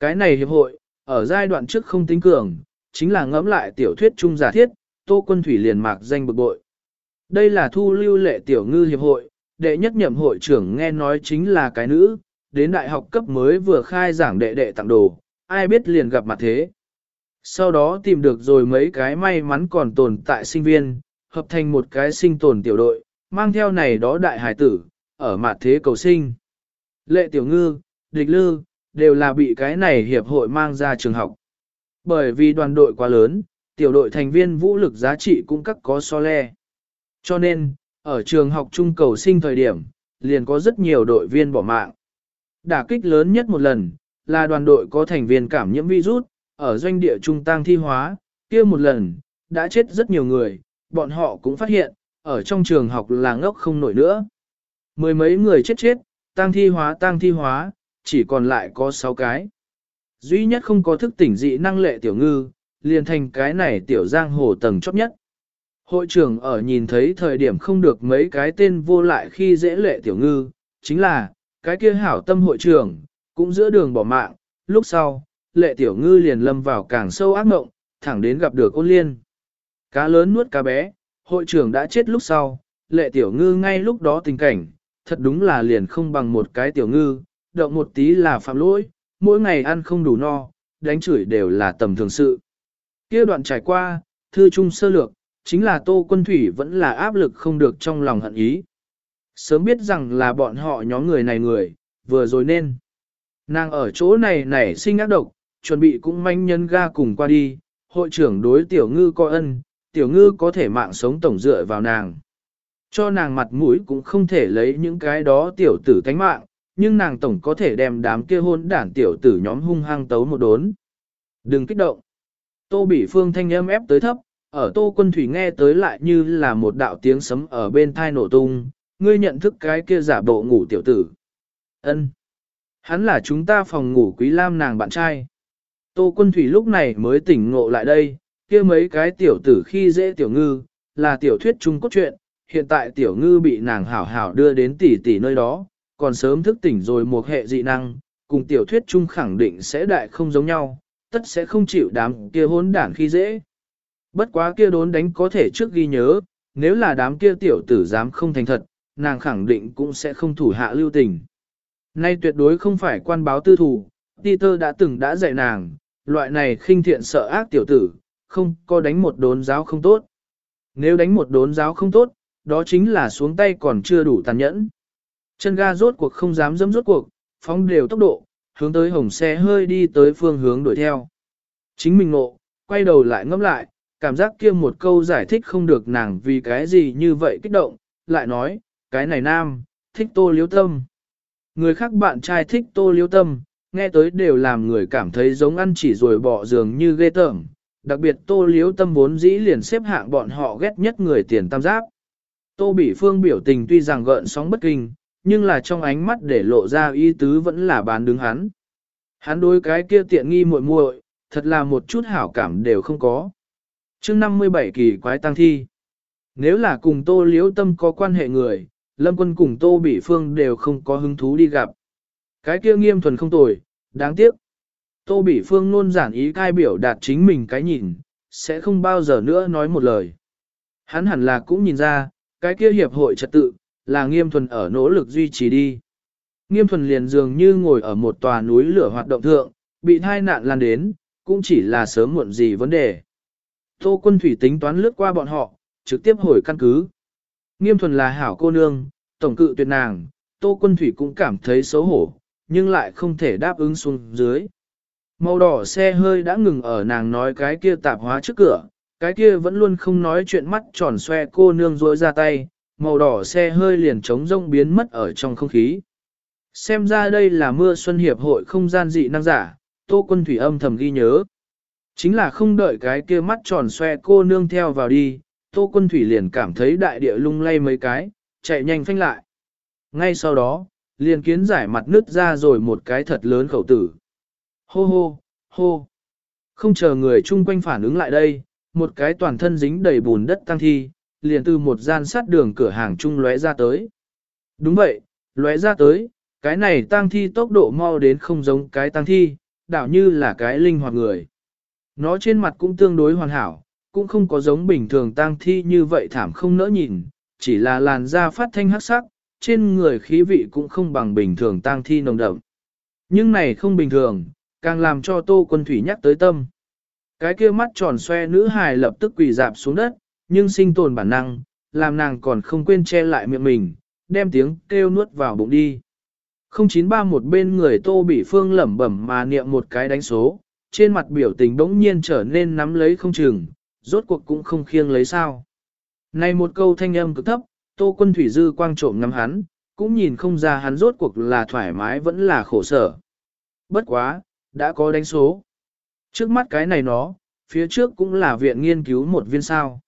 Cái này hiệp hội, ở giai đoạn trước không tính cường, chính là ngẫm lại tiểu thuyết trung giả thiết, Tô Quân Thủy liền mạc danh bực bội. Đây là thu lưu lệ tiểu ngư hiệp hội, đệ nhất nhậm hội trưởng nghe nói chính là cái nữ, đến đại học cấp mới vừa khai giảng đệ đệ tặng đồ, ai biết liền gặp mặt thế. Sau đó tìm được rồi mấy cái may mắn còn tồn tại sinh viên, hợp thành một cái sinh tồn tiểu đội, mang theo này đó đại hải tử, ở mặt thế cầu sinh. Lệ tiểu ngư, địch lư, đều là bị cái này hiệp hội mang ra trường học. Bởi vì đoàn đội quá lớn, tiểu đội thành viên vũ lực giá trị cũng các có so le. Cho nên, ở trường học trung cầu sinh thời điểm, liền có rất nhiều đội viên bỏ mạng. Đả kích lớn nhất một lần, là đoàn đội có thành viên cảm nhiễm virus, ở doanh địa trung tăng thi hóa, kia một lần, đã chết rất nhiều người, bọn họ cũng phát hiện, ở trong trường học là ngốc không nổi nữa. Mười mấy người chết chết, tăng thi hóa tăng thi hóa, chỉ còn lại có sáu cái. Duy nhất không có thức tỉnh dị năng lệ tiểu ngư, liền thành cái này tiểu giang hồ tầng chóp nhất. Hội trưởng ở nhìn thấy thời điểm không được mấy cái tên vô lại khi dễ lệ tiểu ngư, chính là, cái kia hảo tâm hội trưởng, cũng giữa đường bỏ mạng, lúc sau, lệ tiểu ngư liền lâm vào càng sâu ác mộng, thẳng đến gặp được ôn liên. Cá lớn nuốt cá bé, hội trưởng đã chết lúc sau, lệ tiểu ngư ngay lúc đó tình cảnh, thật đúng là liền không bằng một cái tiểu ngư, động một tí là phạm lỗi, mỗi ngày ăn không đủ no, đánh chửi đều là tầm thường sự. kia đoạn trải qua, thư trung sơ lược, chính là tô quân thủy vẫn là áp lực không được trong lòng hận ý. Sớm biết rằng là bọn họ nhóm người này người, vừa rồi nên. Nàng ở chỗ này nảy sinh ác độc, chuẩn bị cũng manh nhân ga cùng qua đi, hội trưởng đối tiểu ngư có ân, tiểu ngư có thể mạng sống tổng dựa vào nàng. Cho nàng mặt mũi cũng không thể lấy những cái đó tiểu tử tánh mạng, nhưng nàng tổng có thể đem đám kia hôn đản tiểu tử nhóm hung hăng tấu một đốn. Đừng kích động. Tô Bỉ Phương thanh âm ép tới thấp, ở Tô Quân Thủy nghe tới lại như là một đạo tiếng sấm ở bên thai nổ tung, ngươi nhận thức cái kia giả bộ ngủ tiểu tử. Ân, Hắn là chúng ta phòng ngủ quý lam nàng bạn trai. Tô Quân Thủy lúc này mới tỉnh ngộ lại đây, kia mấy cái tiểu tử khi dễ tiểu ngư, là tiểu thuyết trung cốt truyện, hiện tại tiểu ngư bị nàng hảo hảo đưa đến tỷ tỷ nơi đó, còn sớm thức tỉnh rồi một hệ dị năng, cùng tiểu thuyết chung khẳng định sẽ đại không giống nhau, tất sẽ không chịu đám kia hỗn đảng khi dễ. Bất quá kia đốn đánh có thể trước ghi nhớ, nếu là đám kia tiểu tử dám không thành thật, nàng khẳng định cũng sẽ không thủ hạ lưu tình. Nay tuyệt đối không phải quan báo tư thủ, Peter đã từng đã dạy nàng, loại này khinh thiện sợ ác tiểu tử, không có đánh một đốn giáo không tốt. Nếu đánh một đốn giáo không tốt, đó chính là xuống tay còn chưa đủ tàn nhẫn. Chân ga rốt cuộc không dám dẫm rốt cuộc, phóng đều tốc độ, hướng tới hồng xe hơi đi tới phương hướng đuổi theo. Chính mình ngộ, quay đầu lại ngẫm lại, cảm giác kia một câu giải thích không được nàng vì cái gì như vậy kích động, lại nói, cái này nam, thích tô liếu tâm. Người khác bạn trai thích tô liếu tâm, nghe tới đều làm người cảm thấy giống ăn chỉ rồi bỏ giường như ghê tởm. Đặc biệt tô liếu tâm vốn dĩ liền xếp hạng bọn họ ghét nhất người tiền tam giáp. Tô Bỉ Phương biểu tình tuy rằng gợn sóng bất kinh, nhưng là trong ánh mắt để lộ ra ý tứ vẫn là bán đứng hắn. Hắn đối cái kia tiện nghi muội muội, thật là một chút hảo cảm đều không có. chương 57 kỳ quái tăng thi. Nếu là cùng Tô Liễu Tâm có quan hệ người, Lâm Quân cùng Tô Bỉ Phương đều không có hứng thú đi gặp. Cái kia nghiêm thuần không tồi, đáng tiếc. Tô Bỉ Phương luôn giản ý cai biểu đạt chính mình cái nhìn, sẽ không bao giờ nữa nói một lời. Hắn hẳn là cũng nhìn ra, cái kia hiệp hội trật tự, là nghiêm thuần ở nỗ lực duy trì đi. Nghiêm thuần liền dường như ngồi ở một tòa núi lửa hoạt động thượng, bị thai nạn lan đến, cũng chỉ là sớm muộn gì vấn đề. Tô quân thủy tính toán lướt qua bọn họ, trực tiếp hồi căn cứ. Nghiêm thuần là hảo cô nương, tổng cự tuyệt nàng, tô quân thủy cũng cảm thấy xấu hổ, nhưng lại không thể đáp ứng xuống dưới. Màu đỏ xe hơi đã ngừng ở nàng nói cái kia tạp hóa trước cửa, cái kia vẫn luôn không nói chuyện mắt tròn xoe cô nương rối ra tay, màu đỏ xe hơi liền trống rông biến mất ở trong không khí. Xem ra đây là mưa xuân hiệp hội không gian dị năng giả, tô quân thủy âm thầm ghi nhớ. Chính là không đợi cái kia mắt tròn xoe cô nương theo vào đi, tô quân thủy liền cảm thấy đại địa lung lay mấy cái, chạy nhanh phanh lại. Ngay sau đó, liền kiến giải mặt nứt ra rồi một cái thật lớn khẩu tử. Hô hô, hô. Không chờ người chung quanh phản ứng lại đây, một cái toàn thân dính đầy bùn đất tăng thi, liền từ một gian sát đường cửa hàng chung lóe ra tới. Đúng vậy, lóe ra tới, cái này tang thi tốc độ mau đến không giống cái tang thi, đảo như là cái linh hoạt người. Nó trên mặt cũng tương đối hoàn hảo, cũng không có giống bình thường tang thi như vậy thảm không nỡ nhìn, chỉ là làn da phát thanh hắc sắc, trên người khí vị cũng không bằng bình thường tang thi nồng đậm. Nhưng này không bình thường, càng làm cho Tô Quân Thủy nhắc tới tâm. Cái kia mắt tròn xoe nữ hài lập tức quỳ dạp xuống đất, nhưng sinh tồn bản năng, làm nàng còn không quên che lại miệng mình, đem tiếng kêu nuốt vào bụng đi. 093 một bên người Tô bị Phương lẩm bẩm mà niệm một cái đánh số, trên mặt biểu tình đống nhiên trở nên nắm lấy không chừng, rốt cuộc cũng không khiêng lấy sao. Này một câu thanh âm cực thấp, Tô Quân Thủy Dư quang trộm ngắm hắn, cũng nhìn không ra hắn rốt cuộc là thoải mái vẫn là khổ sở. Bất quá, đã có đánh số. Trước mắt cái này nó, phía trước cũng là viện nghiên cứu một viên sao.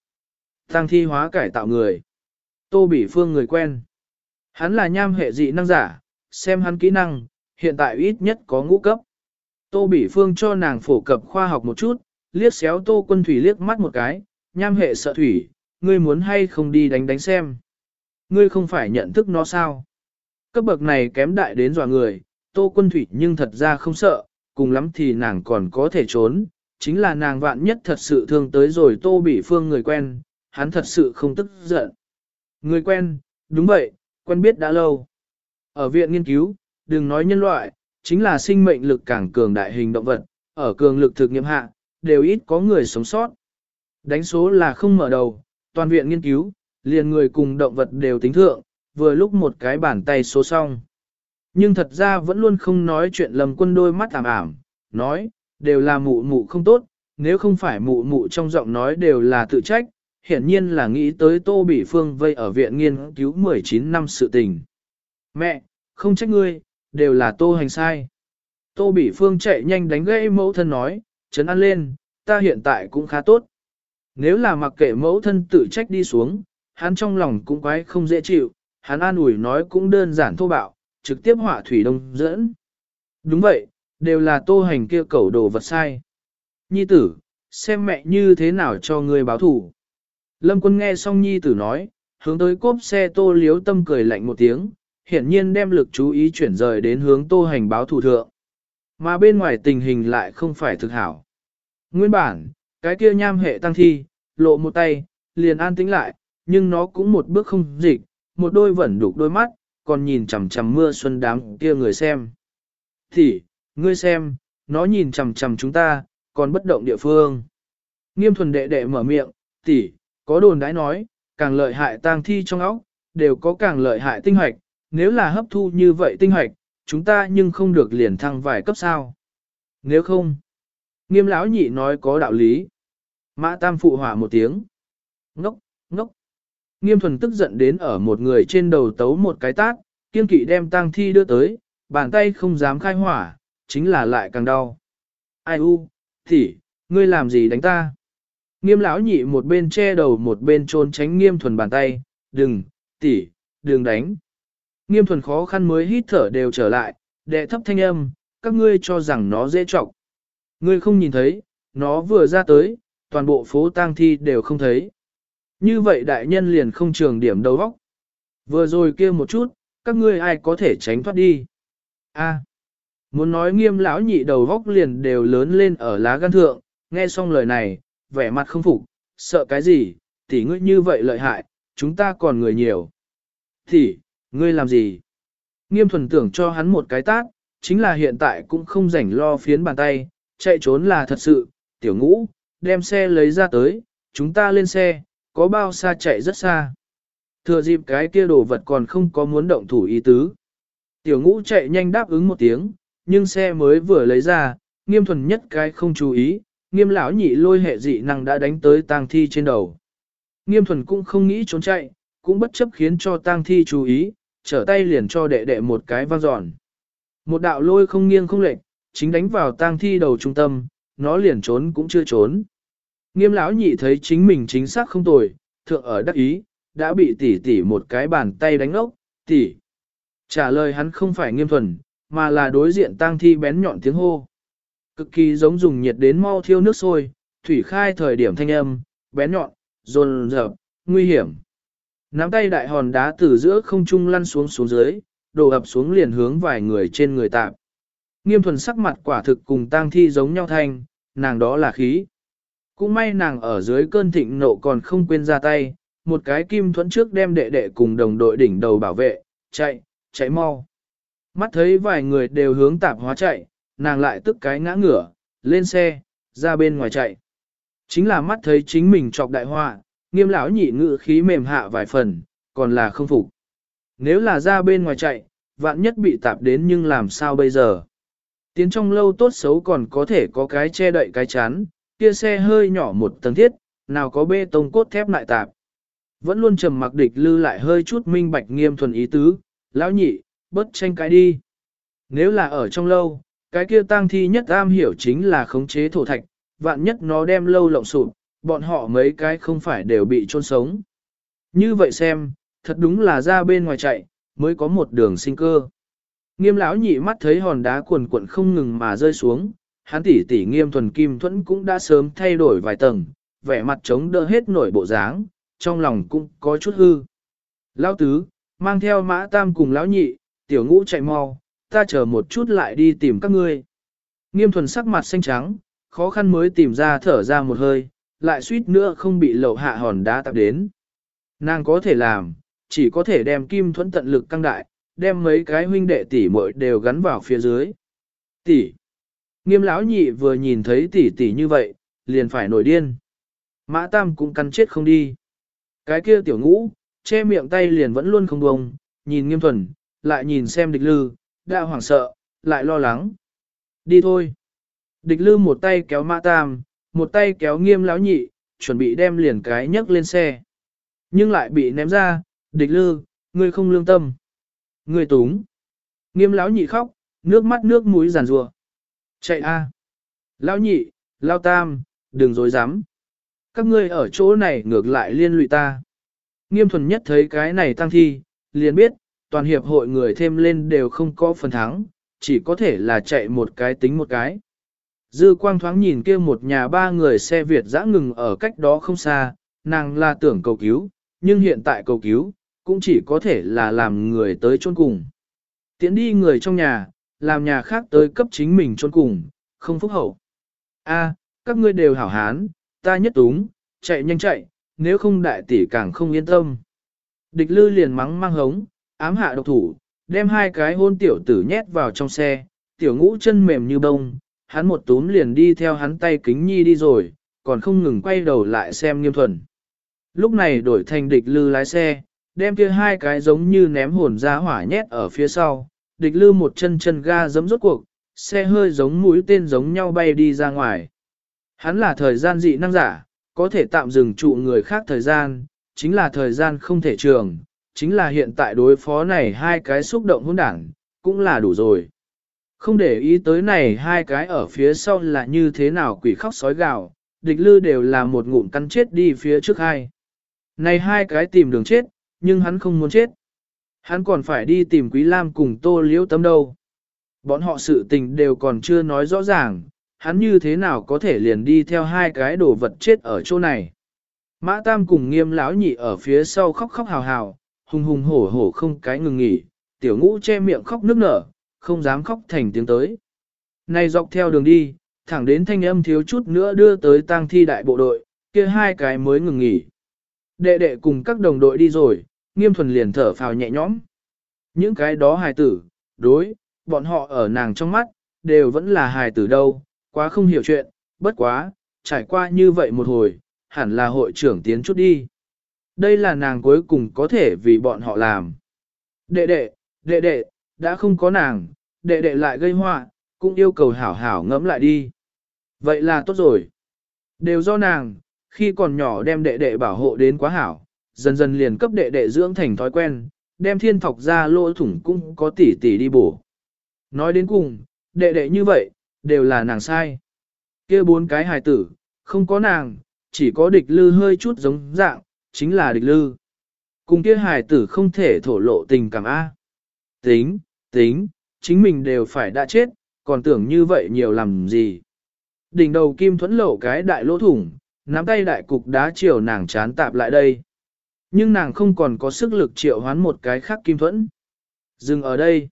Tăng thi hóa cải tạo người. Tô Bỉ Phương người quen. Hắn là nham hệ dị năng giả, xem hắn kỹ năng, hiện tại ít nhất có ngũ cấp. Tô Bỉ Phương cho nàng phổ cập khoa học một chút, liếc xéo Tô Quân Thủy liếc mắt một cái, nham hệ sợ thủy, ngươi muốn hay không đi đánh đánh xem. Ngươi không phải nhận thức nó sao? Cấp bậc này kém đại đến dọa người, Tô Quân Thủy nhưng thật ra không sợ, cùng lắm thì nàng còn có thể trốn, chính là nàng vạn nhất thật sự thương tới rồi Tô Bỉ Phương người quen, hắn thật sự không tức giận. Người quen, đúng vậy, quen biết đã lâu. Ở viện nghiên cứu, đừng nói nhân loại, chính là sinh mệnh lực càng cường đại hình động vật, ở cường lực thực nghiệm hạ, đều ít có người sống sót. Đánh số là không mở đầu, toàn viện nghiên cứu, liền người cùng động vật đều tính thượng, vừa lúc một cái bàn tay số xong. Nhưng thật ra vẫn luôn không nói chuyện lầm quân đôi mắt ảm ảm, nói, đều là mụ mụ không tốt, nếu không phải mụ mụ trong giọng nói đều là tự trách, hiển nhiên là nghĩ tới Tô Bỉ Phương vây ở viện nghiên cứu 19 năm sự tình. Mẹ, không trách ngươi, đều là Tô hành sai. Tô Bỉ Phương chạy nhanh đánh gãy mẫu thân nói, chấn ăn lên, ta hiện tại cũng khá tốt. Nếu là mặc kệ mẫu thân tự trách đi xuống, hắn trong lòng cũng quái không dễ chịu, hắn an ủi nói cũng đơn giản thô bạo, trực tiếp hỏa thủy đông dẫn. Đúng vậy, đều là tô hành kia cẩu đồ vật sai. Nhi tử, xem mẹ như thế nào cho ngươi báo thủ. Lâm quân nghe xong nhi tử nói, hướng tới cốp xe tô liếu tâm cười lạnh một tiếng, hiển nhiên đem lực chú ý chuyển rời đến hướng tô hành báo thủ thượng. Mà bên ngoài tình hình lại không phải thực hảo. Nguyên bản, cái kia nham hệ tăng thi, lộ một tay, liền an tĩnh lại, nhưng nó cũng một bước không dịch, một đôi vẫn đục đôi mắt, còn nhìn chằm chằm mưa xuân đám kia người xem. Thì, ngươi xem, nó nhìn chằm chằm chúng ta, còn bất động địa phương. Nghiêm thuần đệ đệ mở miệng, tỷ, có đồn đãi nói, càng lợi hại tang thi trong óc, đều có càng lợi hại tinh hoạch, nếu là hấp thu như vậy tinh hoạch, chúng ta nhưng không được liền thăng vài cấp sao. Nếu không, nghiêm lão nhị nói có đạo lý. Mã tam phụ hỏa một tiếng. Ngốc, ngốc. Nghiêm thuần tức giận đến ở một người trên đầu tấu một cái tát, kiên kỵ đem tang thi đưa tới, bàn tay không dám khai hỏa, chính là lại càng đau. Ai u, thì, ngươi làm gì đánh ta? Nghiêm lão nhị một bên che đầu một bên trốn tránh nghiêm thuần bàn tay, đừng, tỷ, đừng đánh. Nghiêm thuần khó khăn mới hít thở đều trở lại, đệ thấp thanh âm, các ngươi cho rằng nó dễ trọng. Ngươi không nhìn thấy, nó vừa ra tới, toàn bộ phố tang thi đều không thấy. Như vậy đại nhân liền không trường điểm đầu óc. Vừa rồi kia một chút, các ngươi ai có thể tránh thoát đi. A, à, muốn nói nghiêm lão nhị đầu óc liền đều lớn lên ở lá gan thượng, nghe xong lời này, vẻ mặt không phục, sợ cái gì, tỷ ngươi như vậy lợi hại, chúng ta còn người nhiều. Tỷ, ngươi làm gì? Nghiêm thuần tưởng cho hắn một cái tát, chính là hiện tại cũng không rảnh lo phiến bàn tay, chạy trốn là thật sự, tiểu ngũ, đem xe lấy ra tới, chúng ta lên xe, có bao xa chạy rất xa. Thừa dịp cái kia đồ vật còn không có muốn động thủ ý tứ. Tiểu ngũ chạy nhanh đáp ứng một tiếng, nhưng xe mới vừa lấy ra, nghiêm thuần nhất cái không chú ý, nghiêm lão nhị lôi hệ dị năng đã đánh tới tang thi trên đầu. Nghiêm thuần cũng không nghĩ trốn chạy, cũng bất chấp khiến cho tang thi chú ý, trở tay liền cho đệ đệ một cái vang giòn. Một đạo lôi không nghiêng không lệch, chính đánh vào tang thi đầu trung tâm, nó liền trốn cũng chưa trốn. Nghiêm lão nhị thấy chính mình chính xác không tồi, thượng ở đắc ý, đã bị tỷ tỷ một cái bàn tay đánh ốc, tỷ. Trả lời hắn không phải nghiêm thuần, mà là đối diện tang thi bén nhọn tiếng hô. Cực kỳ giống dùng nhiệt đến mau thiêu nước sôi, thủy khai thời điểm thanh âm, bén nhọn, rồn rợp, nguy hiểm. Nắm tay đại hòn đá từ giữa không trung lăn xuống xuống dưới, đổ ập xuống liền hướng vài người trên người tạm. Nghiêm thuần sắc mặt quả thực cùng tang thi giống nhau thanh, nàng đó là khí. Cũng may nàng ở dưới cơn thịnh nộ còn không quên ra tay, một cái kim thuẫn trước đem đệ đệ cùng đồng đội đỉnh đầu bảo vệ, chạy, chạy mau. Mắt thấy vài người đều hướng tạp hóa chạy, nàng lại tức cái ngã ngửa, lên xe, ra bên ngoài chạy. Chính là mắt thấy chính mình chọc đại họa, nghiêm lão nhị ngự khí mềm hạ vài phần, còn là không phục. Nếu là ra bên ngoài chạy, vạn nhất bị tạp đến nhưng làm sao bây giờ? Tiến trong lâu tốt xấu còn có thể có cái che đậy cái chán, kia xe hơi nhỏ một tầng thiết, nào có bê tông cốt thép lại tạp. Vẫn luôn trầm mặc địch lư lại hơi chút minh bạch nghiêm thuần ý tứ, lão nhị, bớt tranh cái đi. Nếu là ở trong lâu, cái kia tang thi nhất am hiểu chính là khống chế thổ thạch, vạn nhất nó đem lâu lộng sụp, bọn họ mấy cái không phải đều bị chôn sống. Như vậy xem, thật đúng là ra bên ngoài chạy, mới có một đường sinh cơ. Nghiêm lão nhị mắt thấy hòn đá cuồn cuộn không ngừng mà rơi xuống, hắn tỷ tỷ nghiêm thuần kim thuẫn cũng đã sớm thay đổi vài tầng, vẻ mặt chống đỡ hết nổi bộ dáng, trong lòng cũng có chút hư. Lão tứ, mang theo mã tam cùng lão nhị, tiểu ngũ chạy mau, ta chờ một chút lại đi tìm các ngươi. Nghiêm thuần sắc mặt xanh trắng, khó khăn mới tìm ra thở ra một hơi, lại suýt nữa không bị lậu hạ hòn đá tập đến. Nàng có thể làm, chỉ có thể đem kim thuẫn tận lực căng đại, đem mấy cái huynh đệ tỷ muội đều gắn vào phía dưới. Tỷ. Nghiêm lão nhị vừa nhìn thấy tỷ tỷ như vậy, liền phải nổi điên. Mã Tam cũng cắn chết không đi. Cái kia tiểu ngũ, che miệng tay liền vẫn luôn không bông, nhìn nghiêm thuần, lại nhìn xem địch lư, đã hoảng sợ, lại lo lắng. Đi thôi. Địch lư một tay kéo Mã Tam, một tay kéo nghiêm lão nhị, chuẩn bị đem liền cái nhấc lên xe. Nhưng lại bị ném ra, địch lư, ngươi không lương tâm. Ngươi túng. Nghiêm lão nhị khóc, nước mắt nước mũi giàn rùa. Chạy a, Lão nhị, lão tam, đừng dối dám. Các ngươi ở chỗ này ngược lại liên lụy ta. Nghiêm thuần nhất thấy cái này tăng thi, liền biết, toàn hiệp hội người thêm lên đều không có phần thắng, chỉ có thể là chạy một cái tính một cái. Dư quang thoáng nhìn kia một nhà ba người xe Việt dã ngừng ở cách đó không xa, nàng là tưởng cầu cứu, nhưng hiện tại cầu cứu, cũng chỉ có thể là làm người tới chôn cùng. Tiến đi người trong nhà, làm nhà khác tới cấp chính mình chôn cùng, không phúc hậu. A, các ngươi đều hảo hán, ta nhất túng, chạy nhanh chạy, nếu không đại tỷ càng không yên tâm. Địch lư liền mắng mang hống, ám hạ độc thủ, đem hai cái hôn tiểu tử nhét vào trong xe, tiểu ngũ chân mềm như bông, hắn một túm liền đi theo hắn tay kính nhi đi rồi, còn không ngừng quay đầu lại xem nghiêm thuần. Lúc này đổi thành địch lư lái xe, đem kia hai cái giống như ném hồn ra hỏa nhét ở phía sau, địch lư một chân chân ga giấm rốt cuộc, xe hơi giống mũi tên giống nhau bay đi ra ngoài. Hắn là thời gian dị năng giả, có thể tạm dừng trụ người khác thời gian, chính là thời gian không thể trường, chính là hiện tại đối phó này hai cái xúc động hỗn đảng, cũng là đủ rồi. Không để ý tới này hai cái ở phía sau là như thế nào quỷ khóc sói gào, địch lư đều là một ngụm cắn chết đi phía trước hai. Này hai cái tìm đường chết, nhưng hắn không muốn chết. Hắn còn phải đi tìm Quý Lam cùng Tô Liễu Tâm đâu. Bọn họ sự tình đều còn chưa nói rõ ràng, hắn như thế nào có thể liền đi theo hai cái đồ vật chết ở chỗ này. Mã Tam cùng nghiêm lão nhị ở phía sau khóc khóc hào hào, hùng hùng hổ hổ không cái ngừng nghỉ, tiểu ngũ che miệng khóc nức nở, không dám khóc thành tiếng tới. Này dọc theo đường đi, thẳng đến thanh âm thiếu chút nữa đưa tới tang thi đại bộ đội, kia hai cái mới ngừng nghỉ. Đệ đệ cùng các đồng đội đi rồi, nghiêm thuần liền thở phào nhẹ nhõm. Những cái đó hài tử, đối, bọn họ ở nàng trong mắt, đều vẫn là hài tử đâu, quá không hiểu chuyện, bất quá, trải qua như vậy một hồi, hẳn là hội trưởng tiến chút đi. Đây là nàng cuối cùng có thể vì bọn họ làm. Đệ đệ, đệ đệ, đã không có nàng, đệ đệ lại gây họa, cũng yêu cầu hảo hảo ngẫm lại đi. Vậy là tốt rồi. Đều do nàng, khi còn nhỏ đem đệ đệ bảo hộ đến quá hảo, dần dần liền cấp đệ đệ dưỡng thành thói quen, đem thiên thọc ra lỗ thủng cũng có tỉ tỉ đi bổ. Nói đến cùng, đệ đệ như vậy, đều là nàng sai. kia bốn cái hài tử, không có nàng, chỉ có địch lư hơi chút giống dạng, chính là địch lư. Cùng kia hài tử không thể thổ lộ tình cảm A. Tính, tính, chính mình đều phải đã chết, còn tưởng như vậy nhiều làm gì. Đỉnh đầu kim thuẫn lộ cái đại lỗ thủng, nắm tay đại cục đá chiều nàng chán tạp lại đây. Nhưng nàng không còn có sức lực triệu hoán một cái khác kim thuẫn. Dừng ở đây.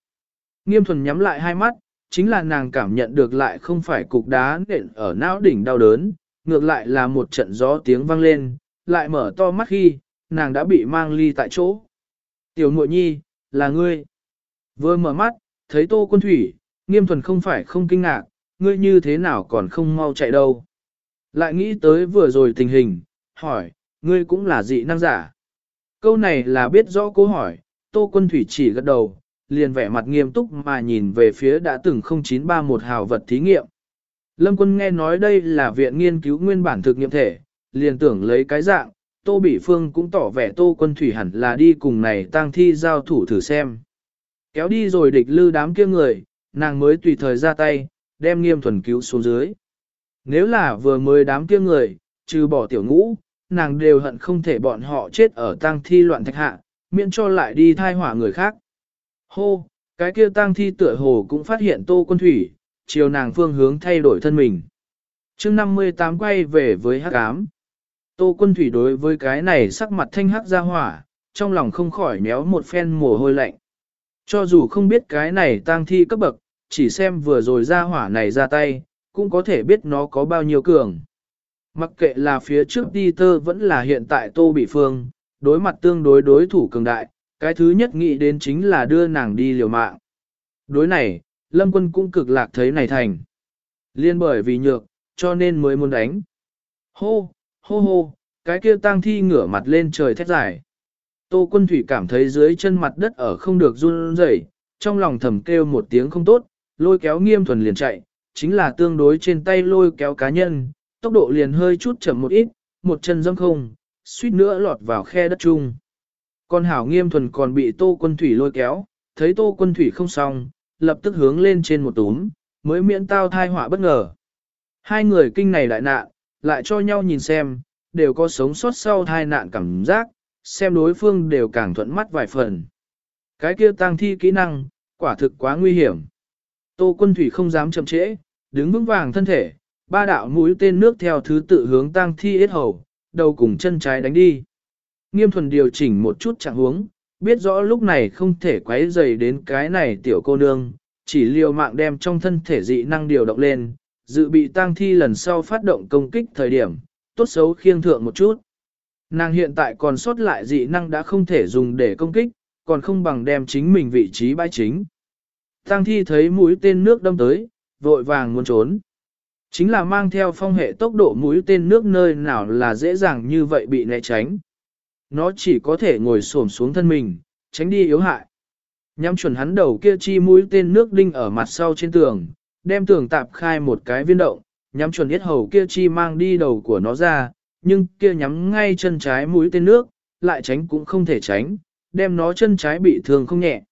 Nghiêm thuần nhắm lại hai mắt, chính là nàng cảm nhận được lại không phải cục đá nện ở não đỉnh đau đớn, ngược lại là một trận gió tiếng vang lên, lại mở to mắt khi, nàng đã bị mang ly tại chỗ. Tiểu muội nhi, là ngươi. Vừa mở mắt, thấy tô quân thủy, nghiêm thuần không phải không kinh ngạc, ngươi như thế nào còn không mau chạy đâu. Lại nghĩ tới vừa rồi tình hình, hỏi, ngươi cũng là dị năng giả. Câu này là biết rõ câu hỏi, tô quân thủy chỉ gật đầu, liền vẻ mặt nghiêm túc mà nhìn về phía đã từng 0931 hào vật thí nghiệm. Lâm quân nghe nói đây là viện nghiên cứu nguyên bản thực nghiệm thể, liền tưởng lấy cái dạng, Tô Bỉ Phương cũng tỏ vẻ Tô Quân Thủy hẳn là đi cùng này tang thi giao thủ thử xem. Kéo đi rồi địch lư đám kia người, nàng mới tùy thời ra tay, đem nghiêm thuần cứu xuống dưới. Nếu là vừa mới đám kia người, trừ bỏ tiểu ngũ, nàng đều hận không thể bọn họ chết ở tang thi loạn thạch hạ, miễn cho lại đi thai hỏa người khác. Hô, cái kia tang thi tựa hồ cũng phát hiện Tô Quân Thủy, chiều nàng phương hướng thay đổi thân mình. chương 58 quay về với hắc ám. Tô quân thủy đối với cái này sắc mặt thanh hắc ra hỏa, trong lòng không khỏi méo một phen mồ hôi lạnh. Cho dù không biết cái này tang thi cấp bậc, chỉ xem vừa rồi ra hỏa này ra tay, cũng có thể biết nó có bao nhiêu cường. Mặc kệ là phía trước đi tơ vẫn là hiện tại tô bị phương, đối mặt tương đối đối thủ cường đại, cái thứ nhất nghĩ đến chính là đưa nàng đi liều mạng. Đối này, Lâm quân cũng cực lạc thấy này thành. Liên bởi vì nhược, cho nên mới muốn đánh. Hô, hô hô, cái kia tang thi ngửa mặt lên trời thét dài. Tô quân thủy cảm thấy dưới chân mặt đất ở không được run rẩy, trong lòng thầm kêu một tiếng không tốt, lôi kéo nghiêm thuần liền chạy, chính là tương đối trên tay lôi kéo cá nhân, tốc độ liền hơi chút chậm một ít, một chân dâm không, suýt nữa lọt vào khe đất chung. Con hảo nghiêm thuần còn bị tô quân thủy lôi kéo, thấy tô quân thủy không xong, lập tức hướng lên trên một túm, mới miễn tao thai họa bất ngờ. Hai người kinh này đại nạn, lại cho nhau nhìn xem, đều có sống sót sau thai nạn cảm giác, xem đối phương đều càng thuận mắt vài phần. Cái kia tăng thi kỹ năng, quả thực quá nguy hiểm. Tô quân thủy không dám chậm trễ, đứng vững vàng thân thể, ba đạo mũi tên nước theo thứ tự hướng tăng thi ít hầu, đầu cùng chân trái đánh đi. Nghiêm thuần điều chỉnh một chút trạng huống, biết rõ lúc này không thể quấy dày đến cái này tiểu cô nương, chỉ liều mạng đem trong thân thể dị năng điều động lên, dự bị tang thi lần sau phát động công kích thời điểm, tốt xấu khiêng thượng một chút. Nàng hiện tại còn sót lại dị năng đã không thể dùng để công kích, còn không bằng đem chính mình vị trí bãi chính. Tang thi thấy mũi tên nước đâm tới, vội vàng muốn trốn. Chính là mang theo phong hệ tốc độ mũi tên nước nơi nào là dễ dàng như vậy bị né tránh. Nó chỉ có thể ngồi xổm xuống thân mình, tránh đi yếu hại. Nhắm chuẩn hắn đầu kia chi mũi tên nước đinh ở mặt sau trên tường, đem tường tạp khai một cái viên động, nhắm chuẩn yết hầu kia chi mang đi đầu của nó ra, nhưng kia nhắm ngay chân trái mũi tên nước, lại tránh cũng không thể tránh, đem nó chân trái bị thương không nhẹ.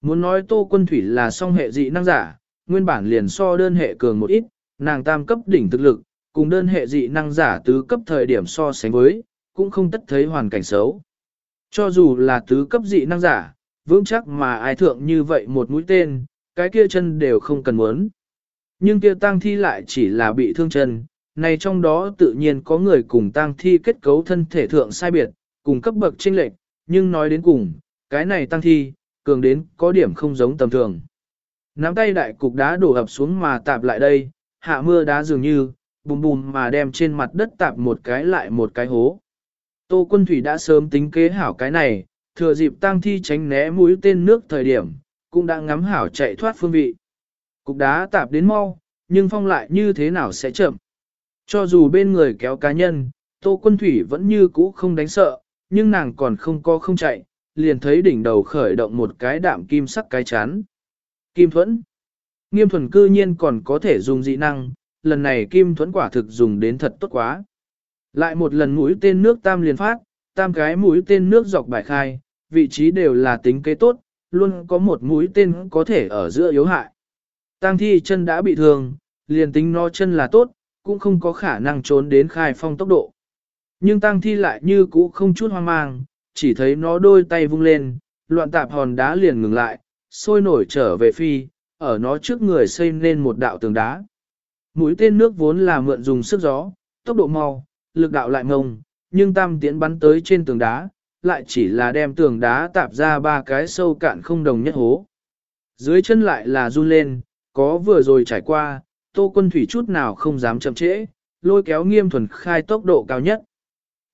Muốn nói tô quân thủy là song hệ dị năng giả, nguyên bản liền so đơn hệ cường một ít, nàng tam cấp đỉnh thực lực, cùng đơn hệ dị năng giả tứ cấp thời điểm so sánh với, cũng không tất thấy hoàn cảnh xấu. Cho dù là tứ cấp dị năng giả, vững chắc mà ai thượng như vậy một mũi tên, cái kia chân đều không cần muốn. Nhưng kia tang thi lại chỉ là bị thương chân, này trong đó tự nhiên có người cùng tang thi kết cấu thân thể thượng sai biệt, cùng cấp bậc chênh lệch, nhưng nói đến cùng, cái này tang thi, cường đến có điểm không giống tầm thường. Nắm tay đại cục đá đổ ập xuống mà tạp lại đây, hạ mưa đá dường như, bùm bùm mà đem trên mặt đất tạp một cái lại một cái hố. Tô quân thủy đã sớm tính kế hảo cái này, thừa dịp tang thi tránh né mũi tên nước thời điểm, cũng đã ngắm hảo chạy thoát phương vị. Cục đá tạp đến mau, nhưng phong lại như thế nào sẽ chậm. Cho dù bên người kéo cá nhân, Tô Quân Thủy vẫn như cũ không đánh sợ, nhưng nàng còn không co không chạy, liền thấy đỉnh đầu khởi động một cái đạm kim sắc cái chán. Kim thuẫn. Nghiêm thuần cư nhiên còn có thể dùng dị năng, lần này kim thuẫn quả thực dùng đến thật tốt quá. Lại một lần mũi tên nước tam liền phát, tam cái mũi tên nước dọc bài khai, vị trí đều là tính kế tốt, luôn có một mũi tên có thể ở giữa yếu hại. Tang thi chân đã bị thương, liền tính nó chân là tốt, cũng không có khả năng trốn đến khai phong tốc độ. Nhưng tang thi lại như cũ không chút hoang mang, chỉ thấy nó đôi tay vung lên, loạn tạp hòn đá liền ngừng lại, sôi nổi trở về phi, ở nó trước người xây nên một đạo tường đá. Mũi tên nước vốn là mượn dùng sức gió, tốc độ mau, lực đạo lại ngông, nhưng tam tiến bắn tới trên tường đá, lại chỉ là đem tường đá tạp ra ba cái sâu cạn không đồng nhất hố. Dưới chân lại là run lên, có vừa rồi trải qua, tô quân thủy chút nào không dám chậm trễ, lôi kéo nghiêm thuần khai tốc độ cao nhất.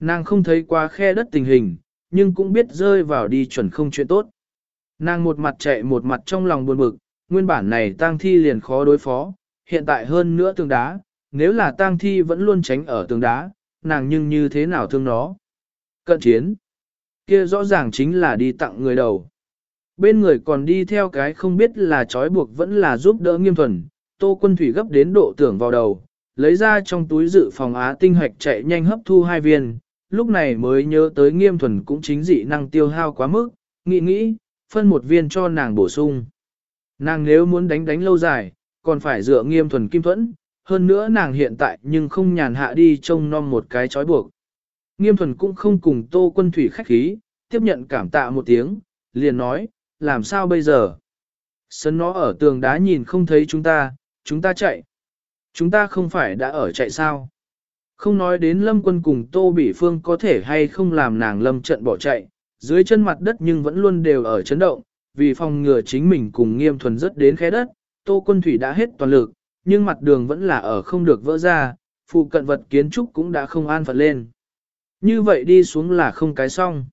Nàng không thấy qua khe đất tình hình, nhưng cũng biết rơi vào đi chuẩn không chuyện tốt. Nàng một mặt chạy một mặt trong lòng buồn bực, nguyên bản này tang thi liền khó đối phó, hiện tại hơn nữa tường đá, nếu là tang thi vẫn luôn tránh ở tường đá, nàng nhưng như thế nào thương nó. Cận chiến, kia rõ ràng chính là đi tặng người đầu. Bên người còn đi theo cái không biết là trói buộc vẫn là giúp đỡ nghiêm thuần, tô quân thủy gấp đến độ tưởng vào đầu, lấy ra trong túi dự phòng á tinh hoạch chạy nhanh hấp thu hai viên, lúc này mới nhớ tới nghiêm thuần cũng chính dị năng tiêu hao quá mức, nghĩ nghĩ, phân một viên cho nàng bổ sung. Nàng nếu muốn đánh đánh lâu dài, còn phải dựa nghiêm thuần kim thuẫn, hơn nữa nàng hiện tại nhưng không nhàn hạ đi trông nom một cái trói buộc. Nghiêm thuần cũng không cùng tô quân thủy khách khí, tiếp nhận cảm tạ một tiếng, liền nói, làm sao bây giờ? Sấn nó ở tường đá nhìn không thấy chúng ta, chúng ta chạy. Chúng ta không phải đã ở chạy sao? Không nói đến lâm quân cùng tô bỉ phương có thể hay không làm nàng lâm trận bỏ chạy, dưới chân mặt đất nhưng vẫn luôn đều ở chấn động, vì phòng ngừa chính mình cùng nghiêm thuần rất đến khe đất, tô quân thủy đã hết toàn lực, nhưng mặt đường vẫn là ở không được vỡ ra, phụ cận vật kiến trúc cũng đã không an phận lên. Như vậy đi xuống là không cái xong.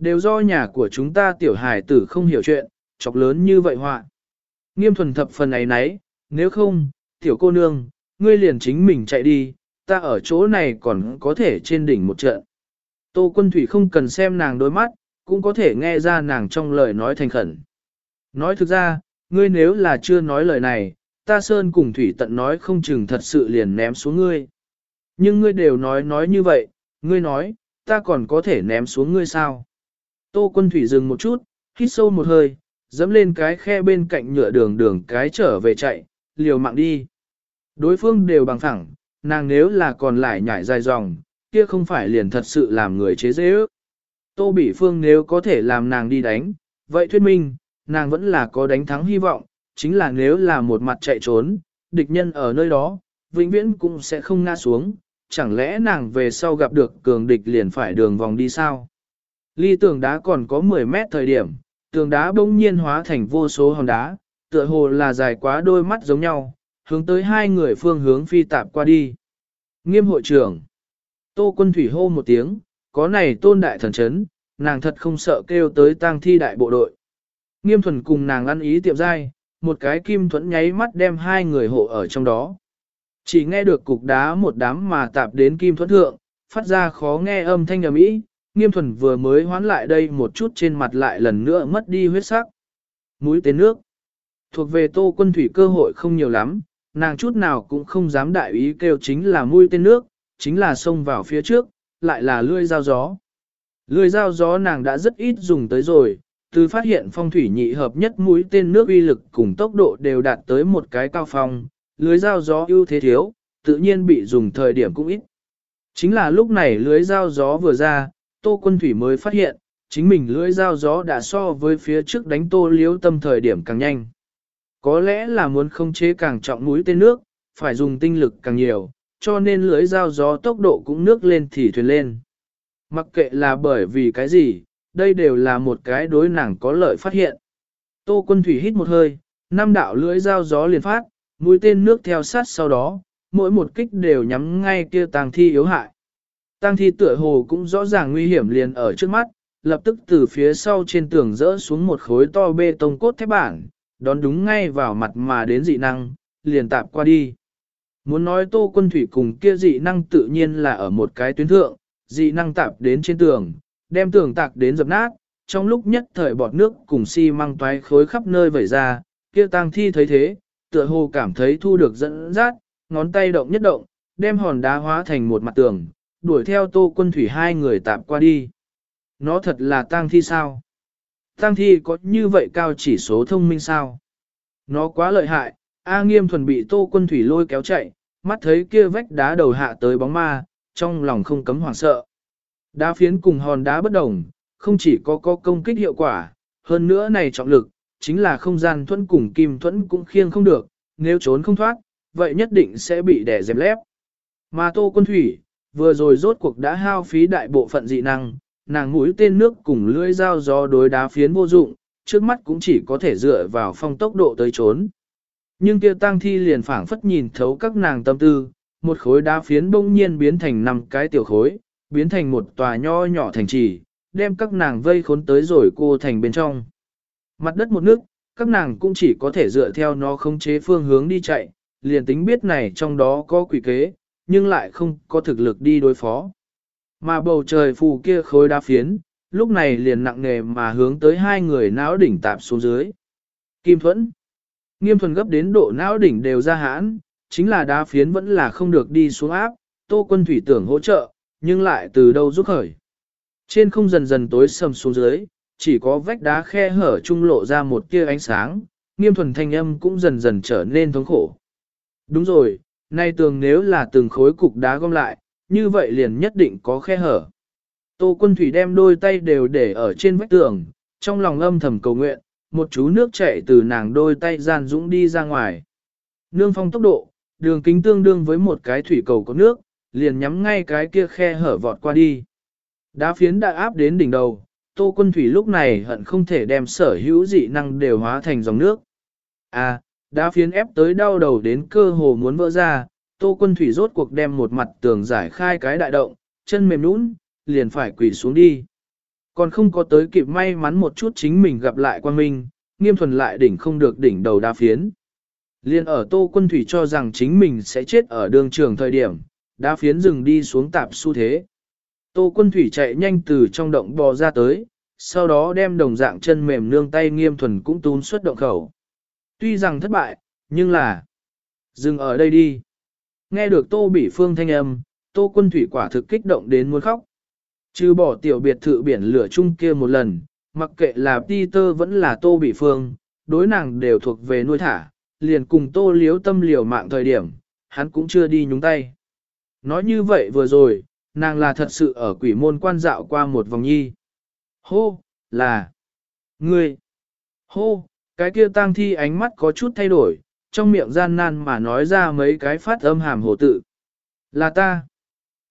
Đều do nhà của chúng ta tiểu hài tử không hiểu chuyện, chọc lớn như vậy họa. Nghiêm thuần thập phần ấy nấy, nếu không, tiểu cô nương, ngươi liền chính mình chạy đi, ta ở chỗ này còn có thể trên đỉnh một trận. Tô quân thủy không cần xem nàng đôi mắt, cũng có thể nghe ra nàng trong lời nói thành khẩn. Nói thực ra, ngươi nếu là chưa nói lời này, ta sơn cùng thủy tận nói không chừng thật sự liền ném xuống ngươi. Nhưng ngươi đều nói nói như vậy, ngươi nói, ta còn có thể ném xuống ngươi sao? Tô quân thủy dừng một chút, hít sâu một hơi, dẫm lên cái khe bên cạnh nhựa đường đường cái trở về chạy, liều mạng đi. Đối phương đều bằng thẳng, nàng nếu là còn lại nhảy dài dòng, kia không phải liền thật sự làm người chế dễ ước. Tô Bỉ Phương nếu có thể làm nàng đi đánh, vậy thuyết minh, nàng vẫn là có đánh thắng hy vọng, chính là nếu là một mặt chạy trốn, địch nhân ở nơi đó, vĩnh viễn cũng sẽ không ngã xuống, chẳng lẽ nàng về sau gặp được cường địch liền phải đường vòng đi sao? Ly tường đá còn có 10 mét thời điểm, tường đá bỗng nhiên hóa thành vô số hòn đá, tựa hồ là dài quá đôi mắt giống nhau, hướng tới hai người phương hướng phi tạp qua đi. Nghiêm hội trưởng, Tô quân thủy hô một tiếng, có này tôn đại thần chấn, nàng thật không sợ kêu tới tang thi đại bộ đội. Nghiêm thuần cùng nàng ăn ý tiệm dai, một cái kim thuẫn nháy mắt đem hai người hộ ở trong đó. Chỉ nghe được cục đá một đám mà tạp đến kim thuẫn thượng, phát ra khó nghe âm thanh ầm ĩ. Nghiêm thuần vừa mới hoán lại đây một chút trên mặt lại lần nữa mất đi huyết sắc. Mũi tên nước. Thuộc về tô quân thủy cơ hội không nhiều lắm, nàng chút nào cũng không dám đại ý kêu chính là mũi tên nước, chính là xông vào phía trước, lại là lươi dao gió. Lươi dao gió nàng đã rất ít dùng tới rồi, từ phát hiện phong thủy nhị hợp nhất mũi tên nước uy lực cùng tốc độ đều đạt tới một cái cao phong, lưới dao gió ưu thế thiếu, tự nhiên bị dùng thời điểm cũng ít. Chính là lúc này lưới dao gió vừa ra, tô quân thủy mới phát hiện, chính mình lưới dao gió đã so với phía trước đánh tô liếu tâm thời điểm càng nhanh. Có lẽ là muốn không chế càng trọng mũi tên nước, phải dùng tinh lực càng nhiều, cho nên lưới dao gió tốc độ cũng nước lên thì thuyền lên. Mặc kệ là bởi vì cái gì, đây đều là một cái đối nàng có lợi phát hiện. Tô quân thủy hít một hơi, năm đạo lưới dao gió liền phát, mũi tên nước theo sát sau đó, mỗi một kích đều nhắm ngay kia tàng thi yếu hại. Tang thi tựa hồ cũng rõ ràng nguy hiểm liền ở trước mắt, lập tức từ phía sau trên tường rỡ xuống một khối to bê tông cốt thép bản, đón đúng ngay vào mặt mà đến dị năng, liền tạp qua đi. Muốn nói tô quân thủy cùng kia dị năng tự nhiên là ở một cái tuyến thượng, dị năng tạp đến trên tường, đem tường tạc đến dập nát, trong lúc nhất thời bọt nước cùng xi si măng toái khối khắp nơi vẩy ra, kia tang thi thấy thế, tựa hồ cảm thấy thu được dẫn dắt, ngón tay động nhất động, đem hòn đá hóa thành một mặt tường, đuổi theo tô quân thủy hai người tạp qua đi. Nó thật là tang thi sao? Tang thi có như vậy cao chỉ số thông minh sao? Nó quá lợi hại, A nghiêm thuần bị tô quân thủy lôi kéo chạy, mắt thấy kia vách đá đầu hạ tới bóng ma, trong lòng không cấm hoảng sợ. Đá phiến cùng hòn đá bất đồng, không chỉ có có công kích hiệu quả, hơn nữa này trọng lực, chính là không gian thuẫn cùng kim thuẫn cũng khiêng không được, nếu trốn không thoát, vậy nhất định sẽ bị đè dẹp lép. Mà tô quân thủy, vừa rồi rốt cuộc đã hao phí đại bộ phận dị năng, nàng mũi tên nước cùng lưỡi dao gió đối đá phiến vô dụng, trước mắt cũng chỉ có thể dựa vào phong tốc độ tới trốn. Nhưng kia tang thi liền phảng phất nhìn thấu các nàng tâm tư, một khối đá phiến bỗng nhiên biến thành năm cái tiểu khối, biến thành một tòa nho nhỏ thành trì, đem các nàng vây khốn tới rồi cô thành bên trong. Mặt đất một nước, các nàng cũng chỉ có thể dựa theo nó khống chế phương hướng đi chạy, liền tính biết này trong đó có quỷ kế, nhưng lại không có thực lực đi đối phó. Mà bầu trời phù kia khối đá phiến, lúc này liền nặng nề mà hướng tới hai người não đỉnh tạp xuống dưới. Kim Thuẫn Nghiêm thuần gấp đến độ não đỉnh đều ra hãn, chính là đá phiến vẫn là không được đi xuống áp, tô quân thủy tưởng hỗ trợ, nhưng lại từ đâu rút khởi. Trên không dần dần tối sầm xuống dưới, chỉ có vách đá khe hở trung lộ ra một tia ánh sáng, nghiêm thuần thanh âm cũng dần dần trở nên thống khổ. Đúng rồi, nay tường nếu là từng khối cục đá gom lại, như vậy liền nhất định có khe hở. Tô quân thủy đem đôi tay đều để ở trên vách tường, trong lòng âm thầm cầu nguyện, một chú nước chảy từ nàng đôi tay gian dũng đi ra ngoài. Nương phong tốc độ, đường kính tương đương với một cái thủy cầu có nước, liền nhắm ngay cái kia khe hở vọt qua đi. Đá phiến đã áp đến đỉnh đầu, tô quân thủy lúc này hận không thể đem sở hữu dị năng đều hóa thành dòng nước. À, đá phiến ép tới đau đầu đến cơ hồ muốn vỡ ra, tô quân thủy rốt cuộc đem một mặt tường giải khai cái đại động, chân mềm nũng, liền phải quỳ xuống đi. Còn không có tới kịp may mắn một chút chính mình gặp lại quan minh, nghiêm thuần lại đỉnh không được đỉnh đầu đa phiến. Liên ở tô quân thủy cho rằng chính mình sẽ chết ở đường trường thời điểm, đá phiến dừng đi xuống tạp xu thế. Tô quân thủy chạy nhanh từ trong động bò ra tới, sau đó đem đồng dạng chân mềm nương tay nghiêm thuần cũng tún xuất động khẩu. Tuy rằng thất bại, nhưng là... Dừng ở đây đi. Nghe được tô bỉ phương thanh âm, tô quân thủy quả thực kích động đến muốn khóc. Trừ bỏ tiểu biệt thự biển lửa chung kia một lần, mặc kệ là Peter vẫn là tô bỉ phương, đối nàng đều thuộc về nuôi thả, liền cùng tô liếu tâm liều mạng thời điểm, hắn cũng chưa đi nhúng tay. Nói như vậy vừa rồi, nàng là thật sự ở quỷ môn quan dạo qua một vòng nhi. Hô, là, ngươi, hô, cái kia tang thi ánh mắt có chút thay đổi, trong miệng gian nan mà nói ra mấy cái phát âm hàm hồ tự. Là ta.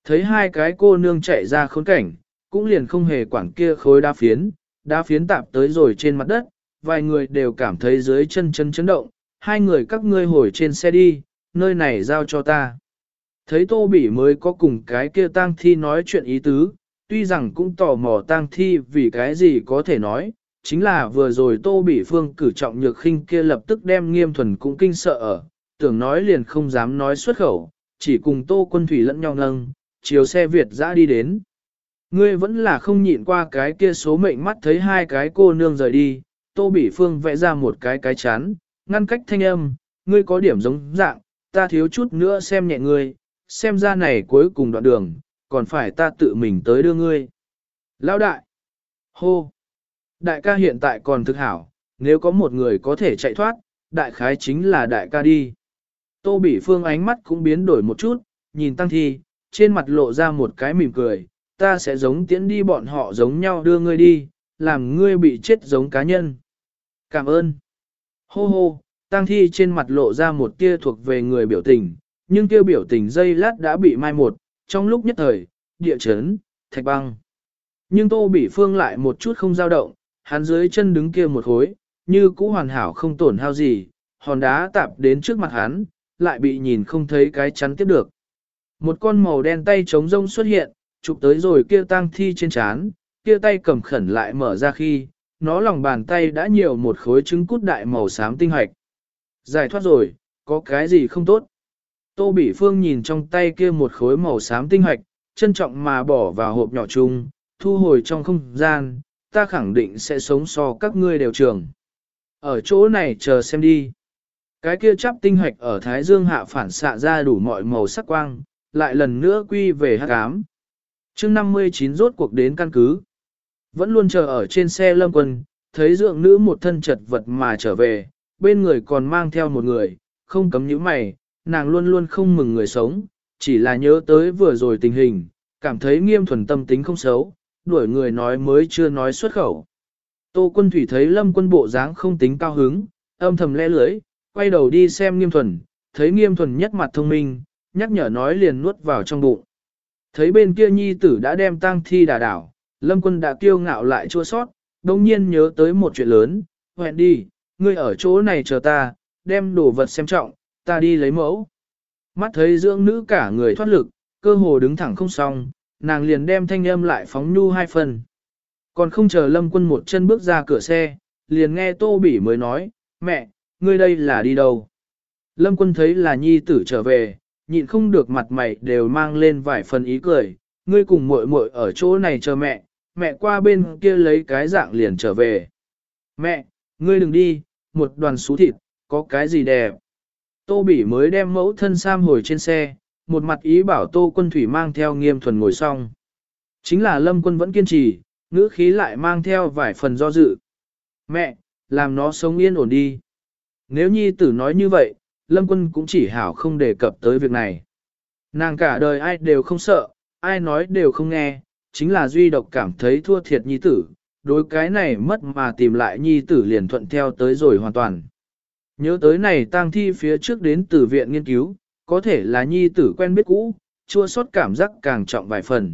Thấy hai cái cô nương chạy ra khốn cảnh, cũng liền không hề quản kia khối đá phiến, đá phiến tạp tới rồi trên mặt đất, vài người đều cảm thấy dưới chân chân chấn động, hai người các ngươi hồi trên xe đi, nơi này giao cho ta. Thấy tô bỉ mới có cùng cái kia tang thi nói chuyện ý tứ, tuy rằng cũng tò mò tang thi vì cái gì có thể nói, chính là vừa rồi tô bỉ phương cử trọng nhược khinh kia lập tức đem nghiêm thuần cũng kinh sợ ở, tưởng nói liền không dám nói xuất khẩu, chỉ cùng tô quân thủy lẫn nhau nâng, chiều xe Việt dã đi đến. Ngươi vẫn là không nhịn qua cái kia số mệnh mắt thấy hai cái cô nương rời đi, Tô Bỉ Phương vẽ ra một cái cái chán, ngăn cách thanh âm, ngươi có điểm giống dạng, ta thiếu chút nữa xem nhẹ ngươi, xem ra này cuối cùng đoạn đường, còn phải ta tự mình tới đưa ngươi. Lão đại! Hô! Đại ca hiện tại còn thực hảo, nếu có một người có thể chạy thoát, đại khái chính là đại ca đi. Tô Bỉ Phương ánh mắt cũng biến đổi một chút, nhìn Tăng Thi, trên mặt lộ ra một cái mỉm cười, ta sẽ giống tiễn đi bọn họ giống nhau đưa ngươi đi, làm ngươi bị chết giống cá nhân. Cảm ơn. Hô hô, tăng thi trên mặt lộ ra một tia thuộc về người biểu tình, nhưng kia biểu tình dây lát đã bị mai một, trong lúc nhất thời, địa chấn, thạch băng. Nhưng tô Bỉ phương lại một chút không dao động, hắn dưới chân đứng kia một khối, như cũ hoàn hảo không tổn hao gì, hòn đá tạp đến trước mặt hắn, lại bị nhìn không thấy cái chắn tiếp được. Một con màu đen tay trống rông xuất hiện, chụp tới rồi kia tang thi trên chán, kia tay cầm khẩn lại mở ra khi, nó lòng bàn tay đã nhiều một khối trứng cút đại màu xám tinh hoạch. Giải thoát rồi, có cái gì không tốt? Tô Bỉ Phương nhìn trong tay kia một khối màu xám tinh hoạch, trân trọng mà bỏ vào hộp nhỏ chung, thu hồi trong không gian, ta khẳng định sẽ sống so các ngươi đều trường. Ở chỗ này chờ xem đi. Cái kia chắp tinh hoạch ở Thái Dương hạ phản xạ ra đủ mọi màu sắc quang, lại lần nữa quy về hắc ám. chương 59 rốt cuộc đến căn cứ. Vẫn luôn chờ ở trên xe lâm quân, thấy dượng nữ một thân chật vật mà trở về, bên người còn mang theo một người, không cấm những mày, nàng luôn luôn không mừng người sống, chỉ là nhớ tới vừa rồi tình hình, cảm thấy nghiêm thuần tâm tính không xấu, đuổi người nói mới chưa nói xuất khẩu. Tô quân thủy thấy lâm quân bộ dáng không tính cao hứng, âm thầm le lưới, quay đầu đi xem nghiêm thuần, thấy nghiêm thuần nhất mặt thông minh, nhắc nhở nói liền nuốt vào trong bụng. Thấy bên kia nhi tử đã đem tang thi đà đảo, lâm quân đã kiêu ngạo lại chua sót, đồng nhiên nhớ tới một chuyện lớn, hẹn đi, ngươi ở chỗ này chờ ta, đem đồ vật xem trọng, ta đi lấy mẫu. Mắt thấy dưỡng nữ cả người thoát lực, cơ hồ đứng thẳng không xong, nàng liền đem thanh âm lại phóng nhu hai phần. Còn không chờ lâm quân một chân bước ra cửa xe, liền nghe tô bỉ mới nói, mẹ, ngươi đây là đi đâu? Lâm quân thấy là nhi tử trở về, nhịn không được mặt mày đều mang lên vài phần ý cười, ngươi cùng muội muội ở chỗ này chờ mẹ, mẹ qua bên kia lấy cái dạng liền trở về. Mẹ, ngươi đừng đi, một đoàn xú thịt, có cái gì đẹp. Tô Bỉ mới đem mẫu thân Sam hồi trên xe, một mặt ý bảo Tô Quân Thủy mang theo nghiêm thuần ngồi xong. Chính là Lâm Quân vẫn kiên trì, ngữ khí lại mang theo vài phần do dự. Mẹ, làm nó sống yên ổn đi. Nếu nhi tử nói như vậy, Lâm Quân cũng chỉ hảo không đề cập tới việc này. Nàng cả đời ai đều không sợ, ai nói đều không nghe, chính là duy độc cảm thấy thua thiệt nhi tử, đối cái này mất mà tìm lại nhi tử liền thuận theo tới rồi hoàn toàn. Nhớ tới này tang thi phía trước đến từ viện nghiên cứu, có thể là nhi tử quen biết cũ, chua xót cảm giác càng trọng vài phần.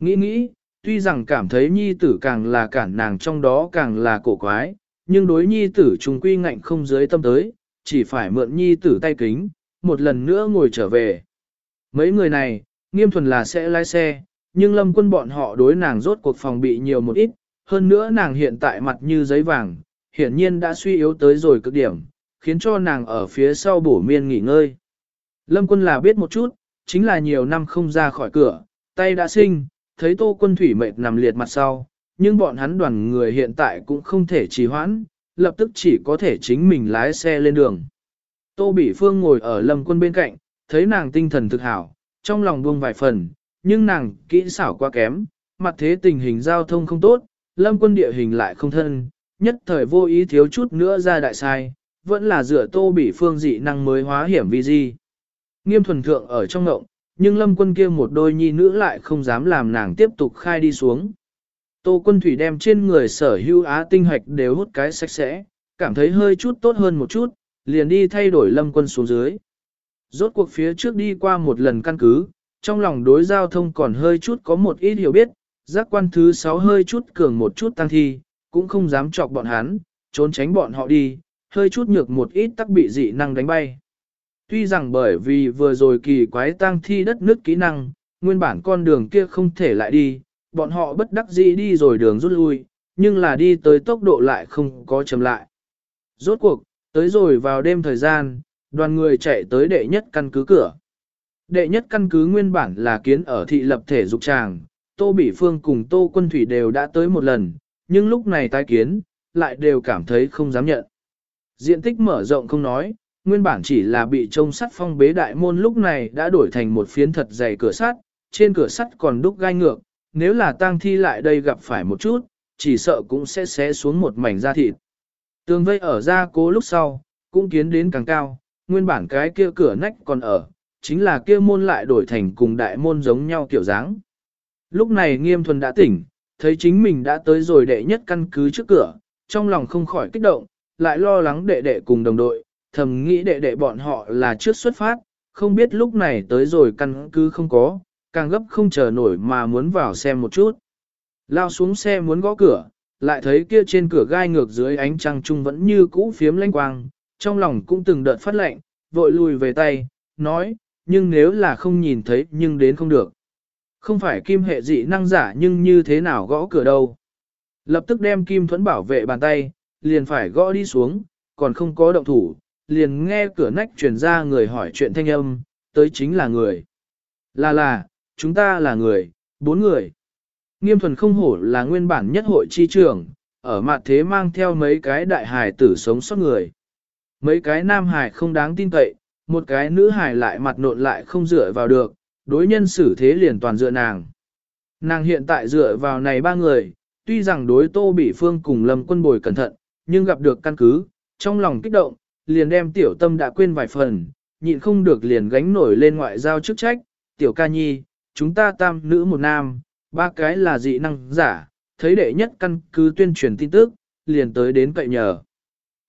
Nghĩ nghĩ, tuy rằng cảm thấy nhi tử càng là cản nàng trong đó càng là cổ quái, nhưng đối nhi tử trùng quy ngạnh không dưới tâm tới, chỉ phải mượn nhi tử tay kính, một lần nữa ngồi trở về. Mấy người này, nghiêm thuần là sẽ lái xe, nhưng lâm quân bọn họ đối nàng rốt cuộc phòng bị nhiều một ít, hơn nữa nàng hiện tại mặt như giấy vàng, hiển nhiên đã suy yếu tới rồi cực điểm, khiến cho nàng ở phía sau bổ miên nghỉ ngơi. Lâm quân là biết một chút, chính là nhiều năm không ra khỏi cửa, tay đã sinh, thấy tô quân thủy mệt nằm liệt mặt sau, nhưng bọn hắn đoàn người hiện tại cũng không thể trì hoãn, lập tức chỉ có thể chính mình lái xe lên đường. Tô Bỉ Phương ngồi ở lâm quân bên cạnh, thấy nàng tinh thần thực hảo, trong lòng buông vài phần, nhưng nàng kỹ xảo quá kém, mặt thế tình hình giao thông không tốt, lâm quân địa hình lại không thân, nhất thời vô ý thiếu chút nữa ra đại sai, vẫn là dựa tô bỉ phương dị năng mới hóa hiểm vi di. Nghiêm thuần thượng ở trong ngộng, nhưng lâm quân kia một đôi nhi nữ lại không dám làm nàng tiếp tục khai đi xuống. Tô quân thủy đem trên người sở hữu á tinh hạch đều hút cái sạch sẽ, cảm thấy hơi chút tốt hơn một chút, liền đi thay đổi lâm quân xuống dưới. Rốt cuộc phía trước đi qua một lần căn cứ, trong lòng đối giao thông còn hơi chút có một ít hiểu biết, giác quan thứ sáu hơi chút cường một chút tăng thi, cũng không dám chọc bọn hắn, trốn tránh bọn họ đi, hơi chút nhược một ít tắc bị dị năng đánh bay. Tuy rằng bởi vì vừa rồi kỳ quái tăng thi đất nước kỹ năng, nguyên bản con đường kia không thể lại đi, bọn họ bất đắc dĩ đi rồi đường rút lui, nhưng là đi tới tốc độ lại không có chậm lại. Rốt cuộc, tới rồi vào đêm thời gian, đoàn người chạy tới đệ nhất căn cứ cửa. Đệ nhất căn cứ nguyên bản là kiến ở thị lập thể dục tràng, Tô Bỉ Phương cùng Tô Quân Thủy đều đã tới một lần, nhưng lúc này tái kiến, lại đều cảm thấy không dám nhận. Diện tích mở rộng không nói, nguyên bản chỉ là bị trông sắt phong bế đại môn lúc này đã đổi thành một phiến thật dày cửa sắt, trên cửa sắt còn đúc gai ngược, nếu là tang thi lại đây gặp phải một chút, chỉ sợ cũng sẽ xé xuống một mảnh da thịt. Tường vây ở ra cố lúc sau, cũng kiến đến càng cao, nguyên bản cái kia cửa nách còn ở, chính là kia môn lại đổi thành cùng đại môn giống nhau kiểu dáng. Lúc này nghiêm thuần đã tỉnh, thấy chính mình đã tới rồi đệ nhất căn cứ trước cửa, trong lòng không khỏi kích động, lại lo lắng đệ đệ cùng đồng đội, thầm nghĩ đệ đệ bọn họ là trước xuất phát, không biết lúc này tới rồi căn cứ không có, càng gấp không chờ nổi mà muốn vào xem một chút. Lao xuống xe muốn gõ cửa, lại thấy kia trên cửa gai ngược dưới ánh trăng trung vẫn như cũ phiếm lanh quang, trong lòng cũng từng đợt phát lệnh, vội lùi về tay, nói, nhưng nếu là không nhìn thấy nhưng đến không được. Không phải kim hệ dị năng giả nhưng như thế nào gõ cửa đâu. Lập tức đem kim thuẫn bảo vệ bàn tay, liền phải gõ đi xuống, còn không có động thủ, liền nghe cửa nách truyền ra người hỏi chuyện thanh âm, tới chính là người. Là là, chúng ta là người, bốn người. Nghiêm thuần không hổ là nguyên bản nhất hội chi trưởng, ở mặt thế mang theo mấy cái đại hài tử sống sót người. Mấy cái nam hài không đáng tin cậy, một cái nữ hài lại mặt nộn lại không dựa vào được, đối nhân xử thế liền toàn dựa nàng. Nàng hiện tại dựa vào này ba người, tuy rằng đối tô bị phương cùng lâm quân bồi cẩn thận, nhưng gặp được căn cứ, trong lòng kích động, liền đem tiểu tâm đã quên vài phần, nhịn không được liền gánh nổi lên ngoại giao chức trách, tiểu ca nhi, chúng ta tam nữ một nam, ba cái là dị năng giả, thấy đệ nhất căn cứ tuyên truyền tin tức, liền tới đến cậy nhờ.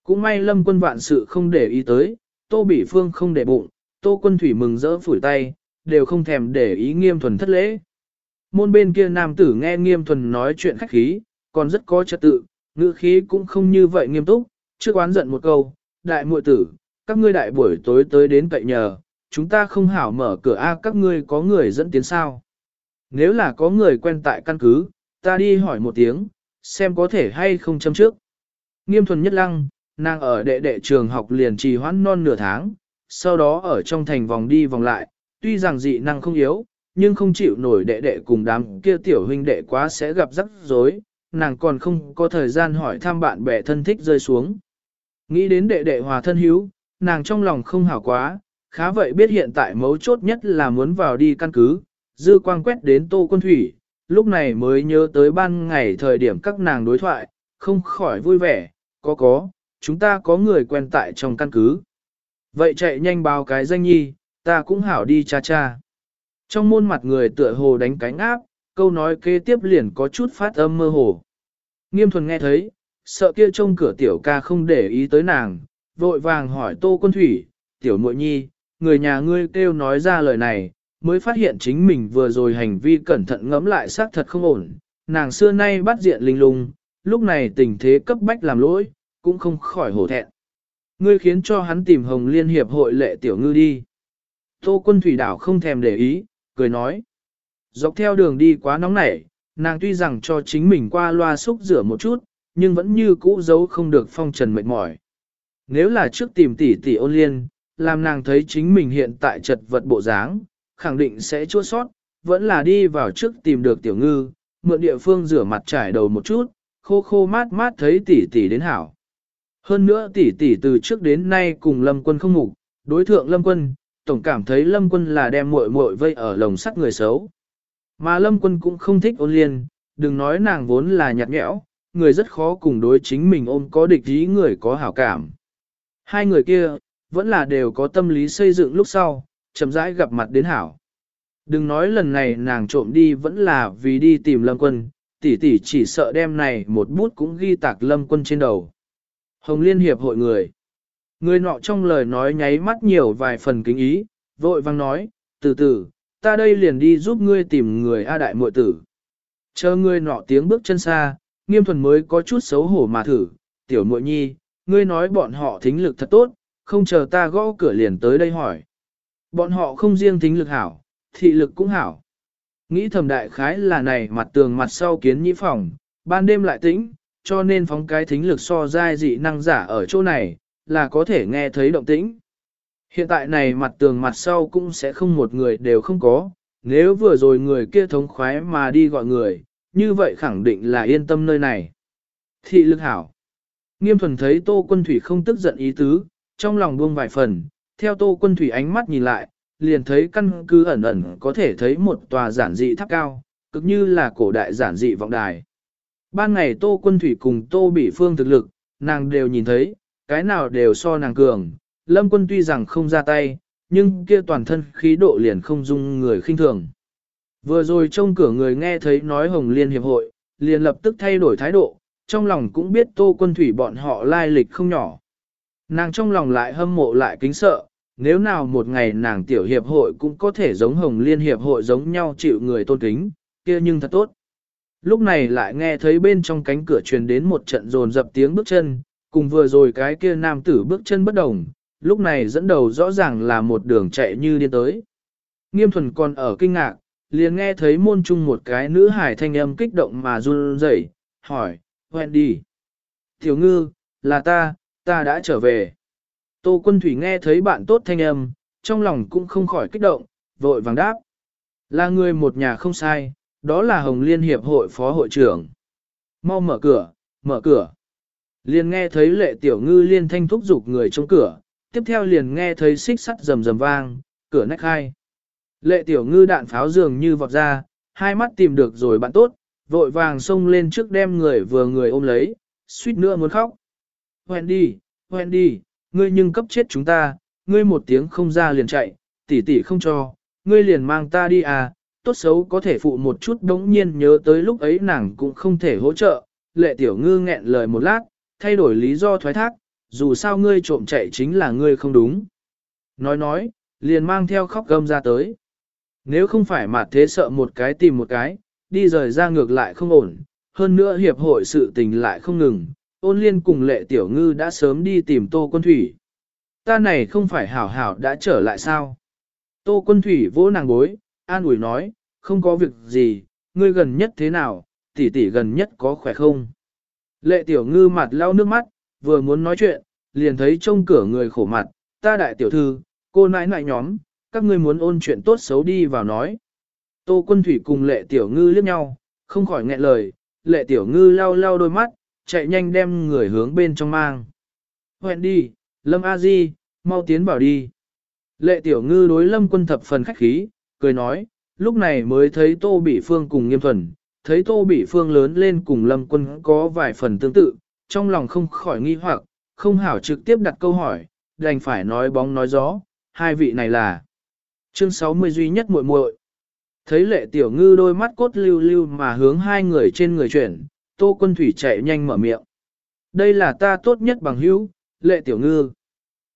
Cũng may lâm quân vạn sự không để ý tới, tô bỉ phương không để bụng, tô quân thủy mừng rỡ phủi tay, đều không thèm để ý nghiêm thuần thất lễ. Môn bên kia nam tử nghe nghiêm thuần nói chuyện khách khí, còn rất có trật tự, ngữ khí cũng không như vậy nghiêm túc, trước oán giận một câu, đại muội tử, các ngươi đại buổi tối tới đến cậy nhờ, chúng ta không hảo mở cửa A các ngươi có người dẫn tiến sao. Nếu là có người quen tại căn cứ, ta đi hỏi một tiếng, xem có thể hay không châm trước. Nghiêm thuần nhất lăng, nàng ở đệ đệ trường học liền trì hoãn non nửa tháng, sau đó ở trong thành vòng đi vòng lại, tuy rằng dị năng không yếu, nhưng không chịu nổi đệ đệ cùng đám kia tiểu huynh đệ quá sẽ gặp rắc rối, nàng còn không có thời gian hỏi thăm bạn bè thân thích rơi xuống. Nghĩ đến đệ đệ hòa thân hiếu nàng trong lòng không hảo quá, khá vậy biết hiện tại mấu chốt nhất là muốn vào đi căn cứ, dư quang quét đến tô quân thủy, lúc này mới nhớ tới ban ngày thời điểm các nàng đối thoại, không khỏi vui vẻ, có có, chúng ta có người quen tại trong căn cứ. Vậy chạy nhanh báo cái danh nhi, ta cũng hảo đi cha cha. Trong môn mặt người tựa hồ đánh cánh áp, câu nói kế tiếp liền có chút phát âm mơ hồ. Nghiêm thuần nghe thấy, sợ kia trông cửa tiểu ca không để ý tới nàng, vội vàng hỏi tô quân thủy, tiểu muội nhi, người nhà ngươi kêu nói ra lời này, mới phát hiện chính mình vừa rồi hành vi cẩn thận ngẫm lại xác thật không ổn, nàng xưa nay bắt diện linh lung, lúc này tình thế cấp bách làm lỗi, cũng không khỏi hổ thẹn. Ngươi khiến cho hắn tìm Hồng Liên Hiệp hội lệ tiểu ngư đi. Tô quân thủy đảo không thèm để ý, cười nói. Dọc theo đường đi quá nóng nảy, nàng tuy rằng cho chính mình qua loa xúc rửa một chút, nhưng vẫn như cũ giấu không được phong trần mệt mỏi. Nếu là trước tìm tỷ tỷ ôn liên, làm nàng thấy chính mình hiện tại chật vật bộ dáng, khẳng định sẽ chua sót, vẫn là đi vào trước tìm được tiểu ngư, mượn địa phương rửa mặt trải đầu một chút, khô khô mát mát thấy tỷ tỷ đến hảo. Hơn nữa tỷ tỷ từ trước đến nay cùng lâm quân không ngủ, đối thượng lâm quân, tổng cảm thấy lâm quân là đem muội muội vây ở lồng sắt người xấu. Mà lâm quân cũng không thích ôn liên, đừng nói nàng vốn là nhạt nhẽo, người rất khó cùng đối chính mình ôm có địch ý người có hảo cảm. Hai người kia, vẫn là đều có tâm lý xây dựng lúc sau, chậm rãi gặp mặt đến hảo. Đừng nói lần này nàng trộm đi vẫn là vì đi tìm lâm quân, tỷ tỷ chỉ sợ đem này một bút cũng ghi tạc lâm quân trên đầu. Hồng Liên Hiệp hội người. Người nọ trong lời nói nháy mắt nhiều vài phần kính ý, vội vang nói, từ từ, ta đây liền đi giúp ngươi tìm người A đại muội tử. Chờ ngươi nọ tiếng bước chân xa, nghiêm thuần mới có chút xấu hổ mà thử, tiểu muội nhi, ngươi nói bọn họ thính lực thật tốt, không chờ ta gõ cửa liền tới đây hỏi. Bọn họ không riêng thính lực hảo, thị lực cũng hảo. Nghĩ thầm đại khái là này mặt tường mặt sau kiến nhĩ phòng, ban đêm lại tĩnh, cho nên phóng cái thính lực so dai dị năng giả ở chỗ này, là có thể nghe thấy động tĩnh. Hiện tại này mặt tường mặt sau cũng sẽ không một người đều không có, nếu vừa rồi người kia thống khoái mà đi gọi người, như vậy khẳng định là yên tâm nơi này. Thị lực hảo. Nghiêm thuần thấy Tô Quân Thủy không tức giận ý tứ, trong lòng buông vài phần, theo Tô Quân Thủy ánh mắt nhìn lại, liền thấy căn cứ ẩn ẩn có thể thấy một tòa giản dị tháp cao, cực như là cổ đại giản dị vọng đài. Ban ngày Tô Quân Thủy cùng Tô Bị Phương thực lực, nàng đều nhìn thấy, cái nào đều so nàng cường. Lâm quân tuy rằng không ra tay, nhưng kia toàn thân khí độ liền không dung người khinh thường. Vừa rồi trong cửa người nghe thấy nói Hồng Liên Hiệp hội, liền lập tức thay đổi thái độ, trong lòng cũng biết Tô Quân Thủy bọn họ lai lịch không nhỏ. Nàng trong lòng lại hâm mộ lại kính sợ, nếu nào một ngày nàng tiểu hiệp hội cũng có thể giống Hồng Liên Hiệp hội giống nhau chịu người tôn kính, kia nhưng thật tốt. Lúc này lại nghe thấy bên trong cánh cửa truyền đến một trận rồn dập tiếng bước chân, cùng vừa rồi cái kia nam tử bước chân bất đồng, lúc này dẫn đầu rõ ràng là một đường chạy như điên tới. Nghiêm thuần còn ở kinh ngạc, liền nghe thấy môn chung một cái nữ hải thanh âm kích động mà run rẩy, hỏi, Wendy. Tiểu ngư, là ta, ta đã trở về. Tô quân thủy nghe thấy bạn tốt thanh âm, trong lòng cũng không khỏi kích động, vội vàng đáp. Là người một nhà không sai, đó là Hồng Liên Hiệp hội phó hội trưởng. Mau mở cửa, mở cửa. Liền nghe thấy lệ tiểu ngư liên thanh thúc giục người trong cửa, tiếp theo liền nghe thấy xích sắt rầm rầm vang, cửa nách hai. Lệ tiểu ngư đạn pháo dường như vọt ra, hai mắt tìm được rồi bạn tốt, vội vàng xông lên trước đem người vừa người ôm lấy, suýt nữa muốn khóc. Wendy, Wendy, ngươi nhưng cấp chết chúng ta, ngươi một tiếng không ra liền chạy, tỷ tỷ không cho, ngươi liền mang ta đi à, tốt xấu có thể phụ một chút đống nhiên nhớ tới lúc ấy nàng cũng không thể hỗ trợ, lệ tiểu ngư nghẹn lời một lát, thay đổi lý do thoái thác, dù sao ngươi trộm chạy chính là ngươi không đúng. Nói nói, liền mang theo khóc gâm ra tới. Nếu không phải mà thế sợ một cái tìm một cái, đi rời ra ngược lại không ổn, hơn nữa hiệp hội sự tình lại không ngừng, ôn liên cùng lệ tiểu ngư đã sớm đi tìm tô quân thủy. Ta này không phải hảo hảo đã trở lại sao? Tô quân thủy vỗ nàng bối, an ủi nói, không có việc gì, ngươi gần nhất thế nào, tỷ tỷ gần nhất có khỏe không? Lệ tiểu ngư mặt lau nước mắt, vừa muốn nói chuyện, liền thấy trông cửa người khổ mặt, ta đại tiểu thư, cô nãi nãi nhóm, các ngươi muốn ôn chuyện tốt xấu đi vào nói. Tô quân thủy cùng lệ tiểu ngư liếc nhau, không khỏi nghẹn lời, lệ tiểu ngư lau lau đôi mắt, chạy nhanh đem người hướng bên trong mang. Hẹn đi, Lâm A Di, mau tiến bảo đi. Lệ tiểu ngư đối Lâm quân thập phần khách khí, cười nói, lúc này mới thấy Tô Bỉ Phương cùng nghiêm thuần, thấy Tô Bỉ Phương lớn lên cùng Lâm quân có vài phần tương tự, trong lòng không khỏi nghi hoặc, không hảo trực tiếp đặt câu hỏi, đành phải nói bóng nói gió, hai vị này là chương 60 duy nhất muội muội. Thấy lệ tiểu ngư đôi mắt cốt lưu lưu mà hướng hai người trên người chuyển, tô quân thủy chạy nhanh mở miệng. Đây là ta tốt nhất bằng hữu, lệ tiểu ngư.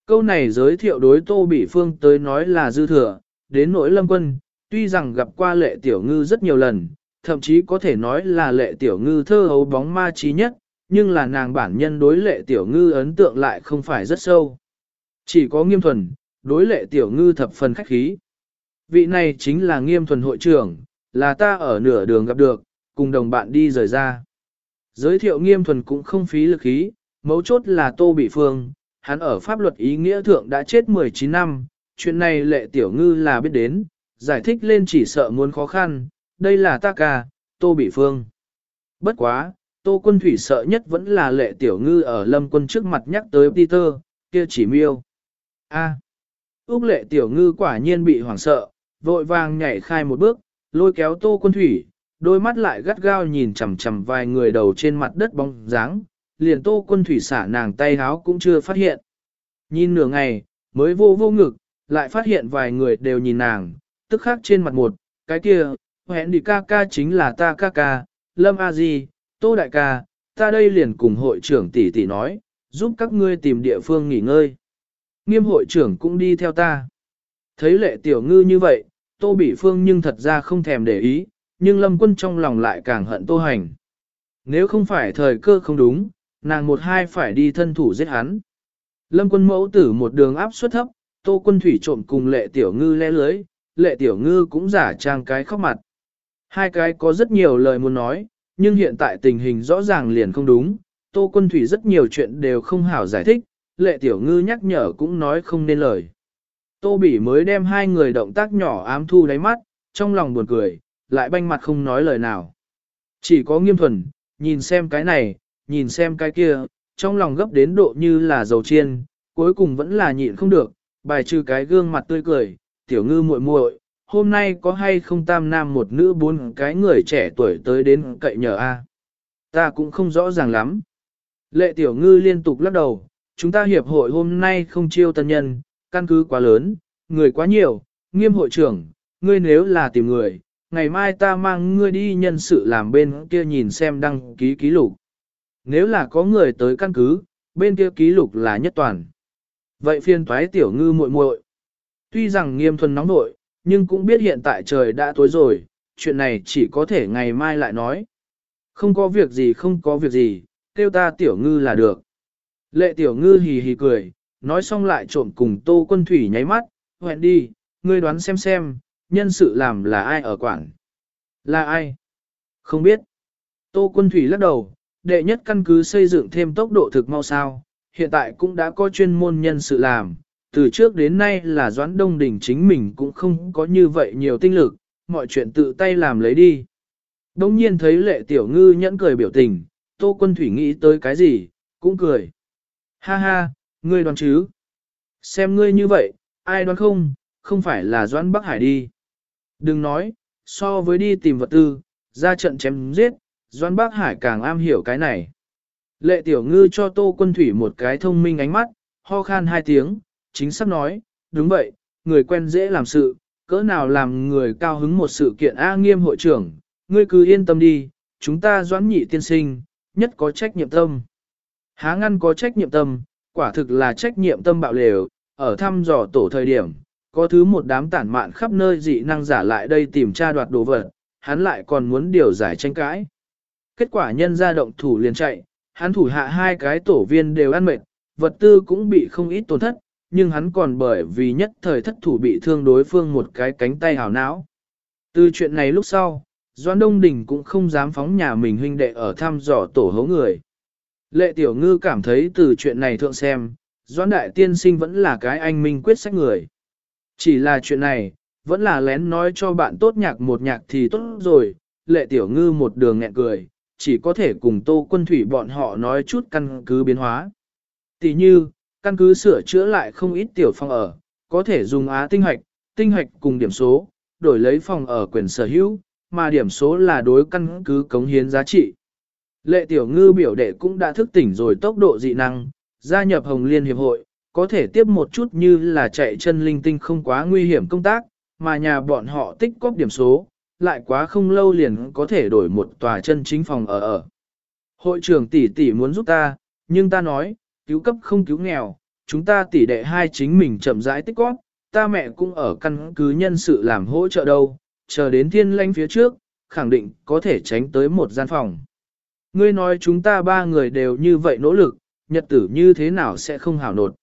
Câu này giới thiệu đối tô bị phương tới nói là dư thừa, đến nỗi lâm quân, tuy rằng gặp qua lệ tiểu ngư rất nhiều lần, thậm chí có thể nói là lệ tiểu ngư thơ hấu bóng ma trí nhất, nhưng là nàng bản nhân đối lệ tiểu ngư ấn tượng lại không phải rất sâu. Chỉ có nghiêm thuần, đối lệ tiểu ngư thập phần khách khí. Vị này chính là nghiêm thuần hội trưởng, là ta ở nửa đường gặp được, cùng đồng bạn đi rời ra. Giới thiệu nghiêm thuần cũng không phí lực khí, mấu chốt là Tô Bị Phương, hắn ở pháp luật ý nghĩa thượng đã chết 19 năm, chuyện này lệ tiểu ngư là biết đến, giải thích lên chỉ sợ muốn khó khăn, đây là ta ca, Tô Bị Phương. Bất quá, Tô quân thủy sợ nhất vẫn là lệ tiểu ngư ở lâm quân trước mặt nhắc tới Peter, kia chỉ miêu. A. Úc lệ tiểu ngư quả nhiên bị hoảng sợ, vội vàng nhảy khai một bước, lôi kéo tô quân thủy, đôi mắt lại gắt gao nhìn chằm chằm vài người đầu trên mặt đất bóng dáng, liền tô quân thủy xả nàng tay háo cũng chưa phát hiện. Nhìn nửa ngày, mới vô vô ngực, lại phát hiện vài người đều nhìn nàng, tức khắc trên mặt một, cái kia, hẹn đi ca ca chính là ta ca ca, lâm a di, tô đại ca, ta đây liền cùng hội trưởng tỷ tỷ nói, giúp các ngươi tìm địa phương nghỉ ngơi. Nghiêm hội trưởng cũng đi theo ta. Thấy lệ tiểu ngư như vậy, Tô Bỉ Phương nhưng thật ra không thèm để ý, nhưng Lâm Quân trong lòng lại càng hận Tô Hành. Nếu không phải thời cơ không đúng, nàng một hai phải đi thân thủ giết hắn. Lâm Quân mẫu tử một đường áp suất thấp, Tô Quân Thủy trộm cùng lệ tiểu ngư lẽ lưới, lệ tiểu ngư cũng giả trang cái khóc mặt. Hai cái có rất nhiều lời muốn nói, nhưng hiện tại tình hình rõ ràng liền không đúng, Tô Quân Thủy rất nhiều chuyện đều không hảo giải thích, lệ tiểu ngư nhắc nhở cũng nói không nên lời. Tô Bỉ mới đem hai người động tác nhỏ ám thu đáy mắt, trong lòng buồn cười, lại banh mặt không nói lời nào. Chỉ có nghiêm thuần, nhìn xem cái này, nhìn xem cái kia, trong lòng gấp đến độ như là dầu chiên, cuối cùng vẫn là nhịn không được, bài trừ cái gương mặt tươi cười, tiểu ngư muội muội, hôm nay có hay không tam nam một nữ bốn cái người trẻ tuổi tới đến cậy nhờ a Ta cũng không rõ ràng lắm. Lệ tiểu ngư liên tục lắc đầu, chúng ta hiệp hội hôm nay không chiêu tân nhân, căn cứ quá lớn, người quá nhiều, nghiêm hội trưởng, ngươi nếu là tìm người, ngày mai ta mang ngươi đi nhân sự làm bên kia nhìn xem đăng ký ký lục. Nếu là có người tới căn cứ, bên kia ký lục là nhất toàn. Vậy phiên thoái tiểu ngư muội muội. Tuy rằng nghiêm thuần nóng nội, nhưng cũng biết hiện tại trời đã tối rồi, chuyện này chỉ có thể ngày mai lại nói. Không có việc gì không có việc gì, kêu ta tiểu ngư là được. Lệ tiểu ngư hì hì cười, nói xong lại trộm cùng tô quân thủy nháy mắt, hẹn đi, ngươi đoán xem xem, nhân sự làm là ai ở quảng. Là ai? Không biết. Tô quân thủy lắc đầu, đệ nhất căn cứ xây dựng thêm tốc độ thực mau sao, hiện tại cũng đã có chuyên môn nhân sự làm, từ trước đến nay là Doãn Đông Đình chính mình cũng không có như vậy nhiều tinh lực, mọi chuyện tự tay làm lấy đi. Đông nhiên thấy lệ tiểu ngư nhẫn cười biểu tình, Tô Quân Thủy nghĩ tới cái gì, cũng cười. Ha ha, ngươi đoán chứ? Xem ngươi như vậy, ai đoán không, không phải là Doãn Bắc Hải đi. Đừng nói, so với đi tìm vật tư, ra trận chém giết, Doãn Bắc Hải càng am hiểu cái này. Lệ tiểu ngư cho Tô Quân Thủy một cái thông minh ánh mắt, ho khan hai tiếng, chính xác nói, đúng vậy, người quen dễ làm sự, cỡ nào làm người cao hứng một sự kiện A nghiêm hội trưởng, ngươi cứ yên tâm đi, chúng ta doãn nhị tiên sinh, nhất có trách nhiệm tâm. Há ngăn có trách nhiệm tâm, quả thực là trách nhiệm tâm bạo lều, ở thăm dò tổ thời điểm, có thứ một đám tản mạn khắp nơi dị năng giả lại đây tìm tra đoạt đồ vật, hắn lại còn muốn điều giải tranh cãi. Kết quả nhân ra động thủ liền chạy, hắn thủ hạ hai cái tổ viên đều ăn mệt, vật tư cũng bị không ít tổn thất, nhưng hắn còn bởi vì nhất thời thất thủ bị thương đối phương một cái cánh tay hảo não. Từ chuyện này lúc sau, Doan Đông Đình cũng không dám phóng nhà mình huynh đệ ở thăm dò tổ hấu người. Lệ Tiểu Ngư cảm thấy từ chuyện này thượng xem, Doãn Đại Tiên Sinh vẫn là cái anh minh quyết sách người. Chỉ là chuyện này, vẫn là lén nói cho bạn tốt nhạc một nhạc thì tốt rồi, Lệ Tiểu Ngư một đường nghẹn cười, chỉ có thể cùng Tô Quân Thủy bọn họ nói chút căn cứ biến hóa. Tỷ như, căn cứ sửa chữa lại không ít tiểu phòng ở, có thể dùng á tinh hoạch, tinh hoạch cùng điểm số, đổi lấy phòng ở quyền sở hữu, mà điểm số là đối căn cứ cống hiến giá trị. Lệ tiểu ngư biểu đệ cũng đã thức tỉnh rồi tốc độ dị năng, gia nhập Hồng Liên Hiệp hội, có thể tiếp một chút như là chạy chân linh tinh không quá nguy hiểm công tác, mà nhà bọn họ tích cóp điểm số, lại quá không lâu liền có thể đổi một tòa chân chính phòng ở ở. Hội trưởng tỷ tỷ muốn giúp ta, nhưng ta nói, cứu cấp không cứu nghèo, chúng ta tỷ đệ hai chính mình chậm rãi tích cóp, ta mẹ cũng ở căn cứ nhân sự làm hỗ trợ đâu, chờ đến thiên lanh phía trước, khẳng định có thể tránh tới một gian phòng. Ngươi nói chúng ta ba người đều như vậy nỗ lực, nhật tử như thế nào sẽ không hảo nột.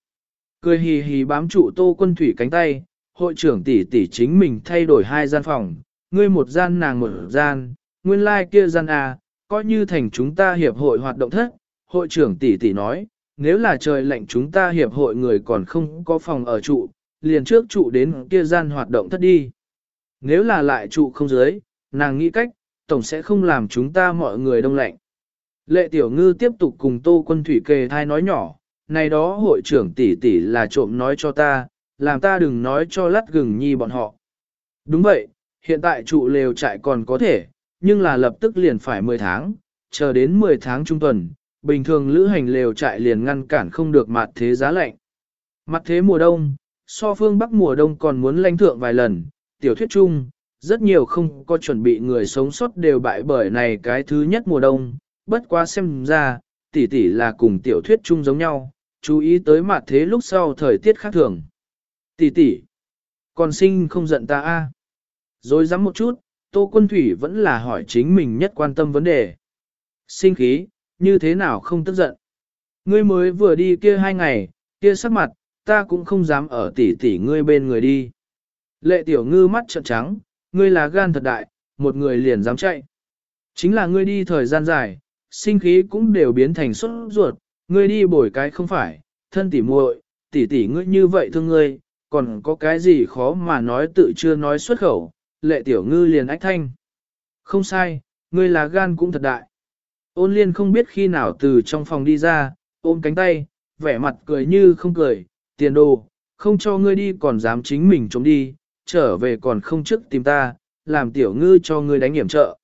Cười hì hì bám trụ tô quân thủy cánh tay, hội trưởng tỷ tỷ chính mình thay đổi hai gian phòng, ngươi một gian nàng một gian, nguyên lai like kia gian à, coi như thành chúng ta hiệp hội hoạt động thất, hội trưởng tỷ tỷ nói, nếu là trời lạnh chúng ta hiệp hội người còn không có phòng ở trụ, liền trước trụ đến kia gian hoạt động thất đi. Nếu là lại trụ không dưới, nàng nghĩ cách, tổng sẽ không làm chúng ta mọi người đông lạnh. Lệ tiểu ngư tiếp tục cùng tô quân thủy kề thai nói nhỏ, này đó hội trưởng tỷ tỷ là trộm nói cho ta, làm ta đừng nói cho lắt gừng nhi bọn họ. Đúng vậy, hiện tại trụ lều trại còn có thể, nhưng là lập tức liền phải 10 tháng, chờ đến 10 tháng trung tuần, bình thường lữ hành lều trại liền ngăn cản không được mặt thế giá lạnh. Mặt thế mùa đông, so phương Bắc mùa đông còn muốn lãnh thượng vài lần, tiểu thuyết chung, rất nhiều không có chuẩn bị người sống sót đều bại bởi này cái thứ nhất mùa đông, bất quá xem ra, tỷ tỷ là cùng tiểu thuyết chung giống nhau, chú ý tới mặt thế lúc sau thời tiết khác thường. Tỷ tỷ, còn sinh không giận ta a? Rồi dám một chút, Tô Quân Thủy vẫn là hỏi chính mình nhất quan tâm vấn đề. Sinh khí, như thế nào không tức giận? Ngươi mới vừa đi kia hai ngày, kia sắc mặt, ta cũng không dám ở tỷ tỷ ngươi bên người đi. Lệ tiểu ngư mắt trợn trắng, ngươi là gan thật đại, một người liền dám chạy. Chính là ngươi đi thời gian dài, sinh khí cũng đều biến thành xuất ruột, ngươi đi bồi cái không phải, thân tỉ muội, tỷ tỷ ngươi như vậy thương ngươi, còn có cái gì khó mà nói tự chưa nói xuất khẩu, lệ tiểu ngư liền ách thanh. Không sai, ngươi là gan cũng thật đại. Ôn liên không biết khi nào từ trong phòng đi ra, ôm cánh tay, vẻ mặt cười như không cười, tiền đồ, không cho ngươi đi còn dám chính mình trốn đi, trở về còn không trước tìm ta, làm tiểu ngư cho ngươi đánh hiểm trợ.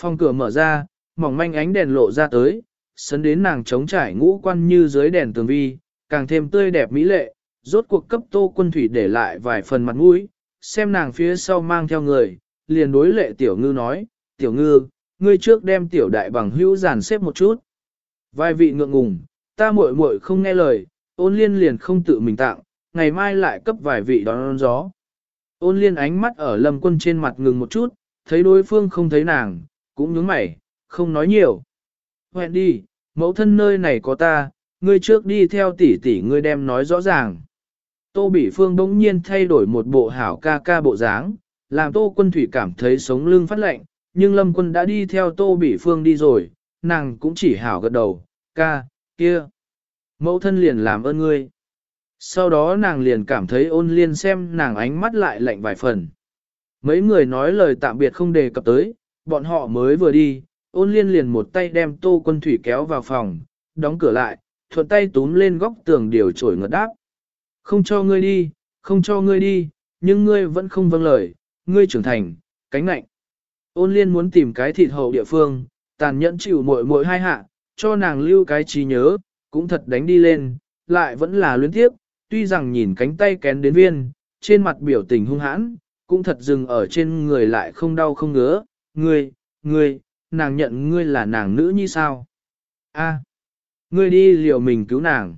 Phòng cửa mở ra, mỏng manh ánh đèn lộ ra tới, sấn đến nàng trống trải ngũ quan như dưới đèn tường vi, càng thêm tươi đẹp mỹ lệ, rốt cuộc cấp tô quân thủy để lại vài phần mặt mũi, xem nàng phía sau mang theo người, liền đối lệ tiểu ngư nói, tiểu ngư, ngươi trước đem tiểu đại bằng hữu giàn xếp một chút. Vài vị ngượng ngùng, ta muội muội không nghe lời, ôn liên liền không tự mình tặng, ngày mai lại cấp vài vị đón gió. Ôn liên ánh mắt ở lâm quân trên mặt ngừng một chút, thấy đối phương không thấy nàng, cũng nhướng mày, không nói nhiều. Hẹn đi, mẫu thân nơi này có ta, ngươi trước đi theo tỷ tỷ ngươi đem nói rõ ràng. Tô Bỉ Phương bỗng nhiên thay đổi một bộ hảo ca ca bộ dáng, làm Tô Quân Thủy cảm thấy sống lưng phát lạnh, nhưng Lâm Quân đã đi theo Tô Bỉ Phương đi rồi, nàng cũng chỉ hảo gật đầu, ca, kia. Mẫu thân liền làm ơn ngươi. Sau đó nàng liền cảm thấy ôn liên xem nàng ánh mắt lại lạnh vài phần. Mấy người nói lời tạm biệt không đề cập tới, bọn họ mới vừa đi, ôn liên liền một tay đem tô quân thủy kéo vào phòng, đóng cửa lại, thuận tay túm lên góc tường điều trổi ngợt đáp. Không cho ngươi đi, không cho ngươi đi, nhưng ngươi vẫn không vâng lời, ngươi trưởng thành, cánh nạnh. Ôn liên muốn tìm cái thịt hậu địa phương, tàn nhẫn chịu mội mội hai hạ, cho nàng lưu cái trí nhớ, cũng thật đánh đi lên, lại vẫn là luyến tiếp, tuy rằng nhìn cánh tay kén đến viên, trên mặt biểu tình hung hãn, cũng thật dừng ở trên người lại không đau không ngứa, ngươi, ngươi, nàng nhận ngươi là nàng nữ như sao? A, ngươi đi liệu mình cứu nàng.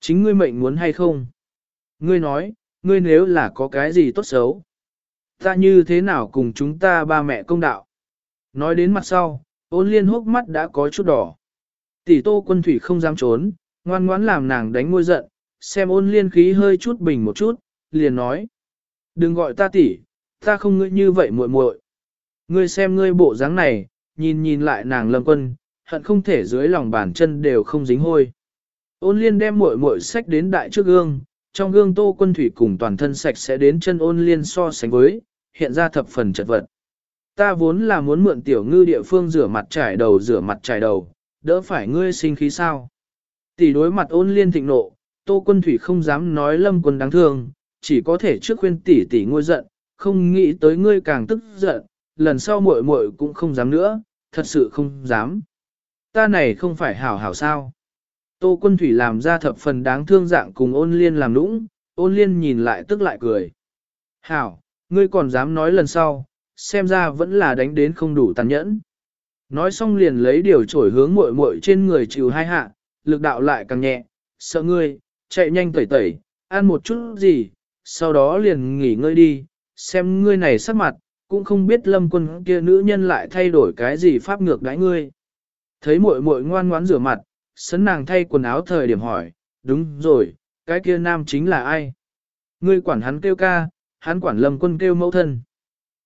Chính ngươi mệnh muốn hay không? Ngươi nói, ngươi nếu là có cái gì tốt xấu, ta như thế nào cùng chúng ta ba mẹ công đạo? Nói đến mặt sau, ôn liên hốc mắt đã có chút đỏ. Tỷ tô quân thủy không dám trốn, ngoan ngoãn làm nàng đánh ngôi giận, xem ôn liên khí hơi chút bình một chút, liền nói. Đừng gọi ta tỷ, ta không ngươi như vậy muội muội. Ngươi xem ngươi bộ dáng này, nhìn nhìn lại nàng lâm quân, hận không thể dưới lòng bàn chân đều không dính hôi. Ôn liên đem muội muội sách đến đại trước gương, trong gương tô quân thủy cùng toàn thân sạch sẽ đến chân ôn liên so sánh với, hiện ra thập phần chật vật. Ta vốn là muốn mượn tiểu ngư địa phương rửa mặt trải đầu rửa mặt trải đầu, đỡ phải ngươi sinh khí sao. Tỷ đối mặt ôn liên thịnh nộ, tô quân thủy không dám nói lâm quân đáng thương, chỉ có thể trước khuyên tỷ tỷ ngôi giận, không nghĩ tới ngươi càng tức giận, lần sau muội muội cũng không dám nữa, thật sự không dám. Ta này không phải hảo hảo sao. Tô quân thủy làm ra thập phần đáng thương dạng cùng ôn liên làm nũng, ôn liên nhìn lại tức lại cười. Hảo, ngươi còn dám nói lần sau, xem ra vẫn là đánh đến không đủ tàn nhẫn. Nói xong liền lấy điều trổi hướng muội muội trên người chịu hai hạ, lực đạo lại càng nhẹ, sợ ngươi, chạy nhanh tẩy tẩy, ăn một chút gì, sau đó liền nghỉ ngơi đi, xem ngươi này sắc mặt, cũng không biết lâm quân kia nữ nhân lại thay đổi cái gì pháp ngược đãi ngươi. Thấy muội muội ngoan ngoãn rửa mặt, sấn nàng thay quần áo thời điểm hỏi, đúng rồi, cái kia nam chính là ai? Ngươi quản hắn kêu ca, hắn quản lâm quân kêu mẫu thân.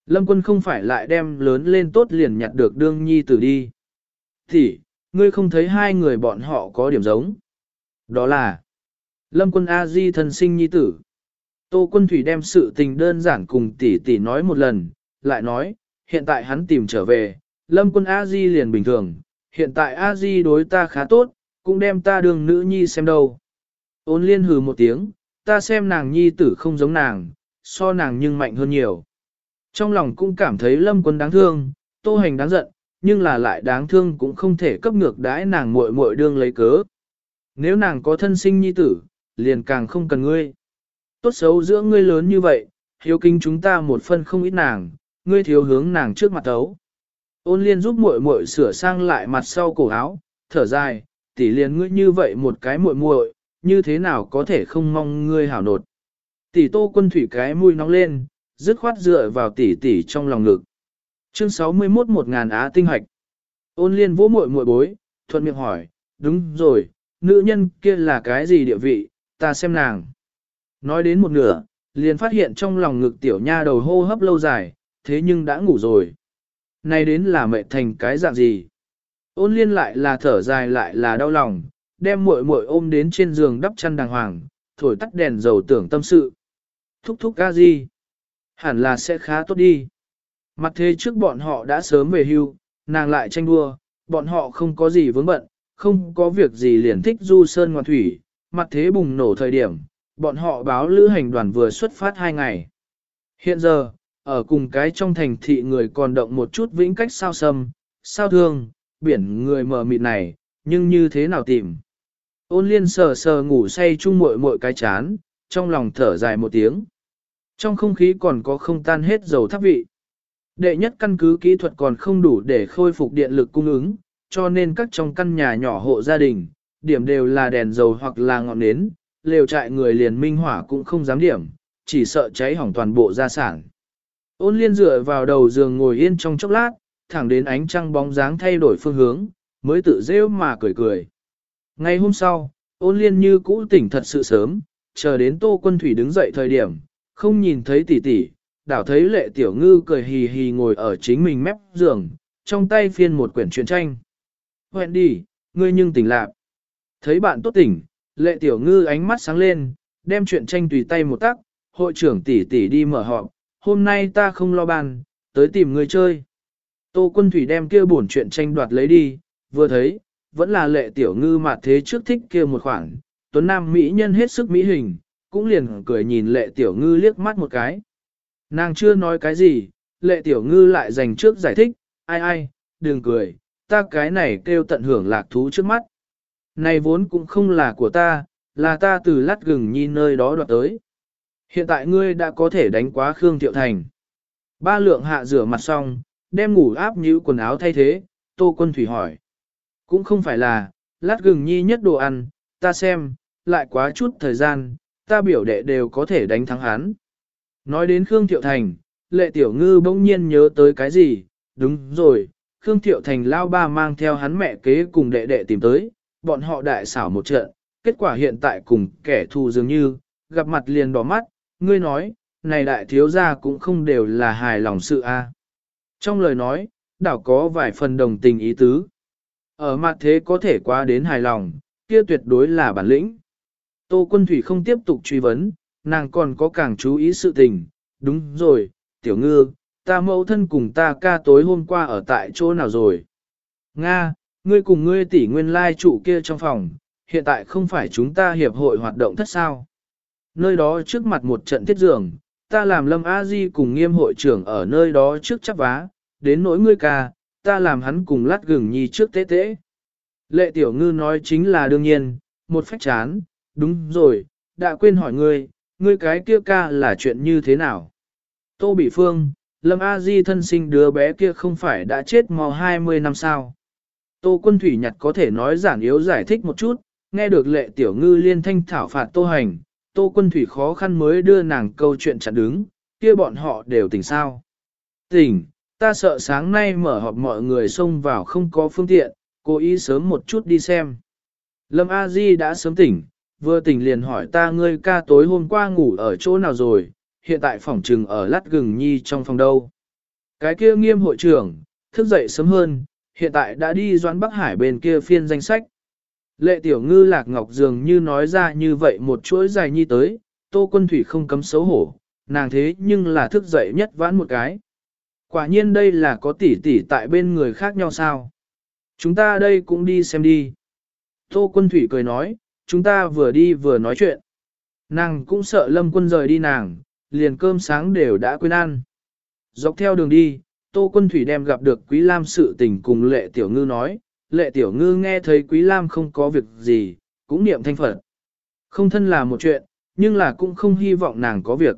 Lâm quân không phải lại đem lớn lên tốt liền nhặt được đương nhi tử đi. Thì, ngươi không thấy hai người bọn họ có điểm giống. Đó là Lâm quân A-di thân sinh nhi tử. Tô quân thủy đem sự tình đơn giản cùng tỷ tỷ nói một lần, lại nói, hiện tại hắn tìm trở về, lâm quân A-di liền bình thường, hiện tại A-di đối ta khá tốt, cũng đem ta đường nữ nhi xem đâu. Ôn liên hừ một tiếng, ta xem nàng nhi tử không giống nàng, so nàng nhưng mạnh hơn nhiều. Trong lòng cũng cảm thấy lâm quân đáng thương, tô hành đáng giận, nhưng là lại đáng thương cũng không thể cấp ngược đãi nàng muội muội đương lấy cớ. Nếu nàng có thân sinh nhi tử, liền càng không cần ngươi. Tốt xấu giữa ngươi lớn như vậy, hiếu kinh chúng ta một phân không ít nàng, ngươi thiếu hướng nàng trước mặt tấu. Ôn liên giúp muội muội sửa sang lại mặt sau cổ áo, thở dài, tỷ liền ngươi như vậy một cái muội muội, như thế nào có thể không mong ngươi hảo nột. Tỷ tô quân thủy cái mũi nóng lên, dứt khoát dựa vào tỷ tỷ trong lòng ngực. Chương 61 một ngàn á tinh hạch. Ôn liên vỗ muội muội bối, thuận miệng hỏi, đúng rồi, nữ nhân kia là cái gì địa vị, ta xem nàng. Nói đến một nửa, liền phát hiện trong lòng ngực tiểu nha đầu hô hấp lâu dài, thế nhưng đã ngủ rồi. Nay đến là mệt thành cái dạng gì? Ôn liên lại là thở dài lại là đau lòng, đem muội muội ôm đến trên giường đắp chăn đàng hoàng, thổi tắt đèn dầu tưởng tâm sự. Thúc thúc ca gì? Hẳn là sẽ khá tốt đi. Mặt thế trước bọn họ đã sớm về hưu, nàng lại tranh đua, bọn họ không có gì vướng bận, không có việc gì liền thích du sơn ngoan thủy, mặt thế bùng nổ thời điểm, bọn họ báo lữ hành đoàn vừa xuất phát hai ngày. Hiện giờ, ở cùng cái trong thành thị người còn động một chút vĩnh cách sao sâm, sao thương, biển người mờ mịt này, nhưng như thế nào tìm. Ôn liên sờ sờ ngủ say chung muội muội cái chán, trong lòng thở dài một tiếng. Trong không khí còn có không tan hết dầu thắp vị. Đệ nhất căn cứ kỹ thuật còn không đủ để khôi phục điện lực cung ứng, cho nên các trong căn nhà nhỏ hộ gia đình, điểm đều là đèn dầu hoặc là ngọn nến, lều trại người liền minh hỏa cũng không dám điểm, chỉ sợ cháy hỏng toàn bộ gia sản. Ôn liên dựa vào đầu giường ngồi yên trong chốc lát, thẳng đến ánh trăng bóng dáng thay đổi phương hướng, mới tự rêu mà cười cười. Ngày hôm sau, ôn liên như cũ tỉnh thật sự sớm, chờ đến tô quân thủy đứng dậy thời điểm, không nhìn thấy tỷ tỷ, đảo thấy lệ tiểu ngư cười hì hì ngồi ở chính mình mép giường, trong tay phiên một quyển truyện tranh. Hẹn đi, ngươi nhưng tỉnh lạc. Thấy bạn tốt tỉnh, lệ tiểu ngư ánh mắt sáng lên, đem truyện tranh tùy tay một tắc, hội trưởng tỷ tỷ đi mở họp, hôm nay ta không lo bàn, tới tìm người chơi. Tô quân thủy đem kia bổn chuyện tranh đoạt lấy đi, vừa thấy, vẫn là lệ tiểu ngư mà thế trước thích kia một khoản, tuấn nam mỹ nhân hết sức mỹ hình, cũng liền cười nhìn lệ tiểu ngư liếc mắt một cái. Nàng chưa nói cái gì, lệ tiểu ngư lại dành trước giải thích, ai ai, đừng cười, ta cái này kêu tận hưởng lạc thú trước mắt. Này vốn cũng không là của ta, là ta từ lát gừng nhi nơi đó đoạt tới. Hiện tại ngươi đã có thể đánh quá Khương Thiệu Thành. Ba lượng hạ rửa mặt xong, đem ngủ áp như quần áo thay thế, Tô Quân Thủy hỏi. Cũng không phải là, lát gừng nhi nhất đồ ăn, ta xem, lại quá chút thời gian, ta biểu đệ đều có thể đánh thắng hắn. Nói đến Khương Thiệu Thành, lệ tiểu ngư bỗng nhiên nhớ tới cái gì, đúng rồi, Khương Thiệu Thành lao ba mang theo hắn mẹ kế cùng đệ đệ tìm tới, bọn họ đại xảo một trận, kết quả hiện tại cùng kẻ thù dường như, gặp mặt liền đỏ mắt, ngươi nói, này đại thiếu gia cũng không đều là hài lòng sự a. Trong lời nói, đảo có vài phần đồng tình ý tứ. Ở mặt thế có thể qua đến hài lòng, kia tuyệt đối là bản lĩnh. Tô quân thủy không tiếp tục truy vấn, nàng còn có càng chú ý sự tình. Đúng rồi, tiểu ngư, ta mẫu thân cùng ta ca tối hôm qua ở tại chỗ nào rồi? Nga, ngươi cùng ngươi tỷ nguyên lai trụ kia trong phòng, hiện tại không phải chúng ta hiệp hội hoạt động thất sao. Nơi đó trước mặt một trận thiết giường, ta làm lâm a di cùng nghiêm hội trưởng ở nơi đó trước chắp vá, đến nỗi ngươi ca, ta làm hắn cùng lát gừng nhi trước tế tế. Lệ tiểu ngư nói chính là đương nhiên, một phách chán, đúng rồi, đã quên hỏi ngươi, ngươi cái kia ca là chuyện như thế nào? Tô Bỉ Phương, Lâm A Di thân sinh đứa bé kia không phải đã chết mò 20 năm sao? Tô Quân Thủy Nhật có thể nói giản yếu giải thích một chút, nghe được lệ tiểu ngư liên thanh thảo phạt Tô Hành, Tô Quân Thủy khó khăn mới đưa nàng câu chuyện chặn đứng, kia bọn họ đều tỉnh sao? Tỉnh, ta sợ sáng nay mở họp mọi người xông vào không có phương tiện, cố ý sớm một chút đi xem. Lâm A Di đã sớm tỉnh, vừa tỉnh liền hỏi ta ngươi ca tối hôm qua ngủ ở chỗ nào rồi, hiện tại phòng trừng ở lát gừng nhi trong phòng đâu. Cái kia nghiêm hội trưởng, thức dậy sớm hơn, hiện tại đã đi doãn Bắc Hải bên kia phiên danh sách. Lệ tiểu ngư lạc ngọc dường như nói ra như vậy một chuỗi dài nhi tới, tô quân thủy không cấm xấu hổ, nàng thế nhưng là thức dậy nhất vãn một cái. Quả nhiên đây là có tỷ tỷ tại bên người khác nhau sao. Chúng ta đây cũng đi xem đi. Tô quân thủy cười nói, chúng ta vừa đi vừa nói chuyện. Nàng cũng sợ lâm quân rời đi nàng, liền cơm sáng đều đã quên ăn. Dọc theo đường đi, Tô Quân Thủy đem gặp được Quý Lam sự tình cùng Lệ Tiểu Ngư nói, Lệ Tiểu Ngư nghe thấy Quý Lam không có việc gì, cũng niệm thanh phật. Không thân là một chuyện, nhưng là cũng không hy vọng nàng có việc.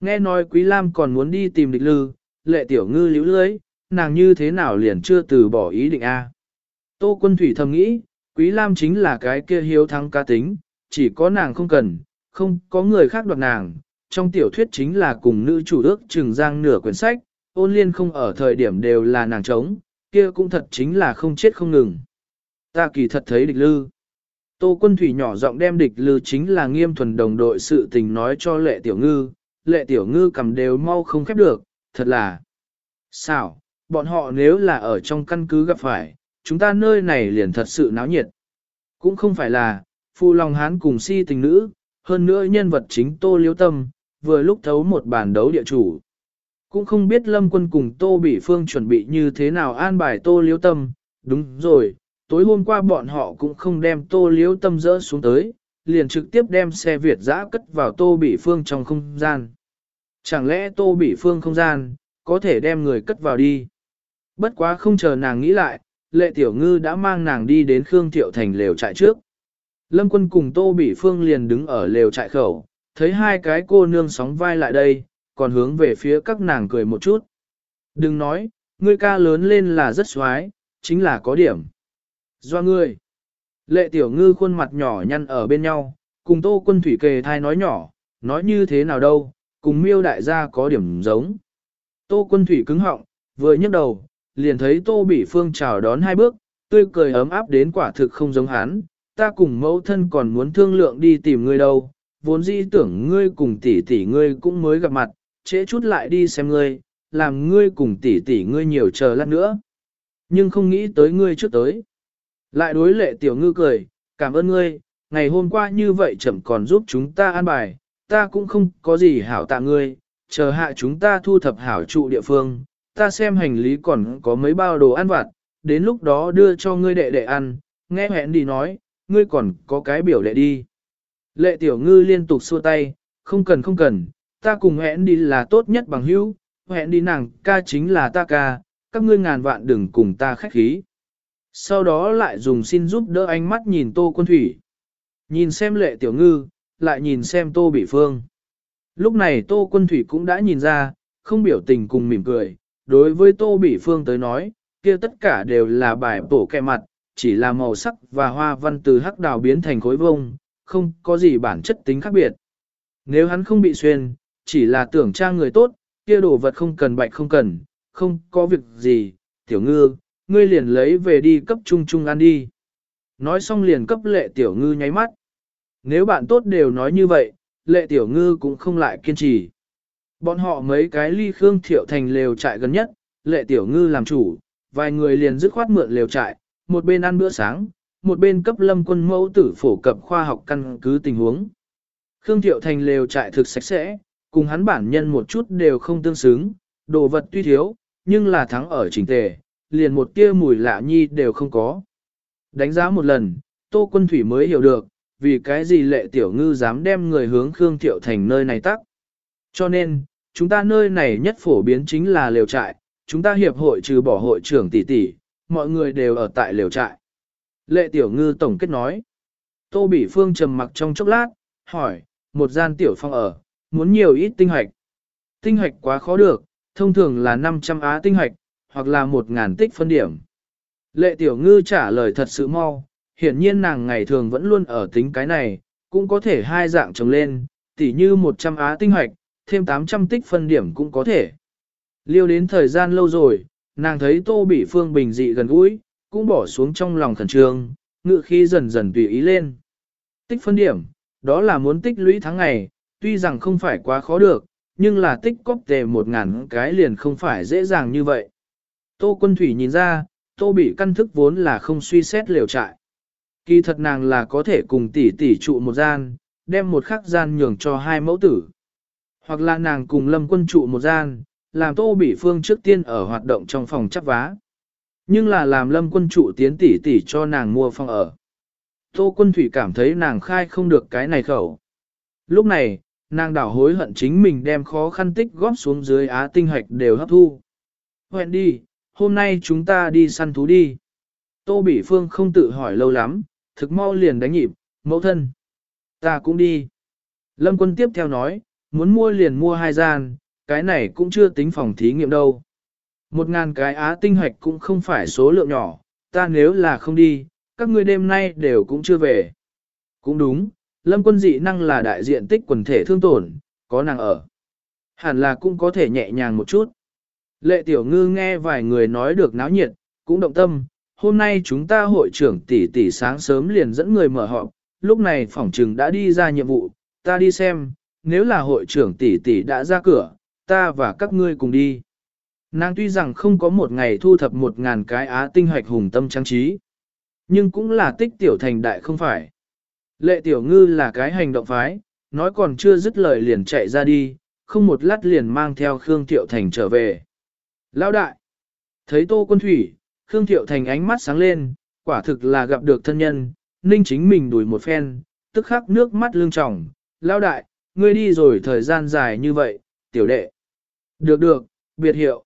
Nghe nói Quý Lam còn muốn đi tìm địch lư, Lệ Tiểu Ngư liễu lưới, nàng như thế nào liền chưa từ bỏ ý định A. Tô Quân Thủy thầm nghĩ, Quý Lam chính là cái kia hiếu thắng ca tính, chỉ có nàng không cần, không có người khác đoạt nàng, trong tiểu thuyết chính là cùng nữ chủ ước trừng giang nửa quyển sách, ôn liên không ở thời điểm đều là nàng trống, kia cũng thật chính là không chết không ngừng. Ta kỳ thật thấy địch lư. Tô quân thủy nhỏ giọng đem địch lư chính là nghiêm thuần đồng đội sự tình nói cho lệ tiểu ngư, lệ tiểu ngư cầm đều mau không khép được, thật là. Sao, bọn họ nếu là ở trong căn cứ gặp phải, chúng ta nơi này liền thật sự náo nhiệt. Cũng không phải là, phu lòng hán cùng si tình nữ, hơn nữa nhân vật chính tô liếu tâm, vừa lúc thấu một bàn đấu địa chủ. Cũng không biết Lâm Quân cùng Tô Bỉ Phương chuẩn bị như thế nào an bài Tô Liếu Tâm, đúng rồi, tối hôm qua bọn họ cũng không đem Tô Liếu Tâm dỡ xuống tới, liền trực tiếp đem xe Việt giã cất vào Tô Bỉ Phương trong không gian. Chẳng lẽ Tô Bỉ Phương không gian, có thể đem người cất vào đi. Bất quá không chờ nàng nghĩ lại, Lệ Tiểu Ngư đã mang nàng đi đến Khương Thiệu Thành lều trại trước. Lâm Quân cùng Tô Bỉ Phương liền đứng ở lều trại khẩu, thấy hai cái cô nương sóng vai lại đây, còn hướng về phía các nàng cười một chút. Đừng nói, ngươi ca lớn lên là rất xoái, chính là có điểm. Do ngươi, lệ tiểu ngư khuôn mặt nhỏ nhăn ở bên nhau, cùng tô quân thủy kề thai nói nhỏ, nói như thế nào đâu, cùng miêu đại gia có điểm giống. Tô quân thủy cứng họng, vừa nhấc đầu, liền thấy tô bị phương chào đón hai bước, tươi cười ấm áp đến quả thực không giống hắn, ta cùng mẫu thân còn muốn thương lượng đi tìm ngươi đâu, vốn dĩ tưởng ngươi cùng tỷ tỷ ngươi cũng mới gặp mặt, trễ chút lại đi xem ngươi, làm ngươi cùng tỷ tỷ ngươi nhiều chờ lát nữa. Nhưng không nghĩ tới ngươi trước tới. Lại đối lệ tiểu ngư cười, cảm ơn ngươi, ngày hôm qua như vậy chậm còn giúp chúng ta an bài, ta cũng không có gì hảo tạ ngươi, chờ hạ chúng ta thu thập hảo trụ địa phương, ta xem hành lý còn có mấy bao đồ ăn vặt, đến lúc đó đưa cho ngươi đệ đệ ăn, nghe hẹn đi nói, ngươi còn có cái biểu đệ đi. Lệ tiểu ngư liên tục xua tay, không cần không cần, ta cùng hẹn đi là tốt nhất bằng hữu, hẹn đi nàng ca chính là ta ca, các ngươi ngàn vạn đừng cùng ta khách khí. Sau đó lại dùng xin giúp đỡ ánh mắt nhìn tô quân thủy. Nhìn xem lệ tiểu ngư, lại nhìn xem tô bị phương. Lúc này tô quân thủy cũng đã nhìn ra, không biểu tình cùng mỉm cười, đối với tô bị phương tới nói, kia tất cả đều là bài bổ kẹ mặt, chỉ là màu sắc và hoa văn từ hắc đào biến thành khối vông, không có gì bản chất tính khác biệt. Nếu hắn không bị xuyên, chỉ là tưởng trang người tốt, kia đồ vật không cần bạch không cần, không có việc gì, tiểu ngư, ngươi liền lấy về đi cấp trung trung ăn đi. Nói xong liền cấp lệ tiểu ngư nháy mắt. Nếu bạn tốt đều nói như vậy, lệ tiểu ngư cũng không lại kiên trì. Bọn họ mấy cái ly Khương Thiệu Thành lều trại gần nhất, lệ tiểu ngư làm chủ, vài người liền dứt khoát mượn lều trại, một bên ăn bữa sáng, một bên cấp lâm quân mẫu tử phổ cập khoa học căn cứ tình huống. Khương Thiệu Thành lều trại thực sạch sẽ, cùng hắn bản nhân một chút đều không tương xứng, đồ vật tuy thiếu, nhưng là thắng ở chỉnh tề, liền một tia mùi lạ nhi đều không có. Đánh giá một lần, Tô Quân Thủy mới hiểu được, vì cái gì lệ tiểu ngư dám đem người hướng Khương Thiệu Thành nơi này tắc. Cho nên, chúng ta nơi này nhất phổ biến chính là lều trại, chúng ta hiệp hội trừ bỏ hội trưởng tỷ tỷ, mọi người đều ở tại lều trại. Lệ tiểu ngư tổng kết nói. Tô Bỉ Phương trầm mặc trong chốc lát, hỏi, một gian tiểu phong ở, muốn nhiều ít tinh hoạch. Tinh hoạch quá khó được, thông thường là 500 á tinh hoạch, hoặc là 1.000 tích phân điểm. Lệ tiểu ngư trả lời thật sự mau, hiển nhiên nàng ngày thường vẫn luôn ở tính cái này, cũng có thể hai dạng trồng lên, tỉ như 100 á tinh hoạch, thêm 800 tích phân điểm cũng có thể. Liêu đến thời gian lâu rồi, nàng thấy tô bị phương bình dị gần gũi, cũng bỏ xuống trong lòng khẩn trương, ngự khi dần dần tùy ý lên. Tích phân điểm, đó là muốn tích lũy tháng ngày, tuy rằng không phải quá khó được, nhưng là tích cóp tề một ngàn cái liền không phải dễ dàng như vậy. Tô quân thủy nhìn ra, tô bị căn thức vốn là không suy xét liều trại. Kỳ thật nàng là có thể cùng tỷ tỷ trụ một gian, đem một khắc gian nhường cho hai mẫu tử. Hoặc là nàng cùng lâm quân trụ một gian, làm tô bị phương trước tiên ở hoạt động trong phòng chắp vá. Nhưng là làm lâm quân trụ tiến tỷ tỷ cho nàng mua phòng ở. Tô quân thủy cảm thấy nàng khai không được cái này khẩu. Lúc này, nàng đảo hối hận chính mình đem khó khăn tích góp xuống dưới á tinh hạch đều hấp thu. Hẹn đi, hôm nay chúng ta đi săn thú đi. Tô Bỉ Phương không tự hỏi lâu lắm, thực mau liền đánh nhịp, mẫu thân. Ta cũng đi. Lâm quân tiếp theo nói, muốn mua liền mua hai gian, cái này cũng chưa tính phòng thí nghiệm đâu. Một ngàn cái á tinh hạch cũng không phải số lượng nhỏ, ta nếu là không đi, các ngươi đêm nay đều cũng chưa về. Cũng đúng, lâm quân dị năng là đại diện tích quần thể thương tổn, có nàng ở. Hẳn là cũng có thể nhẹ nhàng một chút. Lệ tiểu ngư nghe vài người nói được náo nhiệt, cũng động tâm, hôm nay chúng ta hội trưởng tỷ tỷ sáng sớm liền dẫn người mở họp, lúc này phỏng trừng đã đi ra nhiệm vụ, ta đi xem, nếu là hội trưởng tỷ tỷ đã ra cửa, ta và các ngươi cùng đi. Nàng tuy rằng không có một ngày thu thập một ngàn cái á tinh hoạch hùng tâm trang trí, nhưng cũng là tích tiểu thành đại không phải. Lệ tiểu ngư là cái hành động phái, nói còn chưa dứt lời liền chạy ra đi, không một lát liền mang theo Khương Thiệu Thành trở về. Lão đại, thấy tô quân thủy, Khương Thiệu Thành ánh mắt sáng lên, quả thực là gặp được thân nhân, ninh chính mình đuổi một phen, tức khắc nước mắt lưng tròng. Lão đại, ngươi đi rồi thời gian dài như vậy, tiểu đệ. Được được, biệt hiệu.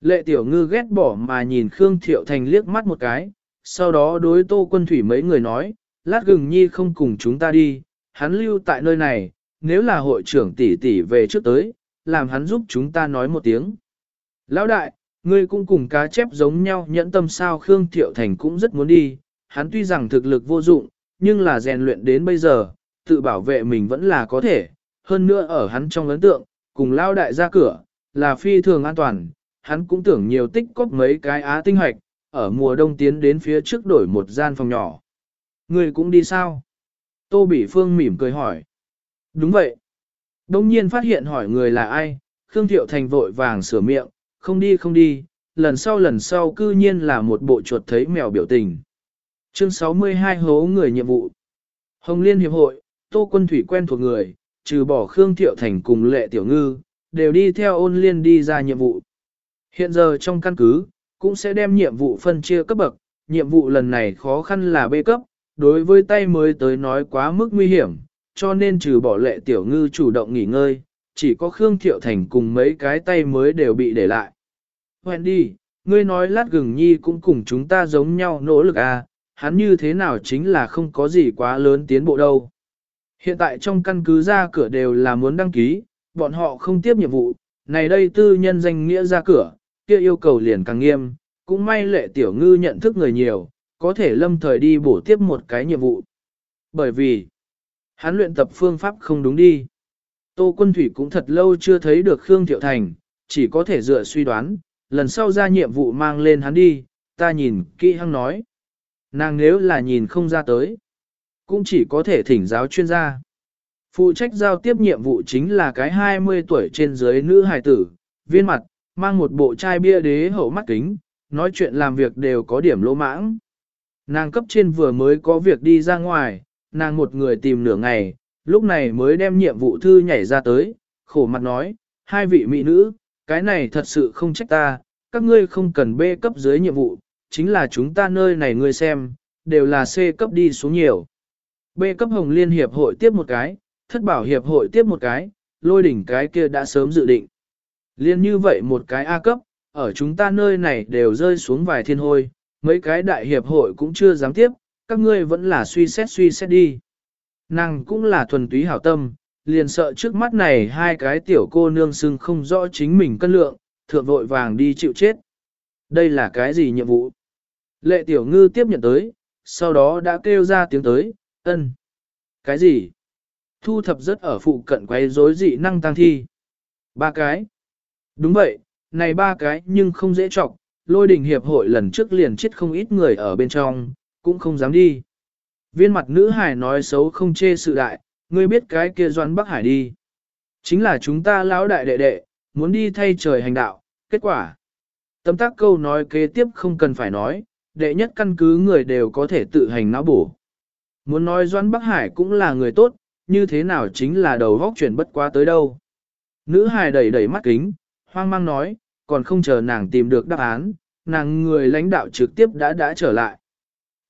Lệ tiểu ngư ghét bỏ mà nhìn Khương Thiệu Thành liếc mắt một cái, sau đó đối tô quân thủy mấy người nói, lát gừng nhi không cùng chúng ta đi, hắn lưu tại nơi này, nếu là hội trưởng tỷ tỷ về trước tới, làm hắn giúp chúng ta nói một tiếng. Lão đại, ngươi cũng cùng cá chép giống nhau nhẫn tâm sao Khương Thiệu Thành cũng rất muốn đi, hắn tuy rằng thực lực vô dụng, nhưng là rèn luyện đến bây giờ, tự bảo vệ mình vẫn là có thể, hơn nữa ở hắn trong ấn tượng, cùng Lão đại ra cửa, là phi thường an toàn, hắn cũng tưởng nhiều tích cóp mấy cái á tinh hoạch, ở mùa đông tiến đến phía trước đổi một gian phòng nhỏ. Người cũng đi sao? Tô Bỉ Phương mỉm cười hỏi. Đúng vậy. Đông nhiên phát hiện hỏi người là ai, Khương Thiệu Thành vội vàng sửa miệng, không đi không đi, lần sau lần sau cư nhiên là một bộ chuột thấy mèo biểu tình. Chương 62 hố người nhiệm vụ. Hồng Liên Hiệp hội, Tô Quân Thủy quen thuộc người, trừ bỏ Khương Thiệu Thành cùng Lệ Tiểu Ngư, đều đi theo ôn liên đi ra nhiệm vụ. Hiện giờ trong căn cứ, cũng sẽ đem nhiệm vụ phân chia cấp bậc, nhiệm vụ lần này khó khăn là B cấp, đối với tay mới tới nói quá mức nguy hiểm, cho nên trừ bỏ lệ tiểu ngư chủ động nghỉ ngơi, chỉ có Khương Thiệu Thành cùng mấy cái tay mới đều bị để lại. Wendy, ngươi nói lát gừng nhi cũng cùng chúng ta giống nhau nỗ lực à, hắn như thế nào chính là không có gì quá lớn tiến bộ đâu. Hiện tại trong căn cứ ra cửa đều là muốn đăng ký, bọn họ không tiếp nhiệm vụ, này đây tư nhân danh nghĩa ra cửa, kia yêu cầu liền càng nghiêm, cũng may lệ tiểu ngư nhận thức người nhiều, có thể lâm thời đi bổ tiếp một cái nhiệm vụ. Bởi vì, hắn luyện tập phương pháp không đúng đi. Tô Quân Thủy cũng thật lâu chưa thấy được Khương Thiệu Thành, chỉ có thể dựa suy đoán, lần sau ra nhiệm vụ mang lên hắn đi, ta nhìn kỹ hăng nói. Nàng nếu là nhìn không ra tới, cũng chỉ có thể thỉnh giáo chuyên gia. Phụ trách giao tiếp nhiệm vụ chính là cái 20 tuổi trên dưới nữ hài tử, viên mặt, mang một bộ chai bia đế hậu mắt kính, nói chuyện làm việc đều có điểm lỗ mãng. Nàng cấp trên vừa mới có việc đi ra ngoài, nàng một người tìm nửa ngày, lúc này mới đem nhiệm vụ thư nhảy ra tới, khổ mặt nói, hai vị mỹ nữ, cái này thật sự không trách ta, các ngươi không cần B cấp dưới nhiệm vụ, chính là chúng ta nơi này ngươi xem, đều là C cấp đi xuống nhiều. B cấp Hồng Liên Hiệp hội tiếp một cái, thất bảo Hiệp hội tiếp một cái, lôi đỉnh cái kia đã sớm dự định. Liên như vậy một cái A cấp, ở chúng ta nơi này đều rơi xuống vài thiên hôi, mấy cái đại hiệp hội cũng chưa dám tiếp, các ngươi vẫn là suy xét suy xét đi. Nàng cũng là thuần túy hảo tâm, liền sợ trước mắt này hai cái tiểu cô nương xưng không rõ chính mình cân lượng, thượng vội vàng đi chịu chết. Đây là cái gì nhiệm vụ? Lệ tiểu ngư tiếp nhận tới, sau đó đã kêu ra tiếng tới, ân. Cái gì? Thu thập rất ở phụ cận quay rối dị năng tăng thi. Ba cái. Đúng vậy, này ba cái nhưng không dễ trọng, lôi đình hiệp hội lần trước liền chết không ít người ở bên trong, cũng không dám đi. Viên mặt nữ hải nói xấu không chê sự đại, ngươi biết cái kia doan Bắc Hải đi. Chính là chúng ta lão đại đệ đệ, muốn đi thay trời hành đạo, kết quả. Tấm tác câu nói kế tiếp không cần phải nói, đệ nhất căn cứ người đều có thể tự hành não bổ. Muốn nói Doan Bắc Hải cũng là người tốt, như thế nào chính là đầu góc chuyển bất quá tới đâu. Nữ hải đẩy đẩy mắt kính, hoang mang nói, còn không chờ nàng tìm được đáp án, nàng người lãnh đạo trực tiếp đã đã trở lại.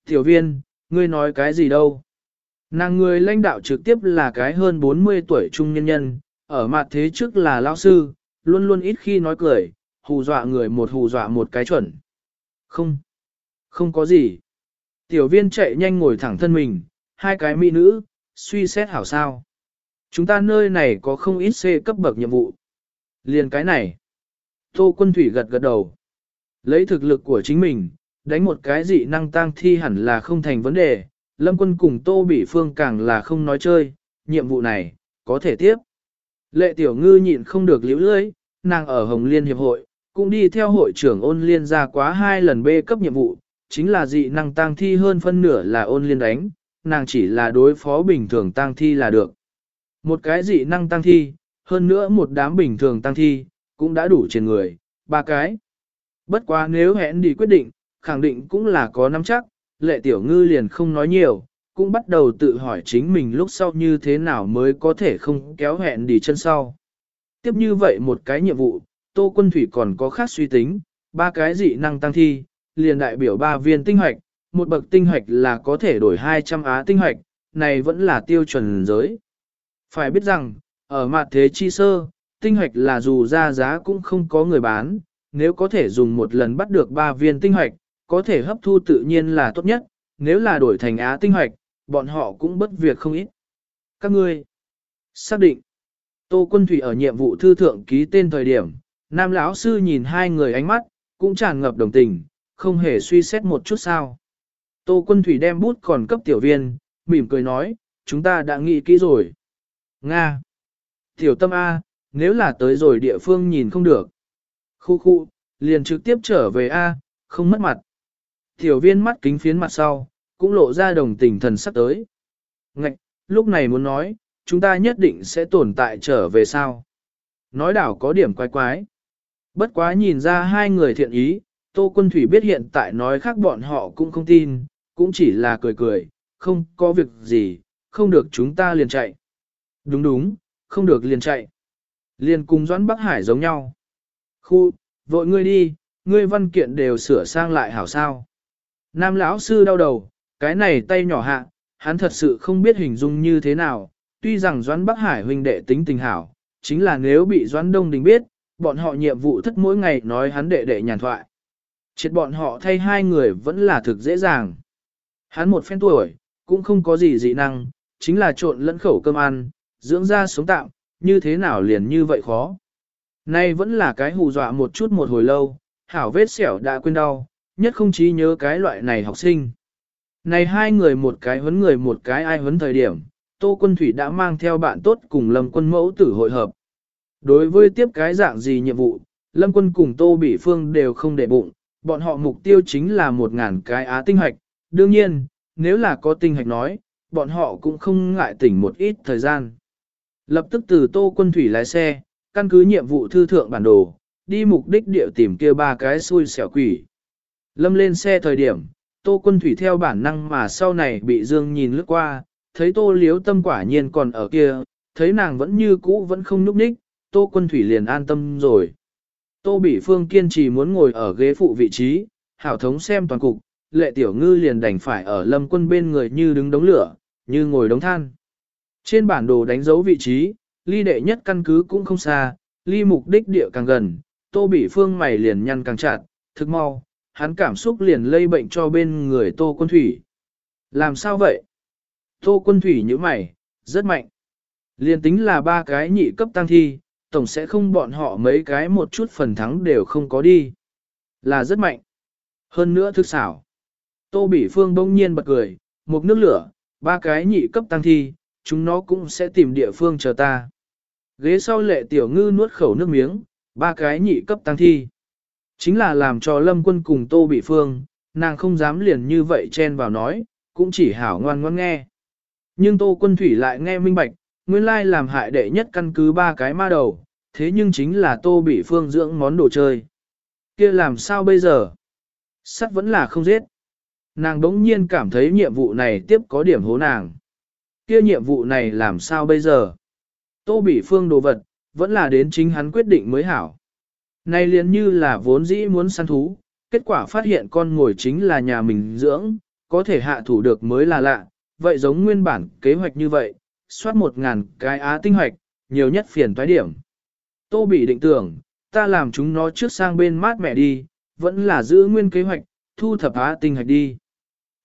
Tiểu viên, ngươi nói cái gì đâu? Nàng người lãnh đạo trực tiếp là cái hơn 40 tuổi trung nhân nhân, ở mặt thế trước là lão sư, luôn luôn ít khi nói cười, hù dọa người một hù dọa một cái chuẩn. Không, không có gì. Tiểu viên chạy nhanh ngồi thẳng thân mình, hai cái mỹ nữ, suy xét hảo sao. Chúng ta nơi này có không ít C cấp bậc nhiệm vụ. Liền cái này. Tô quân thủy gật gật đầu. Lấy thực lực của chính mình, đánh một cái dị năng tăng thi hẳn là không thành vấn đề. Lâm quân cùng Tô Bỉ Phương càng là không nói chơi, nhiệm vụ này, có thể tiếp. Lệ tiểu ngư nhịn không được liễu lưỡi, nàng ở Hồng Liên Hiệp hội, cũng đi theo hội trưởng ôn liên ra quá hai lần bê cấp nhiệm vụ, chính là dị năng tăng thi hơn phân nửa là ôn liên đánh, nàng chỉ là đối phó bình thường tăng thi là được. Một cái dị năng tăng thi, hơn nữa một đám bình thường tăng thi, cũng đã đủ trên người, ba cái. Bất quá nếu hẹn đi quyết định, khẳng định cũng là có nắm chắc, lệ tiểu ngư liền không nói nhiều, cũng bắt đầu tự hỏi chính mình lúc sau như thế nào mới có thể không kéo hẹn đi chân sau. Tiếp như vậy một cái nhiệm vụ, Tô Quân Thủy còn có khác suy tính, ba cái dị năng tăng thi, liền đại biểu ba viên tinh hoạch, một bậc tinh hoạch là có thể đổi 200 á tinh hoạch, này vẫn là tiêu chuẩn giới. Phải biết rằng, ở mặt thế chi sơ, tinh hoạch là dù ra giá cũng không có người bán, nếu có thể dùng một lần bắt được 3 viên tinh hoạch, có thể hấp thu tự nhiên là tốt nhất, nếu là đổi thành á tinh hoạch, bọn họ cũng bất việc không ít. Các ngươi, xác định, Tô Quân Thủy ở nhiệm vụ thư thượng ký tên thời điểm, Nam lão sư nhìn hai người ánh mắt, cũng tràn ngập đồng tình, không hề suy xét một chút sao. Tô Quân Thủy đem bút còn cấp tiểu viên, mỉm cười nói, chúng ta đã nghĩ kỹ rồi. Nga. Tiểu tâm A, nếu là tới rồi địa phương nhìn không được. Khu khu, liền trực tiếp trở về A, không mất mặt. Tiểu viên mắt kính phiến mặt sau, cũng lộ ra đồng tình thần sắp tới. Ngạch, lúc này muốn nói, chúng ta nhất định sẽ tồn tại trở về sao. Nói đảo có điểm quái quái. Bất quá nhìn ra hai người thiện ý, Tô Quân Thủy biết hiện tại nói khác bọn họ cũng không tin, cũng chỉ là cười cười, không có việc gì, không được chúng ta liền chạy. Đúng đúng, không được liền chạy. Liền cùng Doãn Bắc Hải giống nhau. Khu, vội ngươi đi, ngươi văn kiện đều sửa sang lại hảo sao. Nam lão sư đau đầu, cái này tay nhỏ hạ, hắn thật sự không biết hình dung như thế nào, tuy rằng Doãn Bắc Hải huynh đệ tính tình hảo, chính là nếu bị Doãn Đông Đình biết, bọn họ nhiệm vụ thất mỗi ngày nói hắn đệ đệ nhàn thoại. Chết bọn họ thay hai người vẫn là thực dễ dàng. Hắn một phen tuổi, cũng không có gì dị năng, chính là trộn lẫn khẩu cơm ăn, dưỡng ra sống tạm, như thế nào liền như vậy khó. Nay vẫn là cái hù dọa một chút một hồi lâu, hảo vết xẻo đã quên đau, nhất không chí nhớ cái loại này học sinh. Này hai người một cái huấn người một cái ai huấn thời điểm, Tô Quân Thủy đã mang theo bạn tốt cùng Lâm Quân mẫu tử hội hợp. Đối với tiếp cái dạng gì nhiệm vụ, Lâm Quân cùng Tô Bỉ Phương đều không để bụng, bọn họ mục tiêu chính là một ngàn cái á tinh hạch. Đương nhiên, nếu là có tinh hạch nói, bọn họ cũng không ngại tỉnh một ít thời gian. Lập tức từ tô quân thủy lái xe, căn cứ nhiệm vụ thư thượng bản đồ, đi mục đích địa tìm kia ba cái xui xẻo quỷ. Lâm lên xe thời điểm, tô quân thủy theo bản năng mà sau này bị Dương nhìn lướt qua, thấy tô liếu tâm quả nhiên còn ở kia, thấy nàng vẫn như cũ vẫn không nhúc nhích, tô quân thủy liền an tâm rồi. Tô Bỉ Phương kiên trì muốn ngồi ở ghế phụ vị trí, hảo thống xem toàn cục, lệ tiểu ngư liền đành phải ở lâm quân bên người như đứng đống lửa, như ngồi đống than. Trên bản đồ đánh dấu vị trí, ly đệ nhất căn cứ cũng không xa, ly mục đích địa càng gần, Tô Bỉ Phương mày liền nhăn càng chặt, thực mau, hắn cảm xúc liền lây bệnh cho bên người Tô Quân Thủy. Làm sao vậy? Tô Quân Thủy như mày, rất mạnh. Liền tính là ba cái nhị cấp tăng thi, tổng sẽ không bọn họ mấy cái một chút phần thắng đều không có đi. Là rất mạnh. Hơn nữa thức xảo. Tô Bỉ Phương bỗng nhiên bật cười, một nước lửa, ba cái nhị cấp tăng thi, chúng nó cũng sẽ tìm địa phương chờ ta. Ghế sau lệ tiểu ngư nuốt khẩu nước miếng, ba cái nhị cấp tăng thi. Chính là làm cho lâm quân cùng Tô bị Phương, nàng không dám liền như vậy chen vào nói, cũng chỉ hảo ngoan ngoan nghe. Nhưng Tô Quân Thủy lại nghe minh bạch, nguyên lai làm hại đệ nhất căn cứ ba cái ma đầu, thế nhưng chính là Tô bị Phương dưỡng món đồ chơi. kia làm sao bây giờ? Sắt vẫn là không giết. Nàng đống nhiên cảm thấy nhiệm vụ này tiếp có điểm hố nàng kia nhiệm vụ này làm sao bây giờ? Tô Bỉ Phương đồ vật, vẫn là đến chính hắn quyết định mới hảo. Này liền như là vốn dĩ muốn săn thú, kết quả phát hiện con ngồi chính là nhà mình dưỡng, có thể hạ thủ được mới là lạ, vậy giống nguyên bản kế hoạch như vậy, soát một ngàn cái á tinh hoạch, nhiều nhất phiền toái điểm. Tô bị định tưởng, ta làm chúng nó trước sang bên mát mẹ đi, vẫn là giữ nguyên kế hoạch, thu thập á tinh hoạch đi.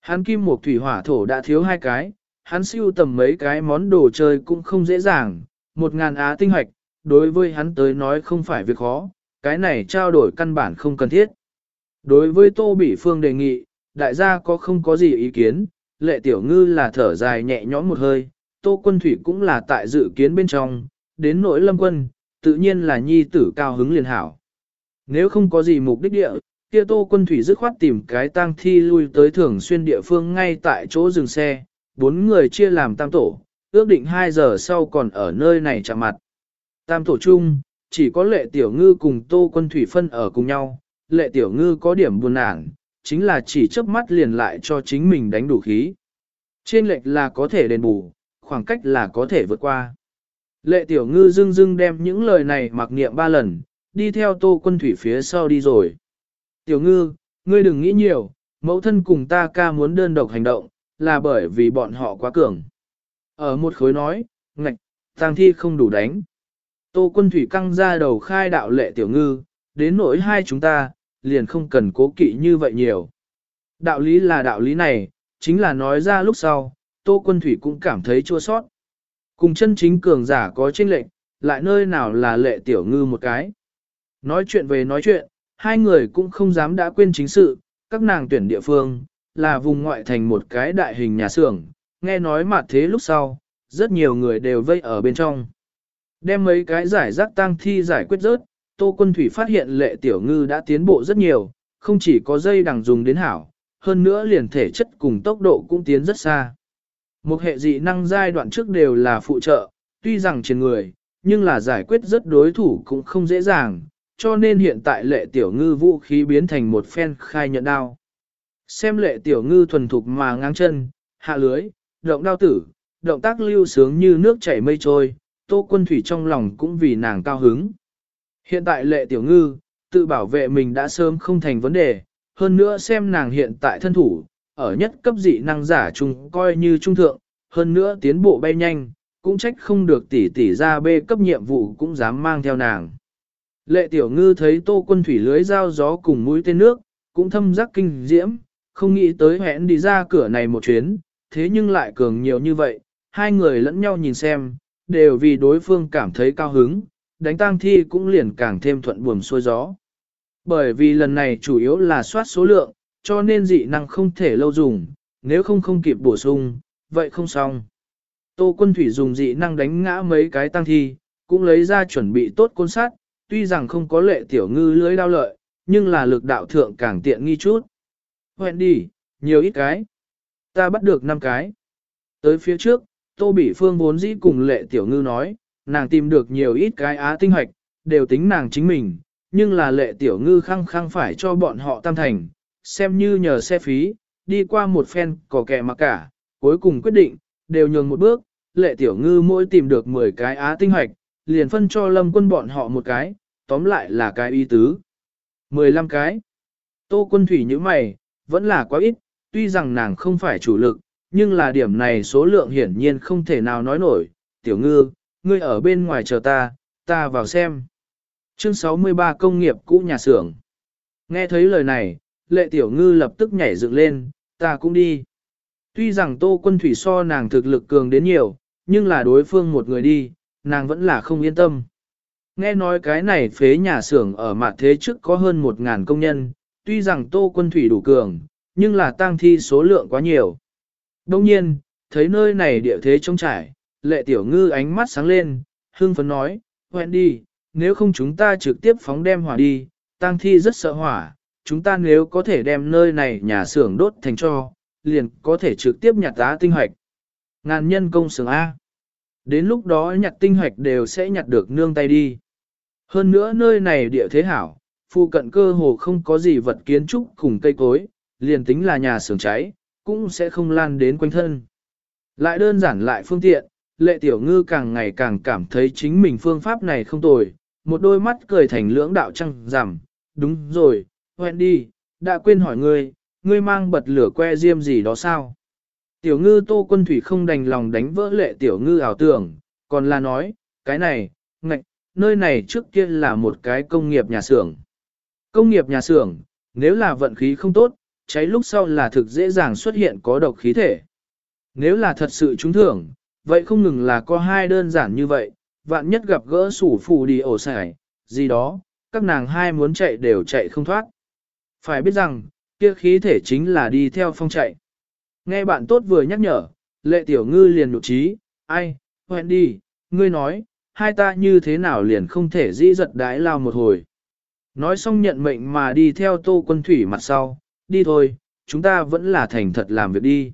Hắn kim một thủy hỏa thổ đã thiếu hai cái, hắn siêu tầm mấy cái món đồ chơi cũng không dễ dàng, một ngàn á tinh hoạch, đối với hắn tới nói không phải việc khó, cái này trao đổi căn bản không cần thiết. Đối với Tô Bỉ Phương đề nghị, đại gia có không có gì ý kiến, lệ tiểu ngư là thở dài nhẹ nhõm một hơi, Tô Quân Thủy cũng là tại dự kiến bên trong, đến nỗi lâm quân, tự nhiên là nhi tử cao hứng liền hảo. Nếu không có gì mục đích địa, kia Tô Quân Thủy dứt khoát tìm cái tang thi lui tới thường xuyên địa phương ngay tại chỗ dừng xe, bốn người chia làm tam tổ, ước định 2 giờ sau còn ở nơi này chạm mặt. Tam tổ chung, chỉ có lệ tiểu ngư cùng Tô Quân Thủy phân ở cùng nhau, lệ tiểu ngư có điểm buồn nản, chính là chỉ chớp mắt liền lại cho chính mình đánh đủ khí. Trên lệch là có thể đền bù, khoảng cách là có thể vượt qua. Lệ tiểu ngư dưng dưng đem những lời này mặc niệm ba lần, đi theo tô quân thủy phía sau đi rồi. Tiểu ngư, ngươi đừng nghĩ nhiều, mẫu thân cùng ta ca muốn đơn độc hành động, là bởi vì bọn họ quá cường. Ở một khối nói, ngạch, tang thi không đủ đánh. Tô quân thủy căng ra đầu khai đạo lệ tiểu ngư, đến nỗi hai chúng ta, liền không cần cố kỵ như vậy nhiều. Đạo lý là đạo lý này, chính là nói ra lúc sau, Tô Quân Thủy cũng cảm thấy chua sót. Cùng chân chính cường giả có chênh lệnh, lại nơi nào là lệ tiểu ngư một cái. Nói chuyện về nói chuyện, hai người cũng không dám đã quên chính sự, các nàng tuyển địa phương, là vùng ngoại thành một cái đại hình nhà xưởng, nghe nói mà thế lúc sau, rất nhiều người đều vây ở bên trong. Đem mấy cái giải rác tang thi giải quyết rớt, Tô Quân Thủy phát hiện lệ tiểu ngư đã tiến bộ rất nhiều, không chỉ có dây đằng dùng đến hảo, hơn nữa liền thể chất cùng tốc độ cũng tiến rất xa. Một hệ dị năng giai đoạn trước đều là phụ trợ, tuy rằng trên người, nhưng là giải quyết rất đối thủ cũng không dễ dàng, cho nên hiện tại lệ tiểu ngư vũ khí biến thành một phen khai nhận đao. Xem lệ tiểu ngư thuần thục mà ngang chân, hạ lưới, động đao tử, động tác lưu sướng như nước chảy mây trôi, tô quân thủy trong lòng cũng vì nàng cao hứng. Hiện tại lệ tiểu ngư, tự bảo vệ mình đã sớm không thành vấn đề, hơn nữa xem nàng hiện tại thân thủ, ở nhất cấp dị năng giả chung coi như trung thượng, hơn nữa tiến bộ bay nhanh, cũng trách không được tỷ tỷ ra bê cấp nhiệm vụ cũng dám mang theo nàng. Lệ tiểu ngư thấy tô quân thủy lưới dao gió cùng mũi tên nước, cũng thâm giác kinh diễm, không nghĩ tới hẹn đi ra cửa này một chuyến, thế nhưng lại cường nhiều như vậy, hai người lẫn nhau nhìn xem, đều vì đối phương cảm thấy cao hứng, đánh tang thi cũng liền càng thêm thuận buồm xuôi gió. Bởi vì lần này chủ yếu là soát số lượng, cho nên dị năng không thể lâu dùng, nếu không không kịp bổ sung, vậy không xong. Tô quân thủy dùng dị năng đánh ngã mấy cái tăng thi, cũng lấy ra chuẩn bị tốt côn sát, tuy rằng không có lệ tiểu ngư lưới đao lợi, nhưng là lực đạo thượng càng tiện nghi chút. Hoẹn đi, nhiều ít cái. Ta bắt được 5 cái. Tới phía trước, Tô Bỉ Phương vốn dĩ cùng lệ tiểu ngư nói, nàng tìm được nhiều ít cái á tinh hoạch, đều tính nàng chính mình, nhưng là lệ tiểu ngư khăng khăng phải cho bọn họ tam thành, xem như nhờ xe phí, đi qua một phen cỏ kẻ mà cả, cuối cùng quyết định, đều nhường một bước, lệ tiểu ngư mỗi tìm được 10 cái á tinh hoạch, liền phân cho lâm quân bọn họ một cái, tóm lại là cái y tứ. 15 cái. Tô quân thủy như mày, vẫn là quá ít, tuy rằng nàng không phải chủ lực, nhưng là điểm này số lượng hiển nhiên không thể nào nói nổi. Tiểu ngư, ngươi ở bên ngoài chờ ta, ta vào xem. Chương 63 công nghiệp cũ nhà xưởng. Nghe thấy lời này, lệ tiểu ngư lập tức nhảy dựng lên, ta cũng đi. Tuy rằng tô quân thủy so nàng thực lực cường đến nhiều, nhưng là đối phương một người đi, nàng vẫn là không yên tâm. Nghe nói cái này phế nhà xưởng ở mặt thế trước có hơn một ngàn công nhân, tuy rằng tô quân thủy đủ cường, nhưng là tang thi số lượng quá nhiều. Đông nhiên, thấy nơi này địa thế trông trải, lệ tiểu ngư ánh mắt sáng lên, hương phấn nói, hoẹn đi, nếu không chúng ta trực tiếp phóng đem hỏa đi, tang thi rất sợ hỏa, chúng ta nếu có thể đem nơi này nhà xưởng đốt thành cho, liền có thể trực tiếp nhặt giá tinh hoạch. Ngàn nhân công xưởng A. Đến lúc đó nhặt tinh hoạch đều sẽ nhặt được nương tay đi. Hơn nữa nơi này địa thế hảo, phụ cận cơ hồ không có gì vật kiến trúc cùng cây cối, liền tính là nhà xưởng cháy, cũng sẽ không lan đến quanh thân. Lại đơn giản lại phương tiện, lệ tiểu ngư càng ngày càng cảm thấy chính mình phương pháp này không tồi, một đôi mắt cười thành lưỡng đạo trăng rằm, đúng rồi, Wendy, đã quên hỏi ngươi, ngươi mang bật lửa que diêm gì đó sao? Tiểu ngư tô quân thủy không đành lòng đánh vỡ lệ tiểu ngư ảo tưởng, còn là nói, cái này, ngạch, nơi này trước kia là một cái công nghiệp nhà xưởng. Công nghiệp nhà xưởng, nếu là vận khí không tốt, cháy lúc sau là thực dễ dàng xuất hiện có độc khí thể. Nếu là thật sự trúng thưởng, vậy không ngừng là có hai đơn giản như vậy, vạn nhất gặp gỡ sủ phù đi ổ sải, gì đó, các nàng hai muốn chạy đều chạy không thoát. Phải biết rằng, kia khí thể chính là đi theo phong chạy. Nghe bạn tốt vừa nhắc nhở, lệ tiểu ngư liền nụ trí, ai, hoẹn đi, ngươi nói, hai ta như thế nào liền không thể dĩ giật đái lao một hồi. Nói xong nhận mệnh mà đi theo tô quân thủy mặt sau, đi thôi, chúng ta vẫn là thành thật làm việc đi.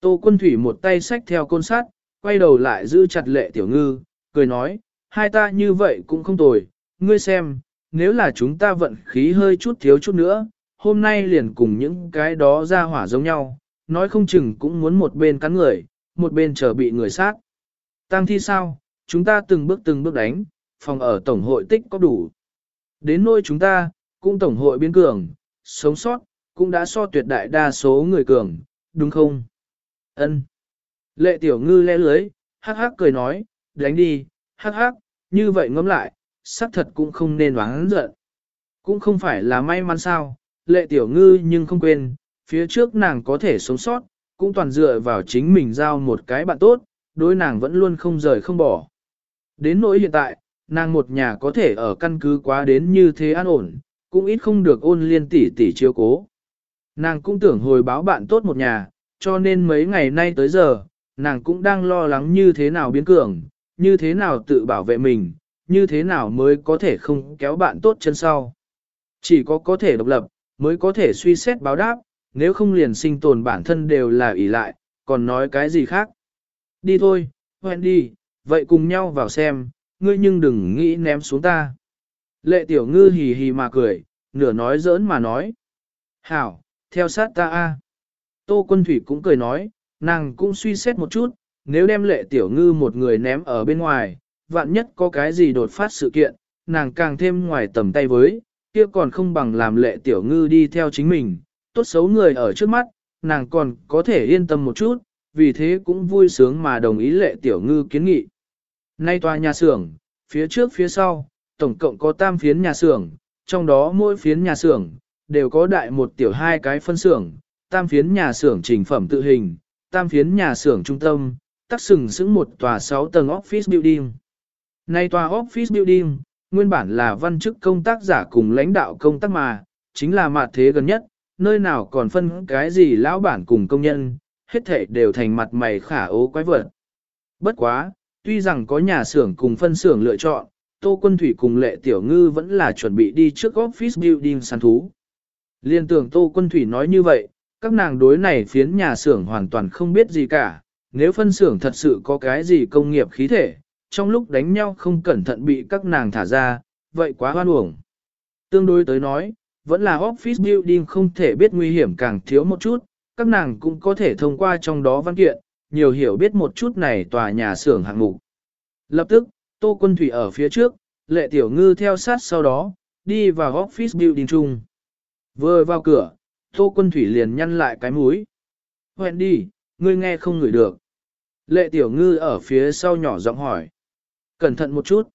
Tô quân thủy một tay xách theo côn sát, quay đầu lại giữ chặt lệ tiểu ngư, cười nói, hai ta như vậy cũng không tồi, ngươi xem, nếu là chúng ta vận khí hơi chút thiếu chút nữa, hôm nay liền cùng những cái đó ra hỏa giống nhau, nói không chừng cũng muốn một bên cắn người, một bên chờ bị người sát. Tăng thi sao, chúng ta từng bước từng bước đánh, phòng ở tổng hội tích có đủ. Đến nôi chúng ta, cũng tổng hội biến cường, sống sót, cũng đã so tuyệt đại đa số người cường, đúng không? Ân. Lệ tiểu ngư lẽ lưới, hắc hắc cười nói, đánh đi, hắc hắc, như vậy ngẫm lại, xác thật cũng không nên oán giận. Cũng không phải là may mắn sao, lệ tiểu ngư nhưng không quên, phía trước nàng có thể sống sót, cũng toàn dựa vào chính mình giao một cái bạn tốt, đối nàng vẫn luôn không rời không bỏ. Đến nỗi hiện tại, nàng một nhà có thể ở căn cứ quá đến như thế an ổn, cũng ít không được ôn liên tỷ tỷ chiếu cố. Nàng cũng tưởng hồi báo bạn tốt một nhà, cho nên mấy ngày nay tới giờ, nàng cũng đang lo lắng như thế nào biến cường, như thế nào tự bảo vệ mình, như thế nào mới có thể không kéo bạn tốt chân sau. Chỉ có có thể độc lập, mới có thể suy xét báo đáp, nếu không liền sinh tồn bản thân đều là ỷ lại, còn nói cái gì khác. Đi thôi, hoen đi, vậy cùng nhau vào xem, ngươi nhưng đừng nghĩ ném xuống ta. Lệ tiểu ngư hì hì mà cười, nửa nói giỡn mà nói. Hảo, theo sát ta a. Tô quân thủy cũng cười nói, nàng cũng suy xét một chút, nếu đem lệ tiểu ngư một người ném ở bên ngoài, vạn nhất có cái gì đột phát sự kiện, nàng càng thêm ngoài tầm tay với, kia còn không bằng làm lệ tiểu ngư đi theo chính mình, tốt xấu người ở trước mắt, nàng còn có thể yên tâm một chút, vì thế cũng vui sướng mà đồng ý lệ tiểu ngư kiến nghị. Nay tòa nhà xưởng, phía trước phía sau, tổng cộng có tam phiến nhà xưởng, trong đó mỗi phiến nhà xưởng đều có đại một tiểu hai cái phân xưởng, tam phiến nhà xưởng trình phẩm tự hình, tam phiến nhà xưởng trung tâm, tác sừng sững một tòa 6 tầng office building. Nay tòa office building, nguyên bản là văn chức công tác giả cùng lãnh đạo công tác mà, chính là mặt thế gần nhất, nơi nào còn phân cái gì lão bản cùng công nhân, hết thể đều thành mặt mày khả ố quái vật. Bất quá, tuy rằng có nhà xưởng cùng phân xưởng lựa chọn, Tô Quân Thủy cùng Lệ Tiểu Ngư vẫn là chuẩn bị đi trước office building săn thú. Liên tưởng Tô Quân Thủy nói như vậy, các nàng đối này phiến nhà xưởng hoàn toàn không biết gì cả, nếu phân xưởng thật sự có cái gì công nghiệp khí thể, trong lúc đánh nhau không cẩn thận bị các nàng thả ra, vậy quá hoan uổng. Tương đối tới nói, vẫn là office building không thể biết nguy hiểm càng thiếu một chút, các nàng cũng có thể thông qua trong đó văn kiện, nhiều hiểu biết một chút này tòa nhà xưởng hạng mục. Lập tức, Tô Quân Thủy ở phía trước, Lệ Tiểu Ngư theo sát sau đó, đi vào office building chung. Vừa vào cửa, Tô Quân Thủy liền nhăn lại cái mũi. Hoẹn đi, ngươi nghe không ngửi được. Lệ Tiểu Ngư ở phía sau nhỏ giọng hỏi. Cẩn thận một chút.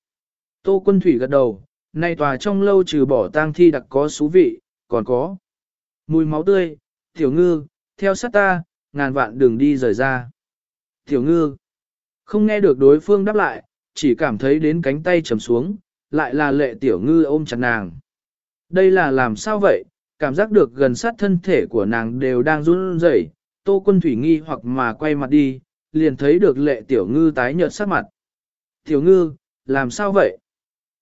Tô Quân Thủy gật đầu, nay tòa trong lâu trừ bỏ tang thi đặc có xú vị, còn có mùi máu tươi, Tiểu Ngư, theo sát ta, ngàn vạn đường đi rời ra. Tiểu Ngư, không nghe được đối phương đáp lại, chỉ cảm thấy đến cánh tay trầm xuống, lại là lệ Tiểu Ngư ôm chặt nàng. Đây là làm sao vậy, cảm giác được gần sát thân thể của nàng đều đang run rẩy. Tô quân thủy nghi hoặc mà quay mặt đi, liền thấy được lệ tiểu ngư tái nhợt sắc mặt. Tiểu ngư, làm sao vậy?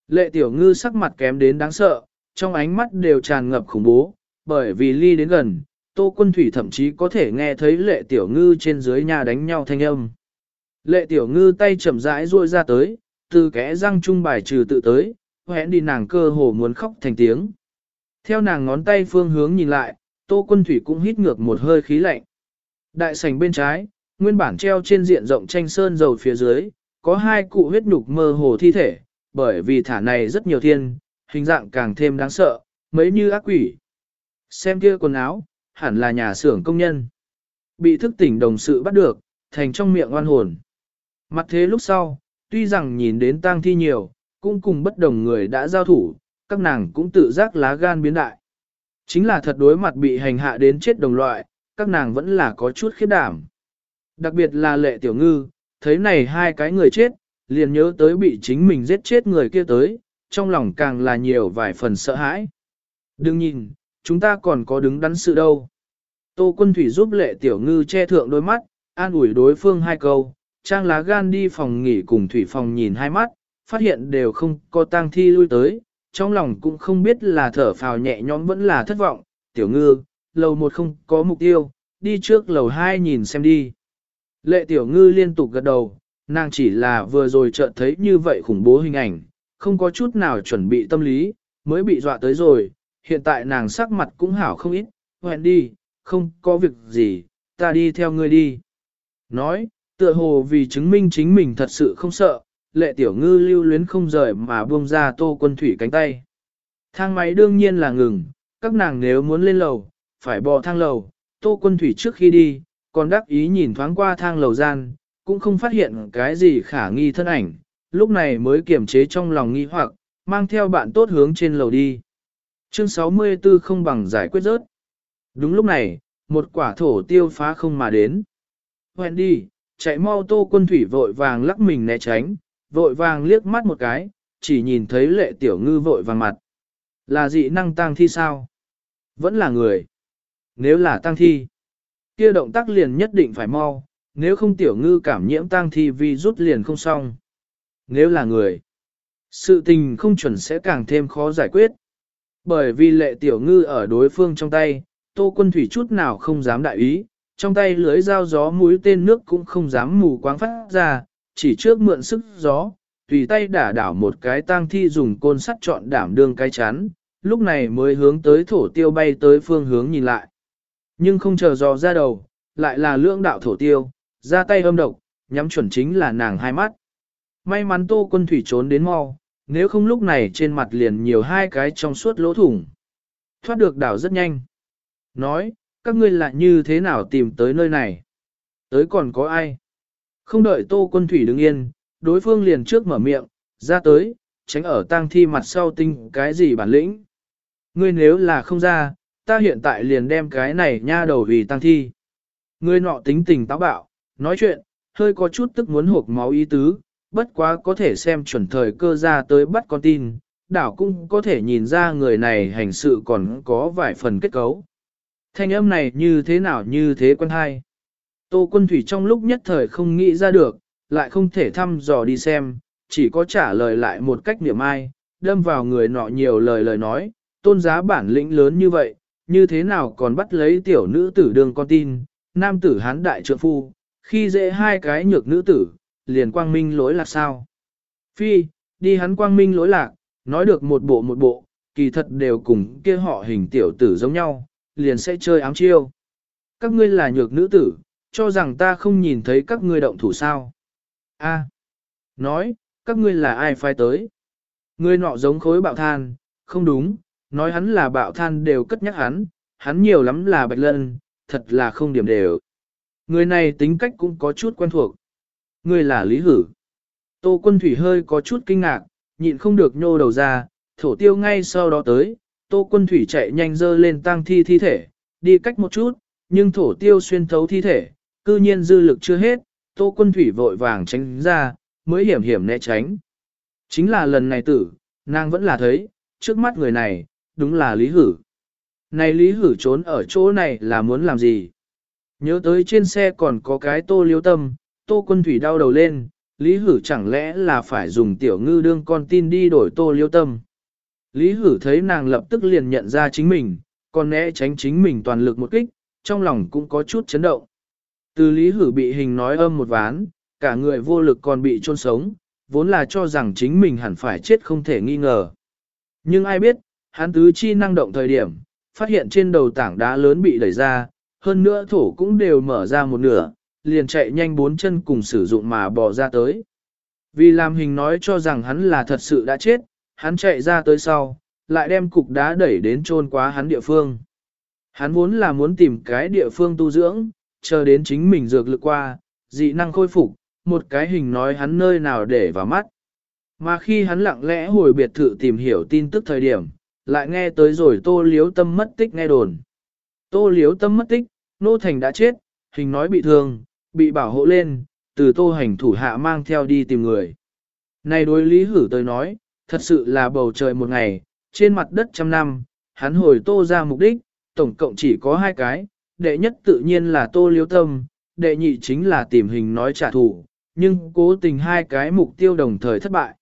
Lệ tiểu ngư sắc mặt kém đến đáng sợ, trong ánh mắt đều tràn ngập khủng bố, bởi vì ly đến gần, tô quân thủy thậm chí có thể nghe thấy lệ tiểu ngư trên dưới nhà đánh nhau thanh âm. Lệ tiểu ngư tay chậm rãi ruôi ra tới, từ kẽ răng trung bài trừ tự tới, hẹn đi nàng cơ hồ muốn khóc thành tiếng. Theo nàng ngón tay phương hướng nhìn lại, tô quân thủy cũng hít ngược một hơi khí lạnh. Đại sảnh bên trái, nguyên bản treo trên diện rộng tranh sơn dầu phía dưới, có hai cụ huyết nhục mơ hồ thi thể, bởi vì thả này rất nhiều thiên, hình dạng càng thêm đáng sợ, mấy như ác quỷ. Xem kia quần áo, hẳn là nhà xưởng công nhân. Bị thức tỉnh đồng sự bắt được, thành trong miệng oan hồn. Mặt thế lúc sau, tuy rằng nhìn đến tang thi nhiều, cũng cùng bất đồng người đã giao thủ, các nàng cũng tự giác lá gan biến đại. Chính là thật đối mặt bị hành hạ đến chết đồng loại, các nàng vẫn là có chút khiếp đảm. Đặc biệt là lệ tiểu ngư, thấy này hai cái người chết, liền nhớ tới bị chính mình giết chết người kia tới, trong lòng càng là nhiều vài phần sợ hãi. Đừng nhìn, chúng ta còn có đứng đắn sự đâu. Tô quân thủy giúp lệ tiểu ngư che thượng đôi mắt, an ủi đối phương hai câu, trang lá gan đi phòng nghỉ cùng thủy phòng nhìn hai mắt, phát hiện đều không có tang thi lui tới, trong lòng cũng không biết là thở phào nhẹ nhõm vẫn là thất vọng, tiểu ngư, lầu một không có mục tiêu, đi trước lầu hai nhìn xem đi. Lệ tiểu ngư liên tục gật đầu, nàng chỉ là vừa rồi chợt thấy như vậy khủng bố hình ảnh, không có chút nào chuẩn bị tâm lý, mới bị dọa tới rồi, hiện tại nàng sắc mặt cũng hảo không ít, hẹn đi, không có việc gì, ta đi theo ngươi đi. Nói, tựa hồ vì chứng minh chính mình thật sự không sợ, lệ tiểu ngư lưu luyến không rời mà buông ra tô quân thủy cánh tay. Thang máy đương nhiên là ngừng, các nàng nếu muốn lên lầu, phải bò thang lầu, tô quân thủy trước khi đi, còn đắc ý nhìn thoáng qua thang lầu gian, cũng không phát hiện cái gì khả nghi thân ảnh, lúc này mới kiềm chế trong lòng nghi hoặc, mang theo bạn tốt hướng trên lầu đi. Chương 64 không bằng giải quyết rớt. Đúng lúc này, một quả thổ tiêu phá không mà đến. Hoen đi, chạy mau tô quân thủy vội vàng lắc mình né tránh, vội vàng liếc mắt một cái, chỉ nhìn thấy lệ tiểu ngư vội vàng mặt. Là dị năng tăng thi sao? Vẫn là người. Nếu là tăng thi, kia động tác liền nhất định phải mau, nếu không tiểu ngư cảm nhiễm tăng thi vì rút liền không xong. Nếu là người, sự tình không chuẩn sẽ càng thêm khó giải quyết. Bởi vì lệ tiểu ngư ở đối phương trong tay, tô quân thủy chút nào không dám đại ý, trong tay lưới dao gió mũi tên nước cũng không dám mù quáng phát ra, chỉ trước mượn sức gió, tùy tay đả đảo một cái tang thi dùng côn sắt chọn đảm đương cái chắn, lúc này mới hướng tới thổ tiêu bay tới phương hướng nhìn lại. Nhưng không chờ dò ra đầu, lại là lưỡng đạo thổ tiêu, ra tay âm độc, nhắm chuẩn chính là nàng hai mắt. May mắn tô quân thủy trốn đến mau, nếu không lúc này trên mặt liền nhiều hai cái trong suốt lỗ thủng. Thoát được đảo rất nhanh. Nói, các ngươi lại như thế nào tìm tới nơi này? Tới còn có ai? Không đợi tô quân thủy đứng yên, đối phương liền trước mở miệng, ra tới, tránh ở tang thi mặt sau tinh cái gì bản lĩnh. Ngươi nếu là không ra, ta hiện tại liền đem cái này nha đầu vì tang thi. Ngươi nọ tính tình táo bạo, nói chuyện, hơi có chút tức muốn hộp máu ý tứ, bất quá có thể xem chuẩn thời cơ ra tới bắt con tin, đảo cũng có thể nhìn ra người này hành sự còn có vài phần kết cấu. Thanh âm này như thế nào như thế quân hai. Tô quân thủy trong lúc nhất thời không nghĩ ra được, lại không thể thăm dò đi xem, chỉ có trả lời lại một cách niệm ai, đâm vào người nọ nhiều lời lời nói, tôn giá bản lĩnh lớn như vậy, như thế nào còn bắt lấy tiểu nữ tử đương con tin, nam tử hán đại trượng phu, khi dễ hai cái nhược nữ tử, liền quang minh lỗi lạc sao. Phi, đi hắn quang minh lỗi lạc, nói được một bộ một bộ, kỳ thật đều cùng kia họ hình tiểu tử giống nhau, liền sẽ chơi ám chiêu. Các ngươi là nhược nữ tử, cho rằng ta không nhìn thấy các ngươi động thủ sao. A, nói, các ngươi là ai phai tới? Ngươi nọ giống khối bạo than, không đúng, nói hắn là bạo than đều cất nhắc hắn, hắn nhiều lắm là bạch lân, thật là không điểm đều. Người này tính cách cũng có chút quen thuộc ngươi là Lý Hử. Tô quân thủy hơi có chút kinh ngạc, nhịn không được nhô đầu ra, thổ tiêu ngay sau đó tới, tô quân thủy chạy nhanh dơ lên tang thi thi thể, đi cách một chút, nhưng thổ tiêu xuyên thấu thi thể, cư nhiên dư lực chưa hết, tô quân thủy vội vàng tránh ra, mới hiểm hiểm né tránh. Chính là lần này tử, nàng vẫn là thấy, trước mắt người này, đúng là Lý Hử. Này Lý Hử trốn ở chỗ này là muốn làm gì? Nhớ tới trên xe còn có cái tô liếu tâm, tô quân thủy đau đầu lên, Lý Hử chẳng lẽ là phải dùng tiểu ngư đương con tin đi đổi tô liêu tâm. Lý Hử thấy nàng lập tức liền nhận ra chính mình, còn né tránh chính mình toàn lực một kích, trong lòng cũng có chút chấn động. Từ Lý Hử bị hình nói âm một ván, cả người vô lực còn bị chôn sống, vốn là cho rằng chính mình hẳn phải chết không thể nghi ngờ. Nhưng ai biết, hắn tứ chi năng động thời điểm, phát hiện trên đầu tảng đá lớn bị đẩy ra, hơn nữa thổ cũng đều mở ra một nửa, liền chạy nhanh bốn chân cùng sử dụng mà bỏ ra tới. Vì làm hình nói cho rằng hắn là thật sự đã chết, hắn chạy ra tới sau, lại đem cục đá đẩy đến trôn quá hắn địa phương. Hắn vốn là muốn tìm cái địa phương tu dưỡng, chờ đến chính mình dược lực qua, dị năng khôi phục, một cái hình nói hắn nơi nào để vào mắt. Mà khi hắn lặng lẽ hồi biệt thự tìm hiểu tin tức thời điểm, lại nghe tới rồi tô liếu tâm mất tích nghe đồn. Tô liếu tâm mất tích, nô thành đã chết, hình nói bị thương, bị bảo hộ lên, từ tô hành thủ hạ mang theo đi tìm người. Này đối lý hử tới nói, thật sự là bầu trời một ngày, trên mặt đất trăm năm, hắn hồi tô ra mục đích, tổng cộng chỉ có hai cái, đệ nhất tự nhiên là tô liếu tâm, đệ nhị chính là tìm hình nói trả thù, nhưng cố tình hai cái mục tiêu đồng thời thất bại.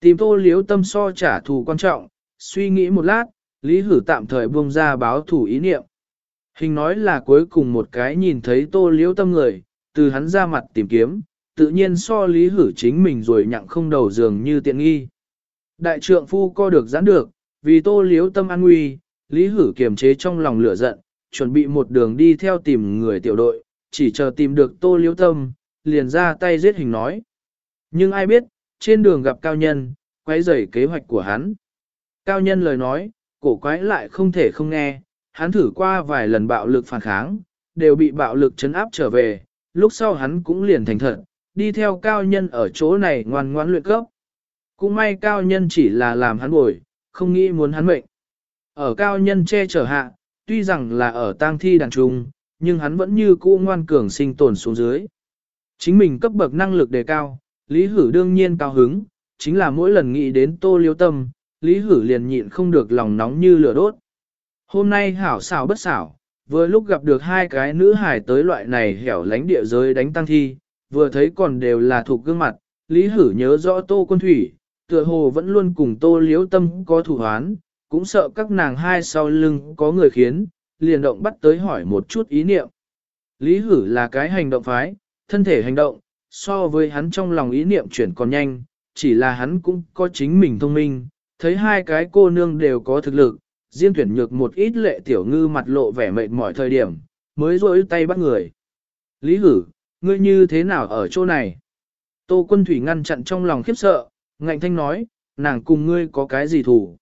Tìm tô liếu tâm so trả thù quan trọng, suy nghĩ một lát, Lý Hử tạm thời buông ra báo thủ ý niệm. Hình nói là cuối cùng một cái nhìn thấy tô liếu tâm người, từ hắn ra mặt tìm kiếm, tự nhiên so Lý Hử chính mình rồi nhặng không đầu giường như tiện nghi. Đại trượng phu co được giãn được, vì tô liếu tâm an nguy, Lý Hử kiềm chế trong lòng lửa giận, chuẩn bị một đường đi theo tìm người tiểu đội, chỉ chờ tìm được tô liếu tâm, liền ra tay giết hình nói. Nhưng ai biết, trên đường gặp cao nhân, quấy rầy kế hoạch của hắn. Cao nhân lời nói, cổ quái lại không thể không nghe, hắn thử qua vài lần bạo lực phản kháng, đều bị bạo lực chấn áp trở về, lúc sau hắn cũng liền thành thật, đi theo cao nhân ở chỗ này ngoan ngoãn luyện cấp. Cũng may cao nhân chỉ là làm hắn bồi, không nghĩ muốn hắn mệnh. Ở cao nhân che chở hạ, tuy rằng là ở tang thi đàn trung, nhưng hắn vẫn như cũ ngoan cường sinh tồn xuống dưới. Chính mình cấp bậc năng lực đề cao, Lý Hử đương nhiên cao hứng, chính là mỗi lần nghĩ đến tô liêu tâm, Lý Hử liền nhịn không được lòng nóng như lửa đốt. Hôm nay hảo xảo bất xảo, vừa lúc gặp được hai cái nữ hải tới loại này hẻo lánh địa giới đánh tăng thi, vừa thấy còn đều là thuộc gương mặt, Lý Hử nhớ rõ tô quân thủy, tựa hồ vẫn luôn cùng tô liếu tâm có thủ hoán, cũng sợ các nàng hai sau lưng có người khiến, liền động bắt tới hỏi một chút ý niệm. Lý Hử là cái hành động phái, thân thể hành động, so với hắn trong lòng ý niệm chuyển còn nhanh, chỉ là hắn cũng có chính mình thông minh, thấy hai cái cô nương đều có thực lực, riêng tuyển nhược một ít lệ tiểu ngư mặt lộ vẻ mệt mỏi thời điểm, mới rối tay bắt người. Lý hử, ngươi như thế nào ở chỗ này? Tô quân thủy ngăn chặn trong lòng khiếp sợ, ngạnh thanh nói, nàng cùng ngươi có cái gì thủ?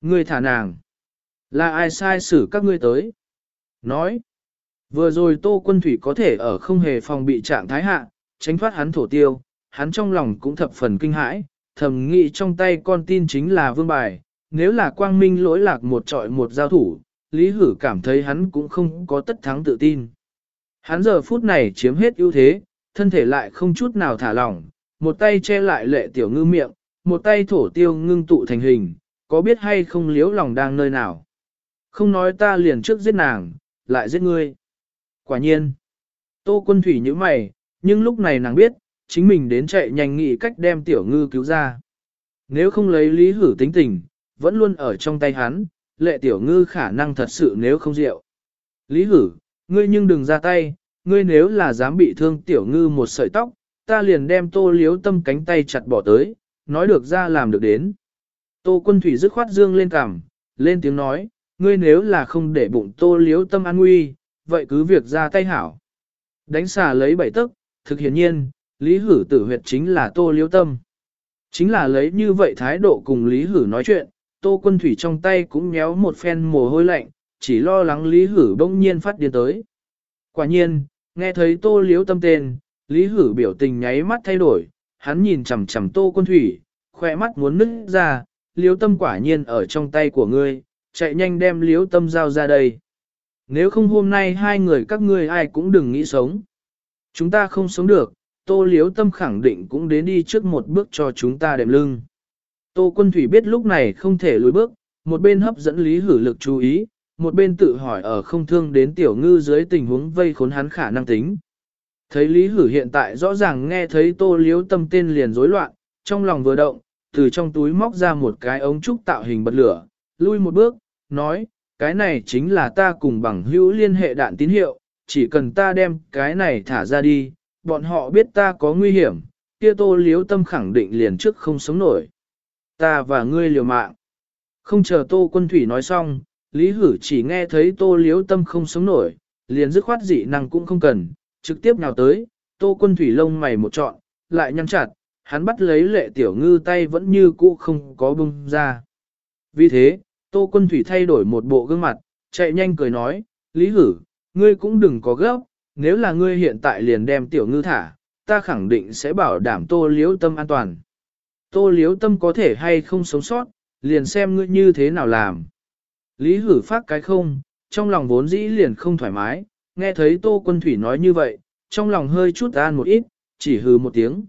Ngươi thả nàng. Là ai sai xử các ngươi tới? Nói. Vừa rồi tô quân thủy có thể ở không hề phòng bị trạng thái hạ, tránh thoát hắn thổ tiêu, hắn trong lòng cũng thập phần kinh hãi, thầm nghĩ trong tay con tin chính là vương bài, nếu là quang minh lỗi lạc một trọi một giao thủ, Lý Hử cảm thấy hắn cũng không có tất thắng tự tin. Hắn giờ phút này chiếm hết ưu thế, thân thể lại không chút nào thả lỏng, một tay che lại lệ tiểu ngư miệng, một tay thổ tiêu ngưng tụ thành hình, có biết hay không liếu lòng đang nơi nào. Không nói ta liền trước giết nàng, lại giết ngươi. Quả nhiên, tô quân thủy như mày, nhưng lúc này nàng biết, chính mình đến chạy nhanh nghĩ cách đem tiểu ngư cứu ra. Nếu không lấy lý hử tính tình, vẫn luôn ở trong tay hắn, lệ tiểu ngư khả năng thật sự nếu không rượu. Lý hử, ngươi nhưng đừng ra tay, ngươi nếu là dám bị thương tiểu ngư một sợi tóc, ta liền đem tô liếu tâm cánh tay chặt bỏ tới, nói được ra làm được đến. Tô quân thủy dứt khoát dương lên cằm, lên tiếng nói, ngươi nếu là không để bụng tô liếu tâm an nguy, vậy cứ việc ra tay hảo. Đánh xà lấy bảy tức, thực hiển nhiên, Lý Hử tử huyệt chính là tô liếu tâm. Chính là lấy như vậy thái độ cùng Lý Hử nói chuyện, tô quân thủy trong tay cũng nhéo một phen mồ hôi lạnh, chỉ lo lắng Lý Hử bỗng nhiên phát điên tới. Quả nhiên, nghe thấy tô liếu tâm tên, Lý Hử biểu tình nháy mắt thay đổi, hắn nhìn chằm chằm tô quân thủy, khỏe mắt muốn nứt ra, liếu tâm quả nhiên ở trong tay của ngươi, chạy nhanh đem liếu tâm giao ra đây. Nếu không hôm nay hai người các ngươi ai cũng đừng nghĩ sống. Chúng ta không sống được, tô liếu tâm khẳng định cũng đến đi trước một bước cho chúng ta đệm lưng. Tô quân thủy biết lúc này không thể lùi bước, một bên hấp dẫn lý hử lực chú ý, một bên tự hỏi ở không thương đến tiểu ngư dưới tình huống vây khốn hắn khả năng tính. Thấy lý hử hiện tại rõ ràng nghe thấy tô liếu tâm tên liền rối loạn, trong lòng vừa động, từ trong túi móc ra một cái ống trúc tạo hình bật lửa, lui một bước, nói, cái này chính là ta cùng bằng hữu liên hệ đạn tín hiệu, chỉ cần ta đem cái này thả ra đi, bọn họ biết ta có nguy hiểm, kia tô liếu tâm khẳng định liền trước không sống nổi. Ta và ngươi liều mạng. Không chờ tô quân thủy nói xong, Lý Hử chỉ nghe thấy tô liếu tâm không sống nổi, liền dứt khoát dị năng cũng không cần, trực tiếp nào tới, tô quân thủy lông mày một trọn, lại nhăn chặt, hắn bắt lấy lệ tiểu ngư tay vẫn như cũ không có bung ra. Vì thế, tô quân thủy thay đổi một bộ gương mặt, chạy nhanh cười nói, Lý Hử, ngươi cũng đừng có gấp, nếu là ngươi hiện tại liền đem tiểu ngư thả, ta khẳng định sẽ bảo đảm tô liếu tâm an toàn. Tô liếu tâm có thể hay không sống sót, liền xem ngươi như thế nào làm. Lý hử phát cái không, trong lòng vốn dĩ liền không thoải mái, nghe thấy tô quân thủy nói như vậy, trong lòng hơi chút an một ít, chỉ hừ một tiếng.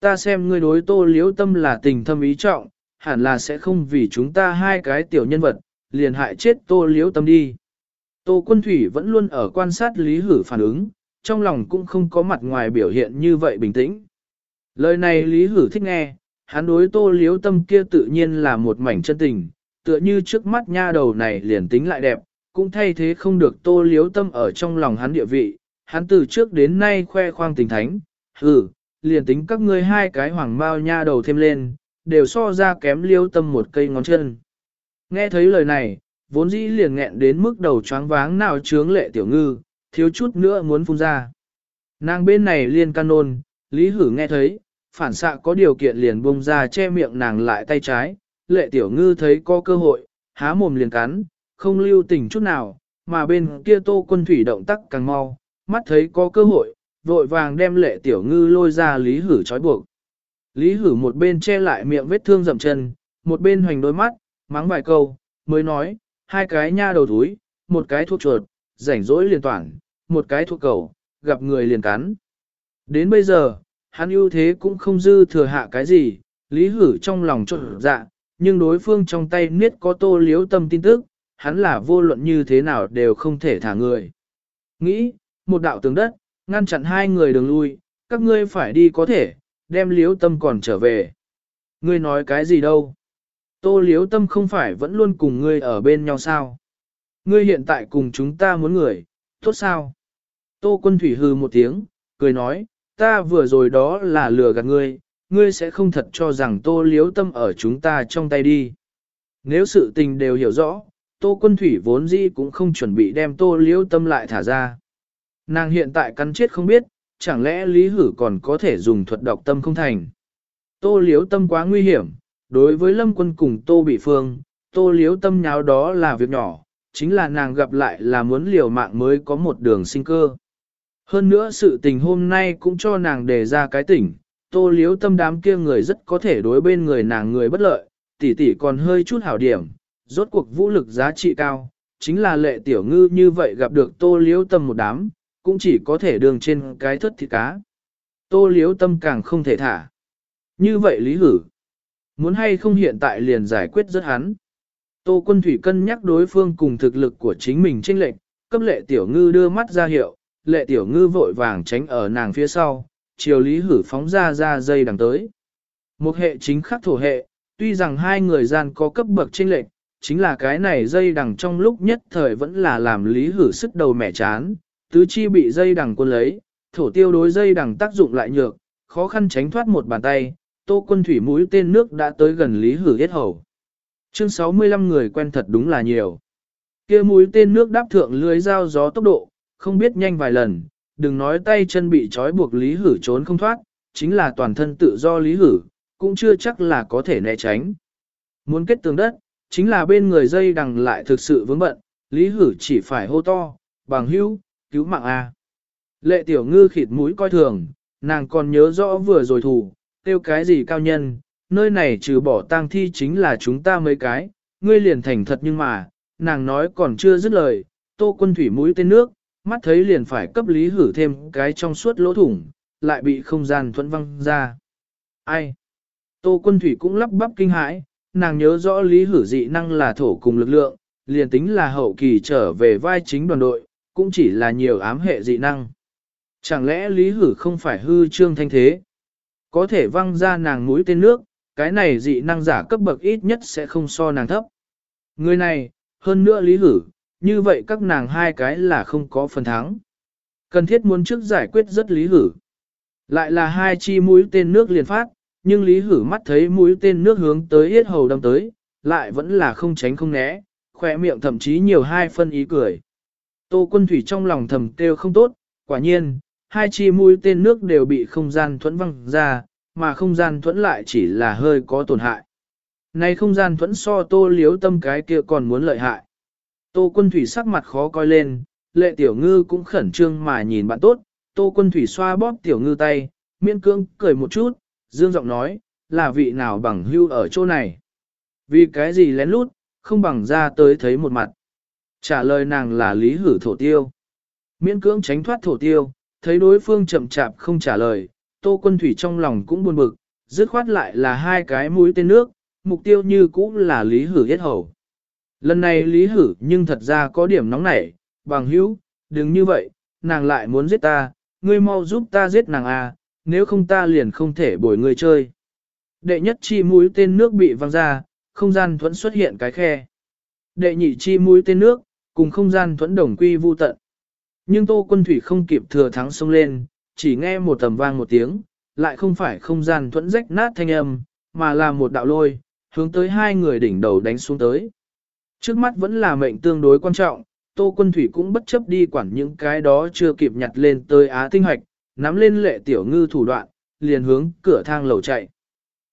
Ta xem ngươi đối tô liếu tâm là tình thâm ý trọng, hẳn là sẽ không vì chúng ta hai cái tiểu nhân vật, liền hại chết tô liếu tâm đi. Tô quân thủy vẫn luôn ở quan sát lý hử phản ứng, trong lòng cũng không có mặt ngoài biểu hiện như vậy bình tĩnh. Lời này lý hử thích nghe, hắn đối tô liếu tâm kia tự nhiên là một mảnh chân tình, tựa như trước mắt nha đầu này liền tính lại đẹp, cũng thay thế không được tô liếu tâm ở trong lòng hắn địa vị, hắn từ trước đến nay khoe khoang tình thánh, hừ, liền tính các ngươi hai cái hoàng bao nha đầu thêm lên, đều so ra kém liếu tâm một cây ngón chân. Nghe thấy lời này, vốn dĩ liền nghẹn đến mức đầu choáng váng nào trướng lệ tiểu ngư, thiếu chút nữa muốn phun ra. Nàng bên này liên can nôn, Lý Hử nghe thấy, phản xạ có điều kiện liền bung ra che miệng nàng lại tay trái, lệ tiểu ngư thấy có cơ hội, há mồm liền cắn, không lưu tình chút nào, mà bên kia tô quân thủy động tác càng mau, mắt thấy có cơ hội, vội vàng đem lệ tiểu ngư lôi ra Lý Hử trói buộc. Lý Hử một bên che lại miệng vết thương dầm chân, một bên hoành đôi mắt, mắng vài câu, mới nói, hai cái nha đầu túi, một cái thuốc chuột, rảnh rỗi liền toàn, một cái thuốc cầu, gặp người liền cắn. Đến bây giờ, hắn ưu thế cũng không dư thừa hạ cái gì, Lý Hử trong lòng trộn dạ, nhưng đối phương trong tay niết có tô liếu tâm tin tức, hắn là vô luận như thế nào đều không thể thả người. Nghĩ, một đạo tường đất, ngăn chặn hai người đường lui, các ngươi phải đi có thể, đem liếu tâm còn trở về. Ngươi nói cái gì đâu? Tô liếu tâm không phải vẫn luôn cùng ngươi ở bên nhau sao? Ngươi hiện tại cùng chúng ta muốn người, tốt sao? Tô quân thủy hư một tiếng, cười nói, ta vừa rồi đó là lừa gạt ngươi, ngươi sẽ không thật cho rằng tô liếu tâm ở chúng ta trong tay đi. Nếu sự tình đều hiểu rõ, tô quân thủy vốn dĩ cũng không chuẩn bị đem tô liếu tâm lại thả ra. Nàng hiện tại cắn chết không biết, chẳng lẽ lý hử còn có thể dùng thuật độc tâm không thành. Tô liếu tâm quá nguy hiểm, đối với lâm quân cùng tô bị phương, tô liếu tâm nháo đó là việc nhỏ, chính là nàng gặp lại là muốn liều mạng mới có một đường sinh cơ. Hơn nữa sự tình hôm nay cũng cho nàng đề ra cái tỉnh, tô liếu tâm đám kia người rất có thể đối bên người nàng người bất lợi, tỷ tỷ còn hơi chút hảo điểm, rốt cuộc vũ lực giá trị cao, chính là lệ tiểu ngư như vậy gặp được tô liếu tâm một đám, cũng chỉ có thể đường trên cái thất thịt cá. Tô liếu tâm càng không thể thả. Như vậy lý hử. Muốn hay không hiện tại liền giải quyết rất hắn. Tô quân thủy cân nhắc đối phương cùng thực lực của chính mình tranh lệch, cấp lệ tiểu ngư đưa mắt ra hiệu, lệ tiểu ngư vội vàng tránh ở nàng phía sau, chiều lý hử phóng ra ra dây đằng tới. Một hệ chính khắc thổ hệ, tuy rằng hai người gian có cấp bậc chênh lệch, chính là cái này dây đằng trong lúc nhất thời vẫn là làm lý hử sức đầu mẻ chán, tứ chi bị dây đằng quân lấy, thổ tiêu đối dây đằng tác dụng lại nhược, khó khăn tránh thoát một bàn tay, tô quân thủy mũi tên nước đã tới gần Lý Hử Yết Hầu. Chương 65 người quen thật đúng là nhiều. kia mũi tên nước đáp thượng lưới dao gió tốc độ, không biết nhanh vài lần, đừng nói tay chân bị trói buộc Lý Hử trốn không thoát, chính là toàn thân tự do Lý Hử, cũng chưa chắc là có thể né tránh. Muốn kết tường đất, chính là bên người dây đằng lại thực sự vướng bận, Lý Hử chỉ phải hô to, bằng hữu, cứu mạng A. Lệ tiểu ngư khịt mũi coi thường, nàng còn nhớ rõ vừa rồi thủ, tiêu cái gì cao nhân, nơi này trừ bỏ tang thi chính là chúng ta mấy cái, ngươi liền thành thật nhưng mà, nàng nói còn chưa dứt lời, tô quân thủy mũi tên nước, mắt thấy liền phải cấp lý hử thêm cái trong suốt lỗ thủng, lại bị không gian thuẫn văng ra. Ai? Tô quân thủy cũng lắp bắp kinh hãi, nàng nhớ rõ lý hử dị năng là thổ cùng lực lượng, liền tính là hậu kỳ trở về vai chính đoàn đội, cũng chỉ là nhiều ám hệ dị năng. Chẳng lẽ lý hử không phải hư trương thanh thế? Có thể văng ra nàng mũi tên nước, cái này dị năng giả cấp bậc ít nhất sẽ không so nàng thấp. Người này, hơn nữa lý hử, như vậy các nàng hai cái là không có phần thắng. Cần thiết muốn trước giải quyết rất lý hử. Lại là hai chi mũi tên nước liền phát, nhưng lý hử mắt thấy mũi tên nước hướng tới yết hầu đâm tới, lại vẫn là không tránh không né, khỏe miệng thậm chí nhiều hai phân ý cười. Tô quân thủy trong lòng thầm kêu không tốt, quả nhiên, hai chi mũi tên nước đều bị không gian thuẫn văng ra, mà không gian thuẫn lại chỉ là hơi có tổn hại. Này không gian thuẫn so tô liếu tâm cái kia còn muốn lợi hại. Tô quân thủy sắc mặt khó coi lên, lệ tiểu ngư cũng khẩn trương mà nhìn bạn tốt, tô quân thủy xoa bóp tiểu ngư tay, miễn cương cười một chút, dương giọng nói, là vị nào bằng hưu ở chỗ này. Vì cái gì lén lút, không bằng ra tới thấy một mặt. Trả lời nàng là lý hử thổ tiêu. Miễn cưỡng tránh thoát thổ tiêu, thấy đối phương chậm chạp không trả lời, tô quân thủy trong lòng cũng buồn bực, dứt khoát lại là hai cái mũi tên nước, mục tiêu như cũ là lý hử hết hầu. Lần này lý hử nhưng thật ra có điểm nóng nảy, bằng hữu, đừng như vậy, nàng lại muốn giết ta, ngươi mau giúp ta giết nàng à, nếu không ta liền không thể bồi ngươi chơi. Đệ nhất chi mũi tên nước bị văng ra, không gian thuẫn xuất hiện cái khe. Đệ nhị chi mũi tên nước, cùng không gian thuẫn đồng quy vu tận. Nhưng tô quân thủy không kịp thừa thắng xông lên, chỉ nghe một tầm vang một tiếng, lại không phải không gian thuẫn rách nát thanh âm, mà là một đạo lôi, hướng tới hai người đỉnh đầu đánh xuống tới. Trước mắt vẫn là mệnh tương đối quan trọng, Tô Quân Thủy cũng bất chấp đi quản những cái đó chưa kịp nhặt lên tới Á Tinh Hoạch, nắm lên lệ tiểu ngư thủ đoạn, liền hướng cửa thang lầu chạy.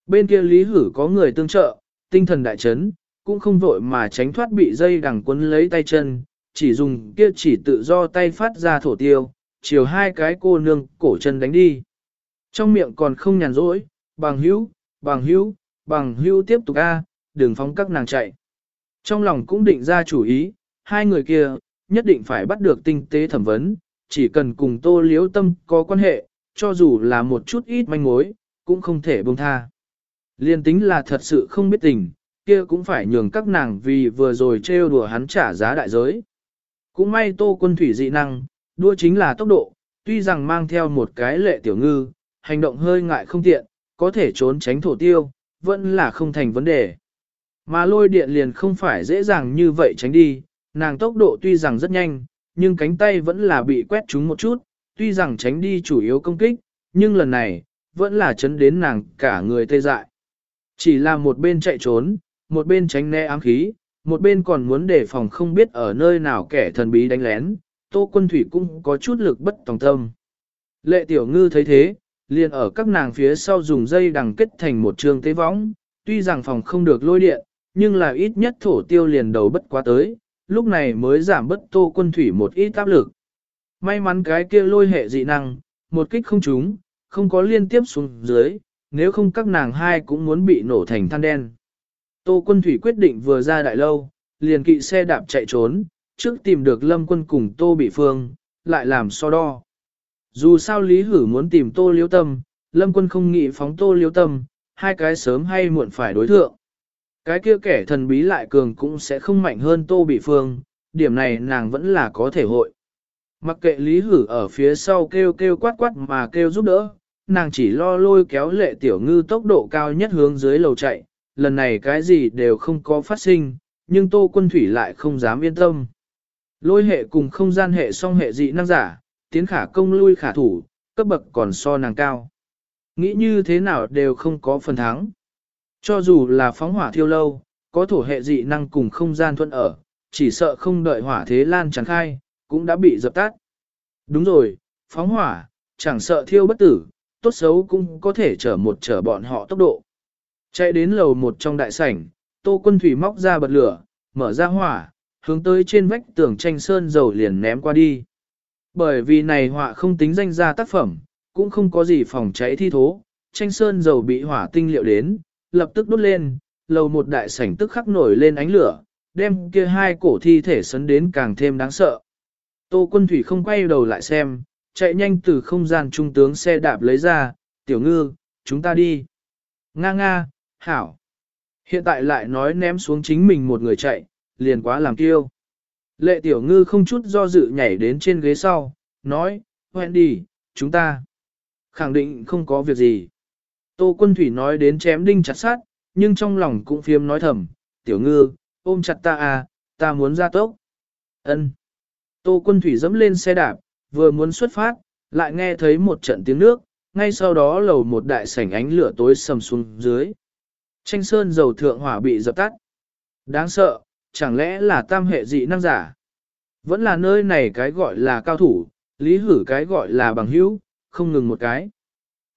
Bên kia Lý Hử có người tương trợ, tinh thần đại chấn, cũng không vội mà tránh thoát bị dây đằng quấn lấy tay chân, chỉ dùng kia chỉ tự do tay phát ra thổ tiêu, chiều hai cái cô nương cổ chân đánh đi. Trong miệng còn không nhàn rỗi, bằng hữu, bằng hữu, bằng hữu tiếp tục a, đừng phóng các nàng chạy. Trong lòng cũng định ra chủ ý, hai người kia, nhất định phải bắt được tinh tế thẩm vấn, chỉ cần cùng tô liếu tâm có quan hệ, cho dù là một chút ít manh mối, cũng không thể buông tha. Liên tính là thật sự không biết tình, kia cũng phải nhường các nàng vì vừa rồi trêu đùa hắn trả giá đại giới. Cũng may tô quân thủy dị năng, đua chính là tốc độ, tuy rằng mang theo một cái lệ tiểu ngư, hành động hơi ngại không tiện, có thể trốn tránh thổ tiêu, vẫn là không thành vấn đề. Mà lôi điện liền không phải dễ dàng như vậy tránh đi, nàng tốc độ tuy rằng rất nhanh, nhưng cánh tay vẫn là bị quét trúng một chút, tuy rằng tránh đi chủ yếu công kích, nhưng lần này, vẫn là chấn đến nàng cả người tê dại. Chỉ là một bên chạy trốn, một bên tránh né ám khí, một bên còn muốn đề phòng không biết ở nơi nào kẻ thần bí đánh lén, Tô Quân Thủy cũng có chút lực bất tòng tâm. Lệ Tiểu Ngư thấy thế, liền ở các nàng phía sau dùng dây đằng kết thành một trường tế võng, tuy rằng phòng không được lôi điện, nhưng là ít nhất thổ tiêu liền đầu bất quá tới, lúc này mới giảm bất Tô Quân Thủy một ít áp lực. May mắn cái kia lôi hệ dị năng, một kích không trúng, không có liên tiếp xuống dưới, nếu không các nàng hai cũng muốn bị nổ thành than đen. Tô Quân Thủy quyết định vừa ra đại lâu, liền kỵ xe đạp chạy trốn, trước tìm được Lâm Quân cùng Tô Bị Phương, lại làm so đo. Dù sao Lý Hử muốn tìm Tô liếu Tâm, Lâm Quân không nghĩ phóng Tô liếu Tâm, hai cái sớm hay muộn phải đối thượng. Cái kia kẻ thần bí lại cường cũng sẽ không mạnh hơn Tô Bị Phương, điểm này nàng vẫn là có thể hội. Mặc kệ Lý Hử ở phía sau kêu kêu quát quát mà kêu giúp đỡ, nàng chỉ lo lôi kéo lệ tiểu ngư tốc độ cao nhất hướng dưới lầu chạy, lần này cái gì đều không có phát sinh, nhưng Tô Quân Thủy lại không dám yên tâm. Lôi hệ cùng không gian hệ song hệ dị năng giả, tiến khả công lui khả thủ, cấp bậc còn so nàng cao. Nghĩ như thế nào đều không có phần thắng. Cho dù là phóng hỏa thiêu lâu, có thổ hệ dị năng cùng không gian thuận ở, chỉ sợ không đợi hỏa thế lan tràn khai, cũng đã bị dập tắt. Đúng rồi, phóng hỏa, chẳng sợ thiêu bất tử, tốt xấu cũng có thể chở một chở bọn họ tốc độ. Chạy đến lầu một trong đại sảnh, tô quân thủy móc ra bật lửa, mở ra hỏa, hướng tới trên vách tường tranh sơn dầu liền ném qua đi. Bởi vì này họa không tính danh ra tác phẩm, cũng không có gì phòng cháy thi thố, tranh sơn dầu bị hỏa tinh liệu đến, lập tức đốt lên, lầu một đại sảnh tức khắc nổi lên ánh lửa, đem kia hai cổ thi thể sấn đến càng thêm đáng sợ. Tô quân thủy không quay đầu lại xem, chạy nhanh từ không gian trung tướng xe đạp lấy ra, tiểu ngư, chúng ta đi. Nga nga, hảo. Hiện tại lại nói ném xuống chính mình một người chạy, liền quá làm kiêu. Lệ tiểu ngư không chút do dự nhảy đến trên ghế sau, nói, đi, chúng ta. Khẳng định không có việc gì. Tô quân thủy nói đến chém đinh chặt sát, nhưng trong lòng cũng phiếm nói thầm, tiểu ngư, ôm chặt ta à, ta muốn ra tốc. Ân. Tô quân thủy dẫm lên xe đạp, vừa muốn xuất phát, lại nghe thấy một trận tiếng nước, ngay sau đó lầu một đại sảnh ánh lửa tối sầm xuống dưới. Tranh sơn dầu thượng hỏa bị dập tắt. Đáng sợ, chẳng lẽ là tam hệ dị năng giả? Vẫn là nơi này cái gọi là cao thủ, lý hử cái gọi là bằng hữu, không ngừng một cái.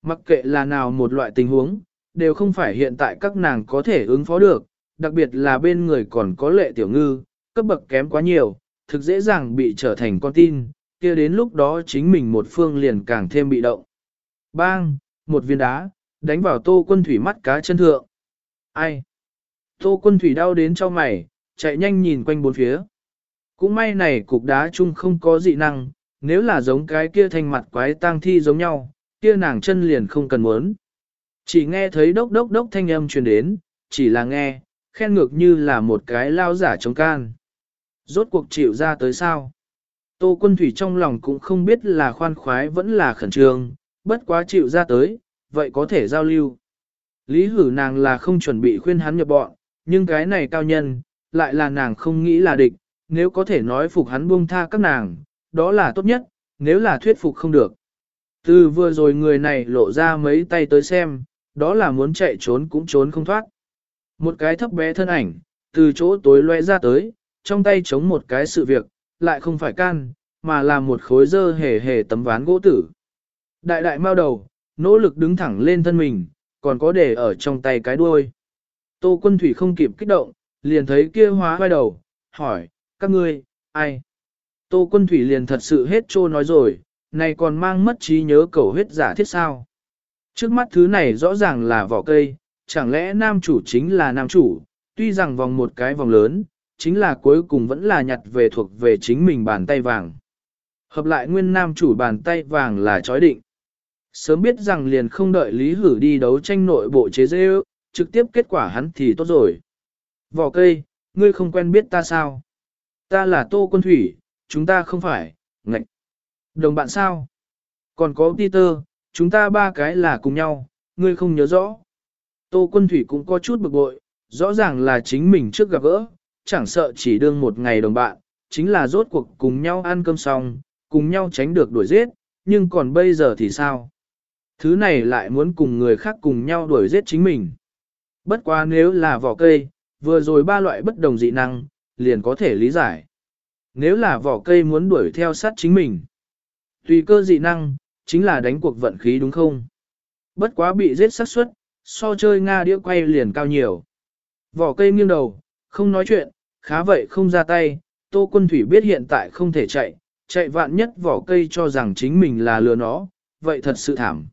Mặc kệ là nào một loại tình huống, đều không phải hiện tại các nàng có thể ứng phó được, đặc biệt là bên người còn có lệ tiểu ngư, cấp bậc kém quá nhiều, thực dễ dàng bị trở thành con tin, kia đến lúc đó chính mình một phương liền càng thêm bị động. Bang, một viên đá, đánh vào tô quân thủy mắt cá chân thượng. Ai? Tô quân thủy đau đến cho mày, chạy nhanh nhìn quanh bốn phía. Cũng may này cục đá chung không có dị năng, nếu là giống cái kia thành mặt quái tang thi giống nhau, kia nàng chân liền không cần muốn. Chỉ nghe thấy đốc đốc đốc thanh âm truyền đến, chỉ là nghe, khen ngược như là một cái lao giả chống can. Rốt cuộc chịu ra tới sao? Tô quân thủy trong lòng cũng không biết là khoan khoái vẫn là khẩn trương, bất quá chịu ra tới, vậy có thể giao lưu. Lý hử nàng là không chuẩn bị khuyên hắn nhập bọn, nhưng cái này cao nhân, lại là nàng không nghĩ là địch, nếu có thể nói phục hắn buông tha các nàng, đó là tốt nhất, nếu là thuyết phục không được. Từ vừa rồi người này lộ ra mấy tay tới xem, đó là muốn chạy trốn cũng trốn không thoát. Một cái thấp bé thân ảnh, từ chỗ tối loe ra tới, trong tay chống một cái sự việc, lại không phải can, mà là một khối dơ hề hề tấm ván gỗ tử. Đại đại mau đầu, nỗ lực đứng thẳng lên thân mình, còn có để ở trong tay cái đuôi. Tô quân thủy không kịp kích động, liền thấy kia hóa vai đầu, hỏi, các ngươi, ai? Tô quân thủy liền thật sự hết trô nói rồi, này còn mang mất trí nhớ cầu huyết giả thiết sao? Trước mắt thứ này rõ ràng là vỏ cây, chẳng lẽ nam chủ chính là nam chủ, tuy rằng vòng một cái vòng lớn, chính là cuối cùng vẫn là nhặt về thuộc về chính mình bàn tay vàng. Hợp lại nguyên nam chủ bàn tay vàng là chói định. Sớm biết rằng liền không đợi Lý Hử đi đấu tranh nội bộ chế dê trực tiếp kết quả hắn thì tốt rồi. Vỏ cây, ngươi không quen biết ta sao? Ta là Tô Quân Thủy, chúng ta không phải, ngạch. Đồng bạn sao? Còn có Peter, chúng ta ba cái là cùng nhau, ngươi không nhớ rõ. Tô Quân Thủy cũng có chút bực bội, rõ ràng là chính mình trước gặp gỡ, chẳng sợ chỉ đương một ngày đồng bạn, chính là rốt cuộc cùng nhau ăn cơm xong, cùng nhau tránh được đuổi giết, nhưng còn bây giờ thì sao? Thứ này lại muốn cùng người khác cùng nhau đuổi giết chính mình. Bất quá nếu là vỏ cây, vừa rồi ba loại bất đồng dị năng, liền có thể lý giải. Nếu là vỏ cây muốn đuổi theo sát chính mình, tùy cơ dị năng, chính là đánh cuộc vận khí đúng không? Bất quá bị giết sát suất, so chơi Nga đĩa quay liền cao nhiều. Vỏ cây nghiêng đầu, không nói chuyện, khá vậy không ra tay, Tô Quân Thủy biết hiện tại không thể chạy, chạy vạn nhất vỏ cây cho rằng chính mình là lừa nó, vậy thật sự thảm.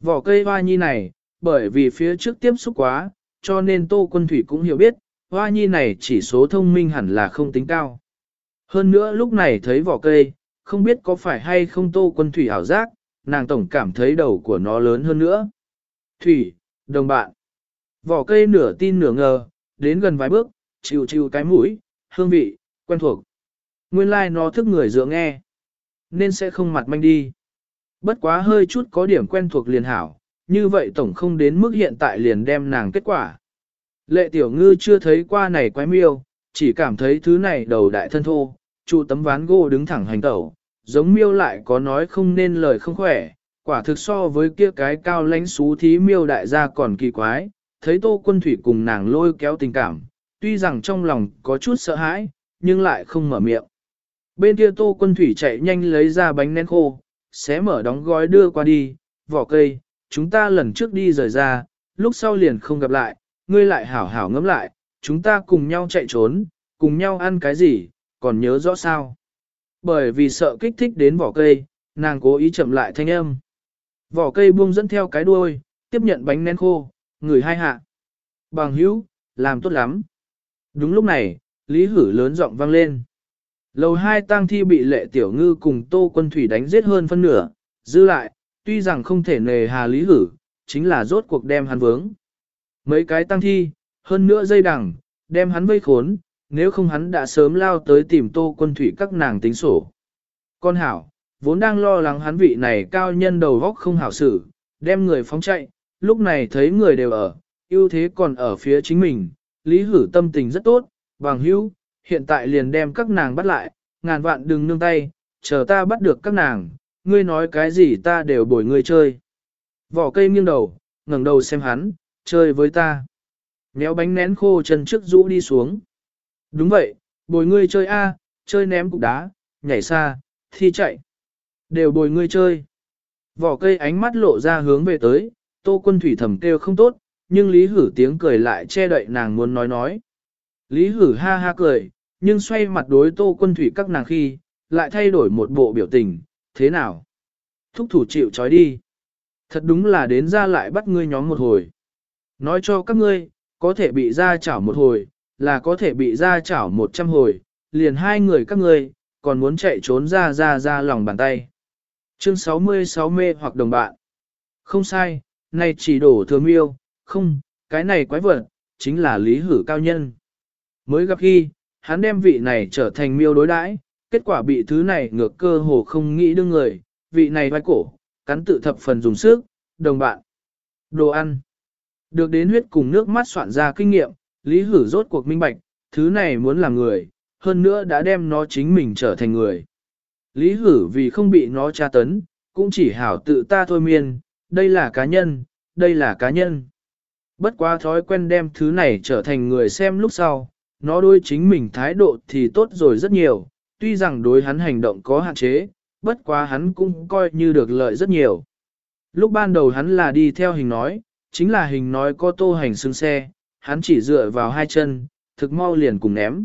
Vỏ cây hoa nhi này, bởi vì phía trước tiếp xúc quá, cho nên Tô Quân Thủy cũng hiểu biết, hoa nhi này chỉ số thông minh hẳn là không tính cao. Hơn nữa lúc này thấy vỏ cây, không biết có phải hay không Tô Quân Thủy ảo giác, nàng tổng cảm thấy đầu của nó lớn hơn nữa. Thủy, đồng bạn. Vỏ cây nửa tin nửa ngờ, đến gần vài bước, chịu chịu cái mũi, hương vị, quen thuộc. Nguyên lai like nó thức người dựa nghe, nên sẽ không mặt manh đi. Bất quá hơi chút có điểm quen thuộc liền hảo, như vậy tổng không đến mức hiện tại liền đem nàng kết quả. Lệ tiểu ngư chưa thấy qua này quái miêu, chỉ cảm thấy thứ này đầu đại thân thô, trụ tấm ván gỗ đứng thẳng hành tẩu, giống miêu lại có nói không nên lời không khỏe, quả thực so với kia cái cao lãnh xú thí miêu đại gia còn kỳ quái, thấy tô quân thủy cùng nàng lôi kéo tình cảm, tuy rằng trong lòng có chút sợ hãi, nhưng lại không mở miệng. Bên kia tô quân thủy chạy nhanh lấy ra bánh nén khô, xé mở đóng gói đưa qua đi, vỏ cây, chúng ta lần trước đi rời ra, lúc sau liền không gặp lại, ngươi lại hảo hảo ngẫm lại, chúng ta cùng nhau chạy trốn, cùng nhau ăn cái gì, còn nhớ rõ sao. Bởi vì sợ kích thích đến vỏ cây, nàng cố ý chậm lại thanh âm. Vỏ cây buông dẫn theo cái đuôi, tiếp nhận bánh nén khô, người hai hạ. Bằng hữu, làm tốt lắm. Đúng lúc này, Lý Hử lớn giọng vang lên. Lầu hai tang thi bị lệ tiểu ngư cùng tô quân thủy đánh giết hơn phân nửa, dư lại, tuy rằng không thể nề hà Lý Hử, chính là rốt cuộc đem hắn vướng. Mấy cái tang thi, hơn nữa dây đằng, đem hắn vây khốn, nếu không hắn đã sớm lao tới tìm tô quân thủy các nàng tính sổ. Con hảo, vốn đang lo lắng hắn vị này cao nhân đầu góc không hảo xử, đem người phóng chạy, lúc này thấy người đều ở, ưu thế còn ở phía chính mình, lý hử tâm tình rất tốt, bằng hữu, hiện tại liền đem các nàng bắt lại, ngàn vạn đừng nương tay, chờ ta bắt được các nàng, ngươi nói cái gì ta đều bồi ngươi chơi. Vỏ cây nghiêng đầu, ngẩng đầu xem hắn, chơi với ta. Néo bánh nén khô chân trước rũ đi xuống. Đúng vậy, bồi ngươi chơi a, chơi ném cục đá, nhảy xa, thi chạy. Đều bồi ngươi chơi. Vỏ cây ánh mắt lộ ra hướng về tới, tô quân thủy thầm kêu không tốt, nhưng Lý Hử tiếng cười lại che đậy nàng muốn nói nói. Lý Hử ha ha cười, nhưng xoay mặt đối tô quân thủy các nàng khi, lại thay đổi một bộ biểu tình, thế nào? Thúc thủ chịu trói đi. Thật đúng là đến ra lại bắt ngươi nhóm một hồi. Nói cho các ngươi, có thể bị ra chảo một hồi, là có thể bị ra chảo một trăm hồi, liền hai người các ngươi, còn muốn chạy trốn ra ra ra lòng bàn tay. Chương 66 mê hoặc đồng bạn. Không sai, này chỉ đổ thừa miêu, không, cái này quái vật, chính là lý hử cao nhân. Mới gặp khi, hắn đem vị này trở thành miêu đối đãi, kết quả bị thứ này ngược cơ hồ không nghĩ đương người, vị này vai cổ, cắn tự thập phần dùng sức, đồng bạn. Đồ ăn. Được đến huyết cùng nước mắt soạn ra kinh nghiệm, Lý Hử rốt cuộc minh bạch, thứ này muốn làm người, hơn nữa đã đem nó chính mình trở thành người. Lý Hử vì không bị nó tra tấn, cũng chỉ hảo tự ta thôi miên, đây là cá nhân, đây là cá nhân. Bất quá thói quen đem thứ này trở thành người xem lúc sau, nó đối chính mình thái độ thì tốt rồi rất nhiều, tuy rằng đối hắn hành động có hạn chế, bất quá hắn cũng coi như được lợi rất nhiều. Lúc ban đầu hắn là đi theo hình nói, chính là hình nói có tô hành xương xe, hắn chỉ dựa vào hai chân, thực mau liền cùng ném.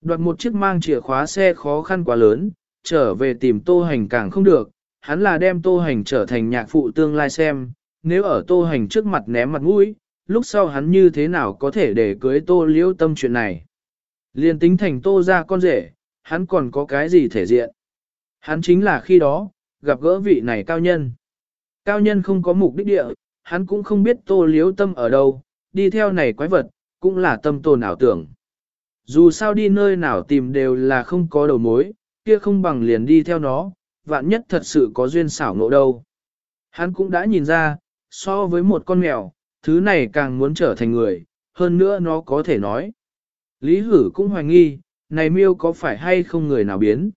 Đoạt một chiếc mang chìa khóa xe khó khăn quá lớn, trở về tìm tô hành càng không được, hắn là đem tô hành trở thành nhạc phụ tương lai xem, nếu ở tô hành trước mặt ném mặt mũi, lúc sau hắn như thế nào có thể để cưới tô liễu tâm chuyện này. Liên tính thành tô ra con rể, hắn còn có cái gì thể diện. Hắn chính là khi đó, gặp gỡ vị này cao nhân. Cao nhân không có mục đích địa, hắn cũng không biết tô liễu tâm ở đâu, đi theo này quái vật, cũng là tâm tồn ảo tưởng. Dù sao đi nơi nào tìm đều là không có đầu mối, kia không bằng liền đi theo nó, vạn nhất thật sự có duyên xảo ngộ đâu. Hắn cũng đã nhìn ra, so với một con mèo, thứ này càng muốn trở thành người, hơn nữa nó có thể nói. Lý Hử cũng hoài nghi, này miêu có phải hay không người nào biến.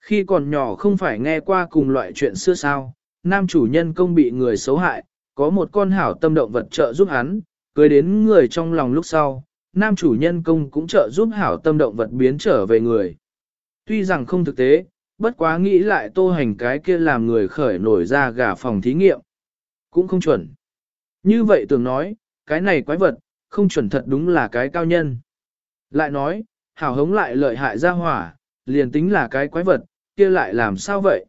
Khi còn nhỏ không phải nghe qua cùng loại chuyện xưa sao, nam chủ nhân công bị người xấu hại, có một con hảo tâm động vật trợ giúp hắn, cười đến người trong lòng lúc sau, nam chủ nhân công cũng trợ giúp hảo tâm động vật biến trở về người. Tuy rằng không thực tế, bất quá nghĩ lại tô hành cái kia làm người khởi nổi ra gà phòng thí nghiệm. Cũng không chuẩn. Như vậy tưởng nói, cái này quái vật, không chuẩn thật đúng là cái cao nhân. Lại nói, hảo hống lại lợi hại ra hỏa, liền tính là cái quái vật, kia lại làm sao vậy?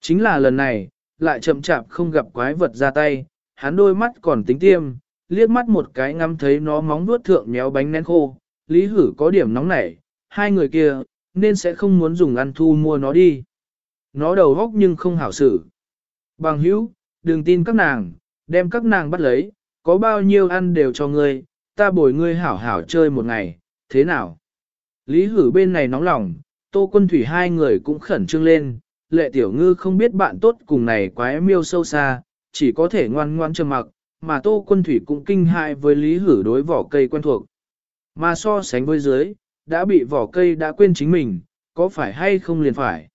Chính là lần này, lại chậm chạp không gặp quái vật ra tay, hắn đôi mắt còn tính tiêm, liếc mắt một cái ngắm thấy nó móng vuốt thượng méo bánh nén khô, lý hử có điểm nóng nảy, hai người kia, nên sẽ không muốn dùng ăn thu mua nó đi. Nó đầu góc nhưng không hảo xử. Bằng hữu, đừng tin các nàng, đem các nàng bắt lấy, có bao nhiêu ăn đều cho ngươi, ta bồi ngươi hảo hảo chơi một ngày, thế nào? Lý hử bên này nóng lòng, tô quân thủy hai người cũng khẩn trương lên, lệ tiểu ngư không biết bạn tốt cùng này quái miêu sâu xa, chỉ có thể ngoan ngoan trầm mặc, mà tô quân thủy cũng kinh hại với lý hử đối vỏ cây quen thuộc. Mà so sánh với dưới, đã bị vỏ cây đã quên chính mình, có phải hay không liền phải.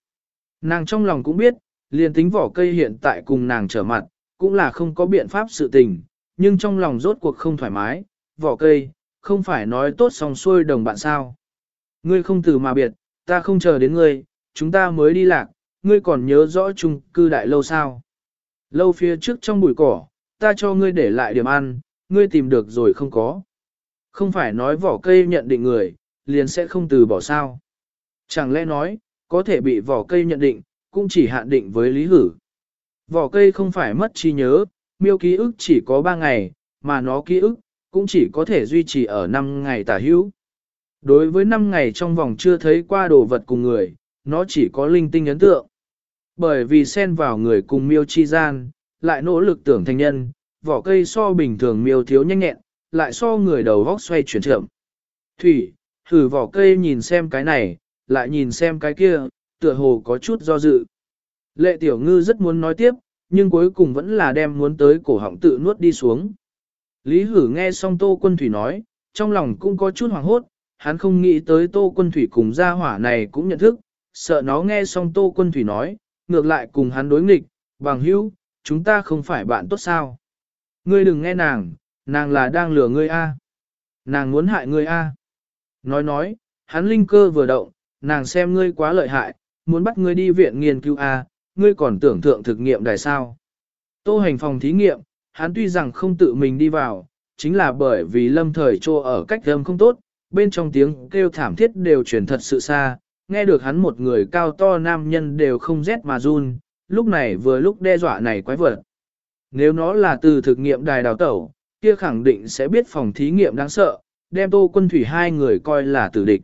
Nàng trong lòng cũng biết, liền tính vỏ cây hiện tại cùng nàng trở mặt, cũng là không có biện pháp sự tình, nhưng trong lòng rốt cuộc không thoải mái, vỏ cây, không phải nói tốt xong xuôi đồng bạn sao. Ngươi không từ mà biệt, ta không chờ đến ngươi, chúng ta mới đi lạc, ngươi còn nhớ rõ chung cư đại lâu sao. Lâu phía trước trong bụi cỏ, ta cho ngươi để lại điểm ăn, ngươi tìm được rồi không có. Không phải nói vỏ cây nhận định người, liền sẽ không từ bỏ sao. Chẳng lẽ nói, có thể bị vỏ cây nhận định, cũng chỉ hạn định với lý hử. Vỏ cây không phải mất trí nhớ, miêu ký ức chỉ có 3 ngày, mà nó ký ức, cũng chỉ có thể duy trì ở 5 ngày tả hữu. Đối với 5 ngày trong vòng chưa thấy qua đồ vật cùng người, nó chỉ có linh tinh ấn tượng. Bởi vì xen vào người cùng miêu chi gian, lại nỗ lực tưởng thành nhân, vỏ cây so bình thường miêu thiếu nhanh nhẹn, lại so người đầu vóc xoay chuyển chậm. Thủy, thử vỏ cây nhìn xem cái này, lại nhìn xem cái kia, tựa hồ có chút do dự. Lệ tiểu ngư rất muốn nói tiếp, nhưng cuối cùng vẫn là đem muốn tới cổ họng tự nuốt đi xuống. Lý hử nghe xong tô quân thủy nói, trong lòng cũng có chút hoảng hốt, hắn không nghĩ tới tô quân thủy cùng gia hỏa này cũng nhận thức, sợ nó nghe xong tô quân thủy nói, ngược lại cùng hắn đối nghịch, bằng hữu, chúng ta không phải bạn tốt sao. Ngươi đừng nghe nàng, nàng là đang lừa ngươi a, Nàng muốn hại ngươi a. Nói nói, hắn linh cơ vừa động, nàng xem ngươi quá lợi hại, muốn bắt ngươi đi viện nghiên cứu a, ngươi còn tưởng thượng thực nghiệm đài sao. Tô hành phòng thí nghiệm, hắn tuy rằng không tự mình đi vào, chính là bởi vì lâm thời trô ở cách âm không tốt, bên trong tiếng kêu thảm thiết đều truyền thật sự xa, nghe được hắn một người cao to nam nhân đều không rét mà run, lúc này vừa lúc đe dọa này quái vật. Nếu nó là từ thực nghiệm đài đào tẩu, kia khẳng định sẽ biết phòng thí nghiệm đáng sợ, đem tô quân thủy hai người coi là tử địch.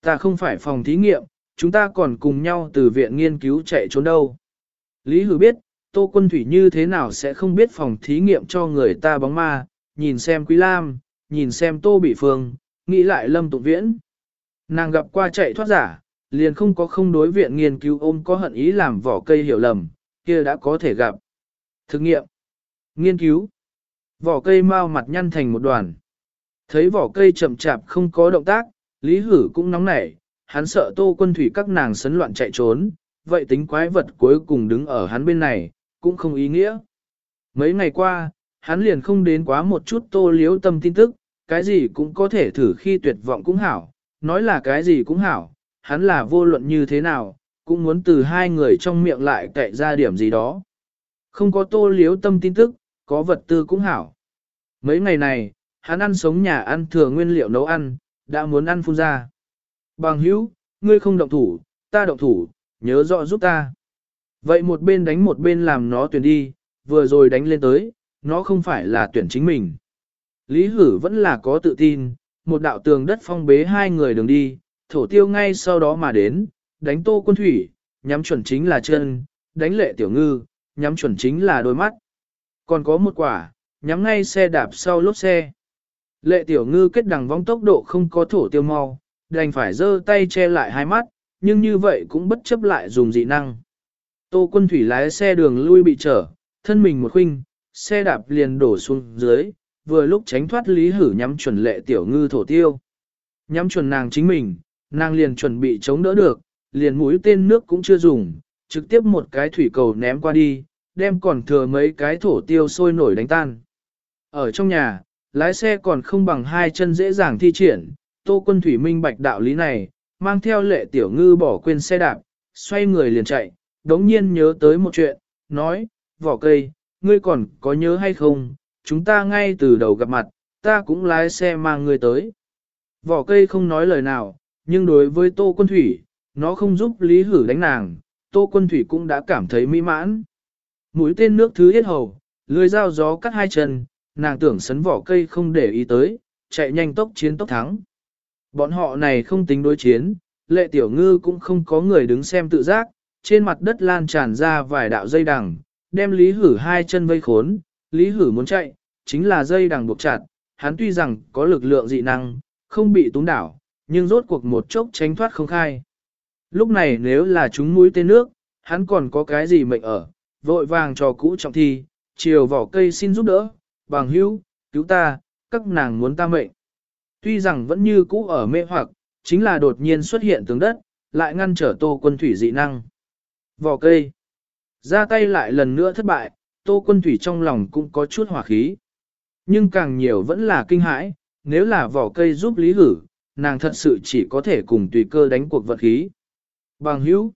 Ta không phải phòng thí nghiệm, chúng ta còn cùng nhau từ viện nghiên cứu chạy trốn đâu. Lý Hử biết, Tô Quân Thủy như thế nào sẽ không biết phòng thí nghiệm cho người ta bóng ma, nhìn xem Quý Lam, nhìn xem Tô Bị Phương, nghĩ lại Lâm Tụng Viễn. Nàng gặp qua chạy thoát giả, liền không có không đối viện nghiên cứu ôm có hận ý làm vỏ cây hiểu lầm, kia đã có thể gặp. Thực nghiệm, nghiên cứu, vỏ cây mau mặt nhăn thành một đoàn. Thấy vỏ cây chậm chạp không có động tác, Lý Hử cũng nóng nảy, hắn sợ tô quân thủy các nàng sấn loạn chạy trốn, vậy tính quái vật cuối cùng đứng ở hắn bên này, cũng không ý nghĩa. Mấy ngày qua, hắn liền không đến quá một chút tô liếu tâm tin tức, cái gì cũng có thể thử khi tuyệt vọng cũng hảo, nói là cái gì cũng hảo, hắn là vô luận như thế nào, cũng muốn từ hai người trong miệng lại cậy ra điểm gì đó. Không có tô liếu tâm tin tức, có vật tư cũng hảo. Mấy ngày này, hắn ăn sống nhà ăn thừa nguyên liệu nấu ăn, đã muốn ăn phun ra. Bằng hữu, ngươi không động thủ, ta động thủ, nhớ rõ giúp ta. Vậy một bên đánh một bên làm nó tuyển đi, vừa rồi đánh lên tới, nó không phải là tuyển chính mình. Lý Hử vẫn là có tự tin, một đạo tường đất phong bế hai người đường đi, thổ tiêu ngay sau đó mà đến, đánh tô quân thủy, nhắm chuẩn chính là chân, đánh lệ tiểu ngư, nhắm chuẩn chính là đôi mắt. Còn có một quả, nhắm ngay xe đạp sau lốp xe. Lệ tiểu ngư kết đằng vong tốc độ không có thổ tiêu mau, đành phải giơ tay che lại hai mắt, nhưng như vậy cũng bất chấp lại dùng dị năng. Tô quân thủy lái xe đường lui bị trở, thân mình một khinh, xe đạp liền đổ xuống dưới, vừa lúc tránh thoát lý hử nhắm chuẩn lệ tiểu ngư thổ tiêu. Nhắm chuẩn nàng chính mình, nàng liền chuẩn bị chống đỡ được, liền mũi tên nước cũng chưa dùng, trực tiếp một cái thủy cầu ném qua đi, đem còn thừa mấy cái thổ tiêu sôi nổi đánh tan. Ở trong nhà, lái xe còn không bằng hai chân dễ dàng thi triển, tô quân thủy minh bạch đạo lý này, mang theo lệ tiểu ngư bỏ quên xe đạp, xoay người liền chạy, đống nhiên nhớ tới một chuyện, nói, vỏ cây, ngươi còn có nhớ hay không, chúng ta ngay từ đầu gặp mặt, ta cũng lái xe mang ngươi tới. Vỏ cây không nói lời nào, nhưng đối với tô quân thủy, nó không giúp lý hử đánh nàng, tô quân thủy cũng đã cảm thấy mỹ mãn. Mũi tên nước thứ hết hầu, lưới dao gió cắt hai chân, nàng tưởng sấn vỏ cây không để ý tới, chạy nhanh tốc chiến tốc thắng. Bọn họ này không tính đối chiến, lệ tiểu ngư cũng không có người đứng xem tự giác, trên mặt đất lan tràn ra vài đạo dây đằng, đem Lý Hử hai chân vây khốn, Lý Hử muốn chạy, chính là dây đằng buộc chặt, hắn tuy rằng có lực lượng dị năng, không bị túng đảo, nhưng rốt cuộc một chốc tránh thoát không khai. Lúc này nếu là chúng mũi tên nước, hắn còn có cái gì mệnh ở, vội vàng cho cũ trọng thi, chiều vỏ cây xin giúp đỡ, bằng hữu, cứu ta, các nàng muốn ta mệnh. Tuy rằng vẫn như cũ ở mê hoặc, chính là đột nhiên xuất hiện tướng đất, lại ngăn trở tô quân thủy dị năng. Vỏ cây. Ra tay lại lần nữa thất bại, tô quân thủy trong lòng cũng có chút hỏa khí. Nhưng càng nhiều vẫn là kinh hãi, nếu là vỏ cây giúp lý hử, nàng thật sự chỉ có thể cùng tùy cơ đánh cuộc vật khí. Bằng hữu.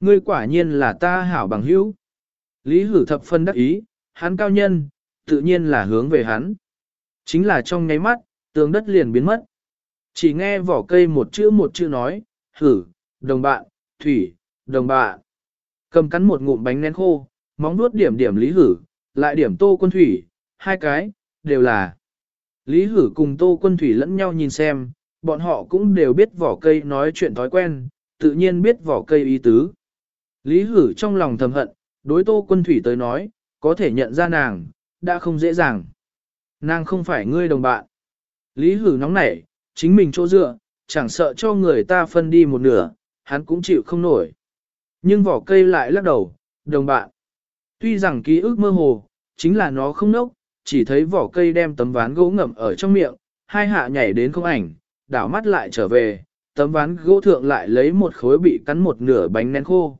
Ngươi quả nhiên là ta hảo bằng hữu. Lý hử thập phân đắc ý, hắn cao nhân, tự nhiên là hướng về hắn. Chính là trong nháy mắt, tường đất liền biến mất. Chỉ nghe vỏ cây một chữ một chữ nói, hử, đồng bạn, thủy, đồng bạn. Cầm cắn một ngụm bánh nén khô, móng nuốt điểm điểm lý hử, lại điểm tô quân thủy, hai cái, đều là. Lý hử cùng tô quân thủy lẫn nhau nhìn xem, bọn họ cũng đều biết vỏ cây nói chuyện thói quen, tự nhiên biết vỏ cây ý tứ. Lý hử trong lòng thầm hận, đối tô quân thủy tới nói, có thể nhận ra nàng, đã không dễ dàng. Nàng không phải ngươi đồng bạn. Lý hử nóng nảy, chính mình chỗ dựa, chẳng sợ cho người ta phân đi một nửa, hắn cũng chịu không nổi. Nhưng vỏ cây lại lắc đầu, đồng bạn. Tuy rằng ký ức mơ hồ, chính là nó không nốc, chỉ thấy vỏ cây đem tấm ván gỗ ngậm ở trong miệng, hai hạ nhảy đến không ảnh, đảo mắt lại trở về, tấm ván gỗ thượng lại lấy một khối bị cắn một nửa bánh nén khô.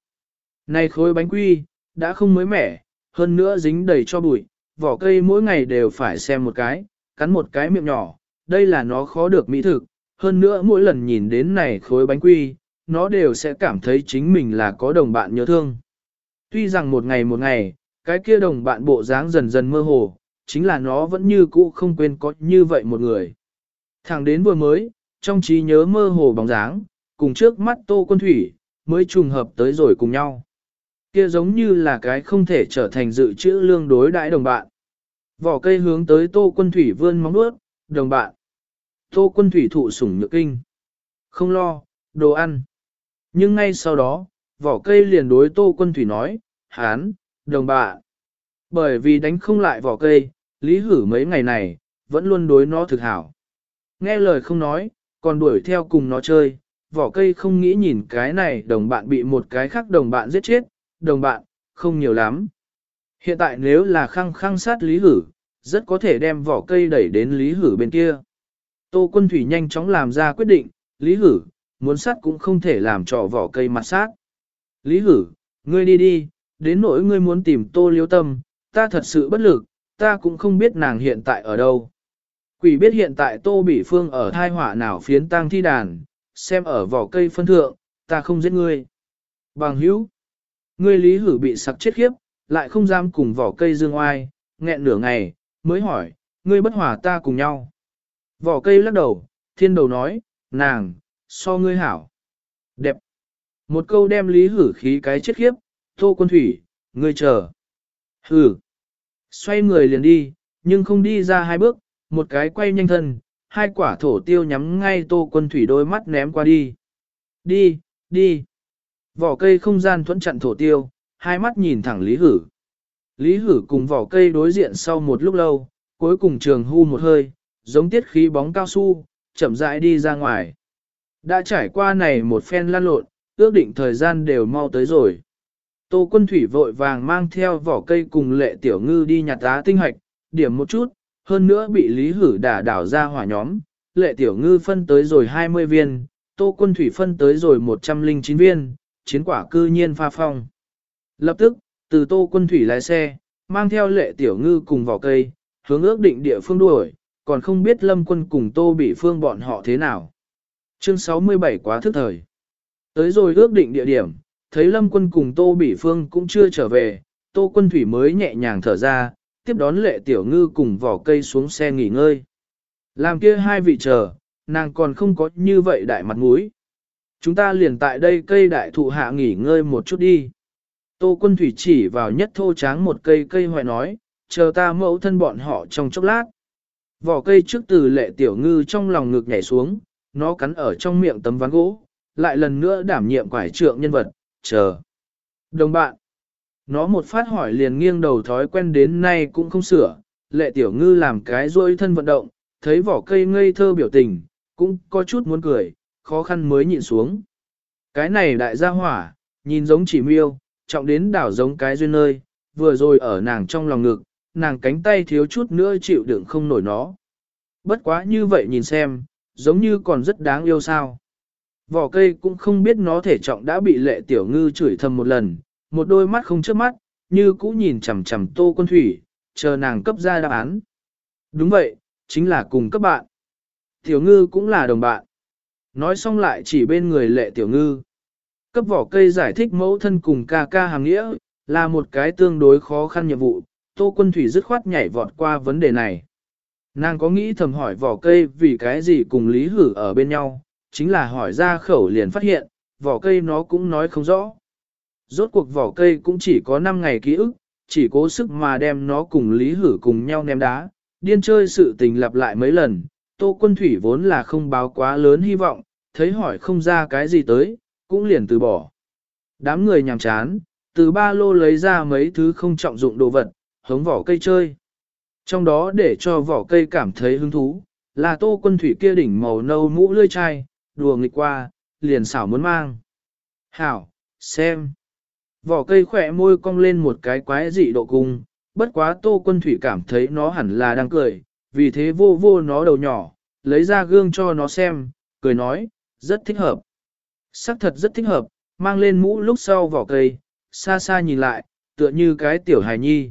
Này khối bánh quy, đã không mới mẻ, hơn nữa dính đầy cho bụi, vỏ cây mỗi ngày đều phải xem một cái, cắn một cái miệng nhỏ, đây là nó khó được mỹ thực, hơn nữa mỗi lần nhìn đến này khối bánh quy, nó đều sẽ cảm thấy chính mình là có đồng bạn nhớ thương. Tuy rằng một ngày một ngày, cái kia đồng bạn bộ dáng dần dần mơ hồ, chính là nó vẫn như cũ không quên có như vậy một người. Thẳng đến vừa mới, trong trí nhớ mơ hồ bóng dáng, cùng trước mắt tô quân thủy, mới trùng hợp tới rồi cùng nhau. Kia giống như là cái không thể trở thành dự trữ lương đối đãi đồng bạn. Vỏ cây hướng tới tô quân thủy vươn móng nuốt, đồng bạn. Tô quân thủy thụ sủng nhược kinh. Không lo, đồ ăn. Nhưng ngay sau đó, vỏ cây liền đối tô quân thủy nói, hán, đồng bạn. Bởi vì đánh không lại vỏ cây, lý hử mấy ngày này, vẫn luôn đối nó thực hảo. Nghe lời không nói, còn đuổi theo cùng nó chơi, vỏ cây không nghĩ nhìn cái này đồng bạn bị một cái khác đồng bạn giết chết, đồng bạn, không nhiều lắm. Hiện tại nếu là khăng khăng sát lý hử, rất có thể đem vỏ cây đẩy đến lý hử bên kia. Tô quân thủy nhanh chóng làm ra quyết định, lý hử, muốn sát cũng không thể làm trò vỏ cây mặt sát. Lý hử, ngươi đi đi, đến nỗi ngươi muốn tìm tô liếu tâm, ta thật sự bất lực, ta cũng không biết nàng hiện tại ở đâu. Quỷ biết hiện tại tô bỉ phương ở thai họa nào phiến tang thi đàn, xem ở vỏ cây phân thượng, ta không giết ngươi. Bằng hữu, ngươi lý hử bị sặc chết khiếp, lại không dám cùng vỏ cây dương oai, nghẹn nửa ngày, mới hỏi, ngươi bất hòa ta cùng nhau. Vỏ cây lắc đầu, thiên đầu nói, nàng, so ngươi hảo. Đẹp. Một câu đem lý hử khí cái chết khiếp, tô quân thủy, ngươi chờ. Hử. Xoay người liền đi, nhưng không đi ra hai bước, một cái quay nhanh thân, hai quả thổ tiêu nhắm ngay tô quân thủy đôi mắt ném qua đi. Đi, đi. Vỏ cây không gian thuẫn chặn thổ tiêu, hai mắt nhìn thẳng Lý Hử. Lý Hử cùng vỏ cây đối diện sau một lúc lâu, cuối cùng trường hu một hơi, giống tiết khí bóng cao su, chậm rãi đi ra ngoài. Đã trải qua này một phen lăn lộn, ước định thời gian đều mau tới rồi. Tô quân thủy vội vàng mang theo vỏ cây cùng lệ tiểu ngư đi nhặt đá tinh hạch, điểm một chút, hơn nữa bị Lý Hử đả đảo ra hỏa nhóm, lệ tiểu ngư phân tới rồi 20 viên, tô quân thủy phân tới rồi 109 viên, chiến quả cư nhiên pha phong. Lập tức, từ tô quân thủy lái xe, mang theo lệ tiểu ngư cùng vào cây, hướng ước định địa phương đuổi, còn không biết lâm quân cùng tô bị phương bọn họ thế nào. Chương 67 quá thức thời. Tới rồi ước định địa điểm, thấy lâm quân cùng tô bị phương cũng chưa trở về, tô quân thủy mới nhẹ nhàng thở ra, tiếp đón lệ tiểu ngư cùng vỏ cây xuống xe nghỉ ngơi. Làm kia hai vị chờ, nàng còn không có như vậy đại mặt mũi. Chúng ta liền tại đây cây đại thụ hạ nghỉ ngơi một chút đi. Tô quân thủy chỉ vào nhất thô tráng một cây cây hoại nói, chờ ta mẫu thân bọn họ trong chốc lát. Vỏ cây trước từ lệ tiểu ngư trong lòng ngực nhảy xuống, nó cắn ở trong miệng tấm ván gỗ, lại lần nữa đảm nhiệm quải trượng nhân vật, chờ. Đồng bạn, nó một phát hỏi liền nghiêng đầu thói quen đến nay cũng không sửa, lệ tiểu ngư làm cái rôi thân vận động, thấy vỏ cây ngây thơ biểu tình, cũng có chút muốn cười, khó khăn mới nhịn xuống. Cái này đại gia hỏa, nhìn giống chỉ miêu, trọng đến đảo giống cái duyên nơi, vừa rồi ở nàng trong lòng ngực, nàng cánh tay thiếu chút nữa chịu đựng không nổi nó. Bất quá như vậy nhìn xem, giống như còn rất đáng yêu sao. Vỏ cây cũng không biết nó thể trọng đã bị lệ tiểu ngư chửi thầm một lần, một đôi mắt không chớp mắt, như cũ nhìn chằm chằm tô quân thủy, chờ nàng cấp ra đáp án. Đúng vậy, chính là cùng các bạn. Tiểu ngư cũng là đồng bạn. Nói xong lại chỉ bên người lệ tiểu ngư. Cấp vỏ cây giải thích mẫu thân cùng ca ca hàng nghĩa, là một cái tương đối khó khăn nhiệm vụ, tô quân thủy dứt khoát nhảy vọt qua vấn đề này. Nàng có nghĩ thầm hỏi vỏ cây vì cái gì cùng Lý Hử ở bên nhau, chính là hỏi ra khẩu liền phát hiện, vỏ cây nó cũng nói không rõ. Rốt cuộc vỏ cây cũng chỉ có 5 ngày ký ức, chỉ cố sức mà đem nó cùng Lý Hử cùng nhau ném đá, điên chơi sự tình lặp lại mấy lần, Tô Quân Thủy vốn là không báo quá lớn hy vọng, thấy hỏi không ra cái gì tới, cũng liền từ bỏ. Đám người nhàm chán, từ ba lô lấy ra mấy thứ không trọng dụng đồ vật, hống vỏ cây chơi. Trong đó để cho vỏ cây cảm thấy hứng thú, là tô quân thủy kia đỉnh màu nâu mũ lươi chai, đùa nghịch qua, liền xảo muốn mang. Hảo, xem. Vỏ cây khỏe môi cong lên một cái quái dị độ cung, bất quá tô quân thủy cảm thấy nó hẳn là đang cười, vì thế vô vô nó đầu nhỏ, lấy ra gương cho nó xem, cười nói, rất thích hợp. Sắc thật rất thích hợp, mang lên mũ lúc sau vỏ cây, xa xa nhìn lại, tựa như cái tiểu hài nhi.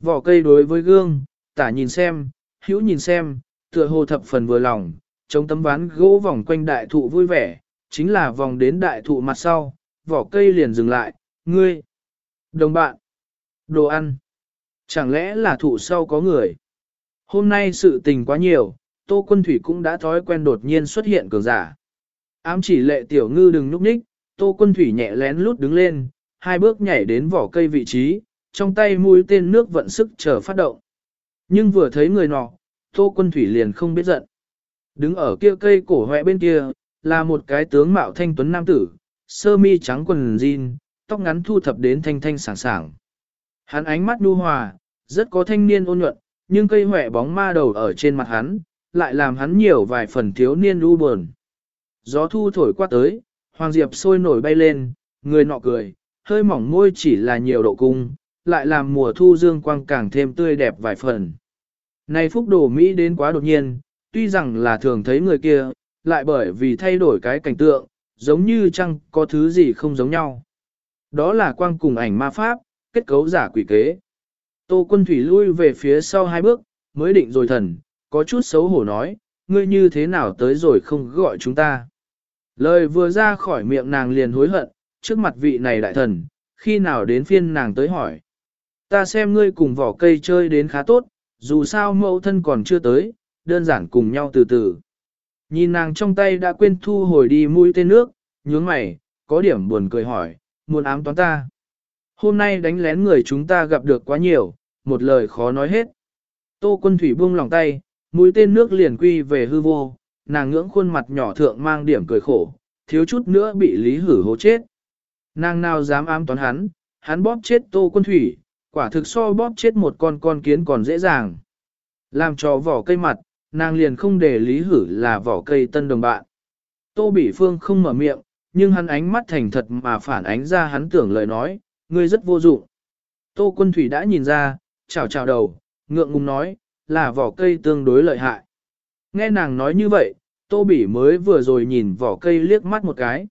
Vỏ cây đối với gương, tả nhìn xem, hữu nhìn xem, tựa hồ thập phần vừa lòng, chống tấm ván gỗ vòng quanh đại thụ vui vẻ, chính là vòng đến đại thụ mặt sau, vỏ cây liền dừng lại, ngươi, đồng bạn, đồ ăn, chẳng lẽ là thủ sau có người. Hôm nay sự tình quá nhiều, Tô Quân Thủy cũng đã thói quen đột nhiên xuất hiện cường giả. Ám chỉ lệ tiểu ngư đừng núp ních, Tô Quân Thủy nhẹ lén lút đứng lên, hai bước nhảy đến vỏ cây vị trí, trong tay mũi tên nước vận sức chờ phát động. Nhưng vừa thấy người nọ, Tô Quân Thủy liền không biết giận. Đứng ở kia cây cổ hoẹ bên kia, là một cái tướng mạo thanh tuấn nam tử, sơ mi trắng quần jean, tóc ngắn thu thập đến thanh thanh sảng sảng. Hắn ánh mắt nhu hòa, rất có thanh niên ôn nhuận, nhưng cây hoẹ bóng ma đầu ở trên mặt hắn, lại làm hắn nhiều vài phần thiếu niên u buồn. Gió thu thổi qua tới, Hoàng Diệp sôi nổi bay lên, người nọ cười, hơi mỏng môi chỉ là nhiều độ cung, lại làm mùa thu dương quang càng thêm tươi đẹp vài phần. Này phúc đồ Mỹ đến quá đột nhiên, tuy rằng là thường thấy người kia, lại bởi vì thay đổi cái cảnh tượng, giống như chăng có thứ gì không giống nhau. Đó là quang cùng ảnh ma pháp, kết cấu giả quỷ kế. Tô quân thủy lui về phía sau hai bước, mới định rồi thần, có chút xấu hổ nói, ngươi như thế nào tới rồi không gọi chúng ta. Lời vừa ra khỏi miệng nàng liền hối hận, trước mặt vị này đại thần, khi nào đến phiên nàng tới hỏi. Ta xem ngươi cùng vỏ cây chơi đến khá tốt, dù sao mẫu thân còn chưa tới, đơn giản cùng nhau từ từ. Nhìn nàng trong tay đã quên thu hồi đi mũi tên nước, nhướng mày, có điểm buồn cười hỏi, muốn ám toán ta. Hôm nay đánh lén người chúng ta gặp được quá nhiều, một lời khó nói hết. Tô quân thủy buông lòng tay, mũi tên nước liền quy về hư vô, nàng ngưỡng khuôn mặt nhỏ thượng mang điểm cười khổ, thiếu chút nữa bị lý hử hố chết. Nàng nào dám ám toán hắn, hắn bóp chết tô quân thủy, quả thực so bóp chết một con con kiến còn dễ dàng. Làm cho vỏ cây mặt, nàng liền không để lý hử là vỏ cây tân đồng bạn. Tô Bỉ Phương không mở miệng, nhưng hắn ánh mắt thành thật mà phản ánh ra hắn tưởng lời nói, ngươi rất vô dụng. Tô Quân Thủy đã nhìn ra, chào chào đầu, ngượng ngùng nói, là vỏ cây tương đối lợi hại. Nghe nàng nói như vậy, Tô Bỉ mới vừa rồi nhìn vỏ cây liếc mắt một cái.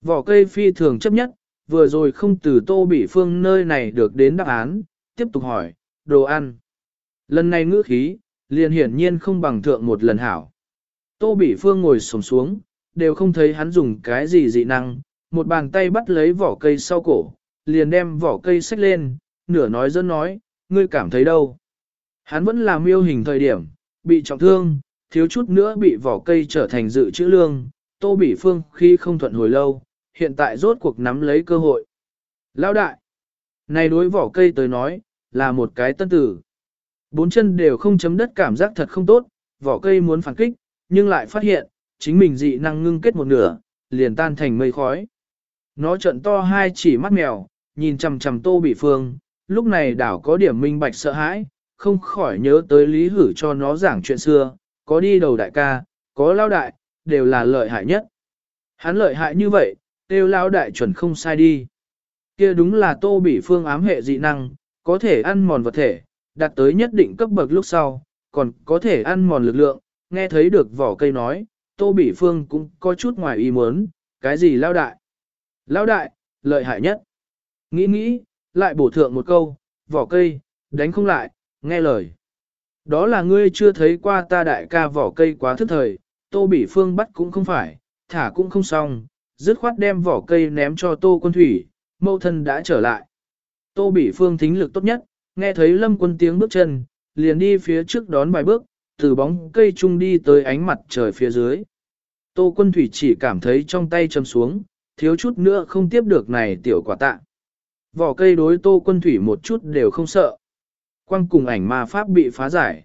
Vỏ cây phi thường chấp nhất, vừa rồi không từ Tô Bỉ Phương nơi này được đến đáp án, tiếp tục hỏi, đồ ăn. Lần này ngữ khí, liền hiển nhiên không bằng thượng một lần hảo. Tô Bỉ Phương ngồi sổng xuống, đều không thấy hắn dùng cái gì dị năng, một bàn tay bắt lấy vỏ cây sau cổ, liền đem vỏ cây xách lên, nửa nói dân nói, ngươi cảm thấy đâu. Hắn vẫn là miêu hình thời điểm, bị trọng thương, thiếu chút nữa bị vỏ cây trở thành dự trữ lương, Tô Bỉ Phương khi không thuận hồi lâu, hiện tại rốt cuộc nắm lấy cơ hội. Lão đại, này đối vỏ cây tới nói, là một cái tân tử. Bốn chân đều không chấm đất cảm giác thật không tốt, vỏ cây muốn phản kích, nhưng lại phát hiện, chính mình dị năng ngưng kết một nửa, liền tan thành mây khói. Nó trận to hai chỉ mắt mèo, nhìn chằm chằm tô bị phương, lúc này đảo có điểm minh bạch sợ hãi, không khỏi nhớ tới lý hử cho nó giảng chuyện xưa, có đi đầu đại ca, có lao đại, đều là lợi hại nhất. Hắn lợi hại như vậy, tiêu lao đại chuẩn không sai đi. Kia đúng là tô bị phương ám hệ dị năng, có thể ăn mòn vật thể, đạt tới nhất định cấp bậc lúc sau, còn có thể ăn mòn lực lượng, nghe thấy được vỏ cây nói, Tô Bỉ Phương cũng có chút ngoài ý muốn, cái gì lao đại? Lao đại, lợi hại nhất. Nghĩ nghĩ, lại bổ thượng một câu, vỏ cây, đánh không lại, nghe lời. Đó là ngươi chưa thấy qua ta đại ca vỏ cây quá thức thời, Tô Bỉ Phương bắt cũng không phải, thả cũng không xong, dứt khoát đem vỏ cây ném cho Tô Quân Thủy, mâu thân đã trở lại. Tô Bỉ Phương thính lực tốt nhất, nghe thấy lâm quân tiếng bước chân, liền đi phía trước đón vài bước, từ bóng cây trung đi tới ánh mặt trời phía dưới. Tô Quân Thủy chỉ cảm thấy trong tay chầm xuống, thiếu chút nữa không tiếp được này tiểu quả tạ. Vỏ cây đối Tô Quân Thủy một chút đều không sợ. Quang cùng ảnh ma pháp bị phá giải.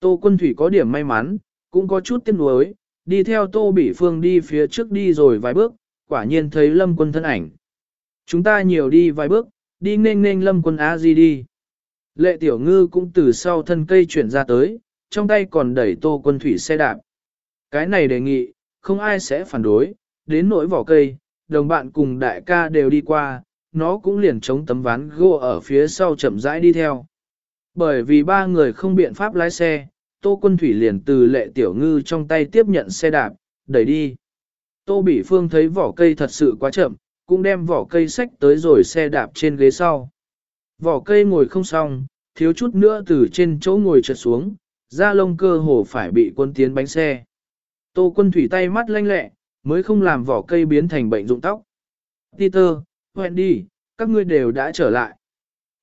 Tô Quân Thủy có điểm may mắn, cũng có chút tiếc nuối, đi theo Tô Bỉ Phương đi phía trước đi rồi vài bước, quả nhiên thấy Lâm Quân thân ảnh. Chúng ta nhiều đi vài bước, đi nên nên Lâm Quân Á Di đi. Lệ Tiểu Ngư cũng từ sau thân cây chuyển ra tới, trong tay còn đẩy Tô Quân Thủy xe đạp. Cái này đề nghị, không ai sẽ phản đối, đến nỗi vỏ cây, đồng bạn cùng đại ca đều đi qua, nó cũng liền chống tấm ván gỗ ở phía sau chậm rãi đi theo. Bởi vì ba người không biện pháp lái xe, Tô Quân Thủy liền từ lệ tiểu ngư trong tay tiếp nhận xe đạp, đẩy đi. Tô Bỉ Phương thấy vỏ cây thật sự quá chậm, cũng đem vỏ cây xách tới rồi xe đạp trên ghế sau. Vỏ cây ngồi không xong, thiếu chút nữa từ trên chỗ ngồi trượt xuống, da lông cơ hồ phải bị quân tiến bánh xe. Tô Quân Thủy tay mắt lanh lẹ, mới không làm vỏ cây biến thành bệnh rụng tóc. Peter, Wendy, các ngươi đều đã trở lại.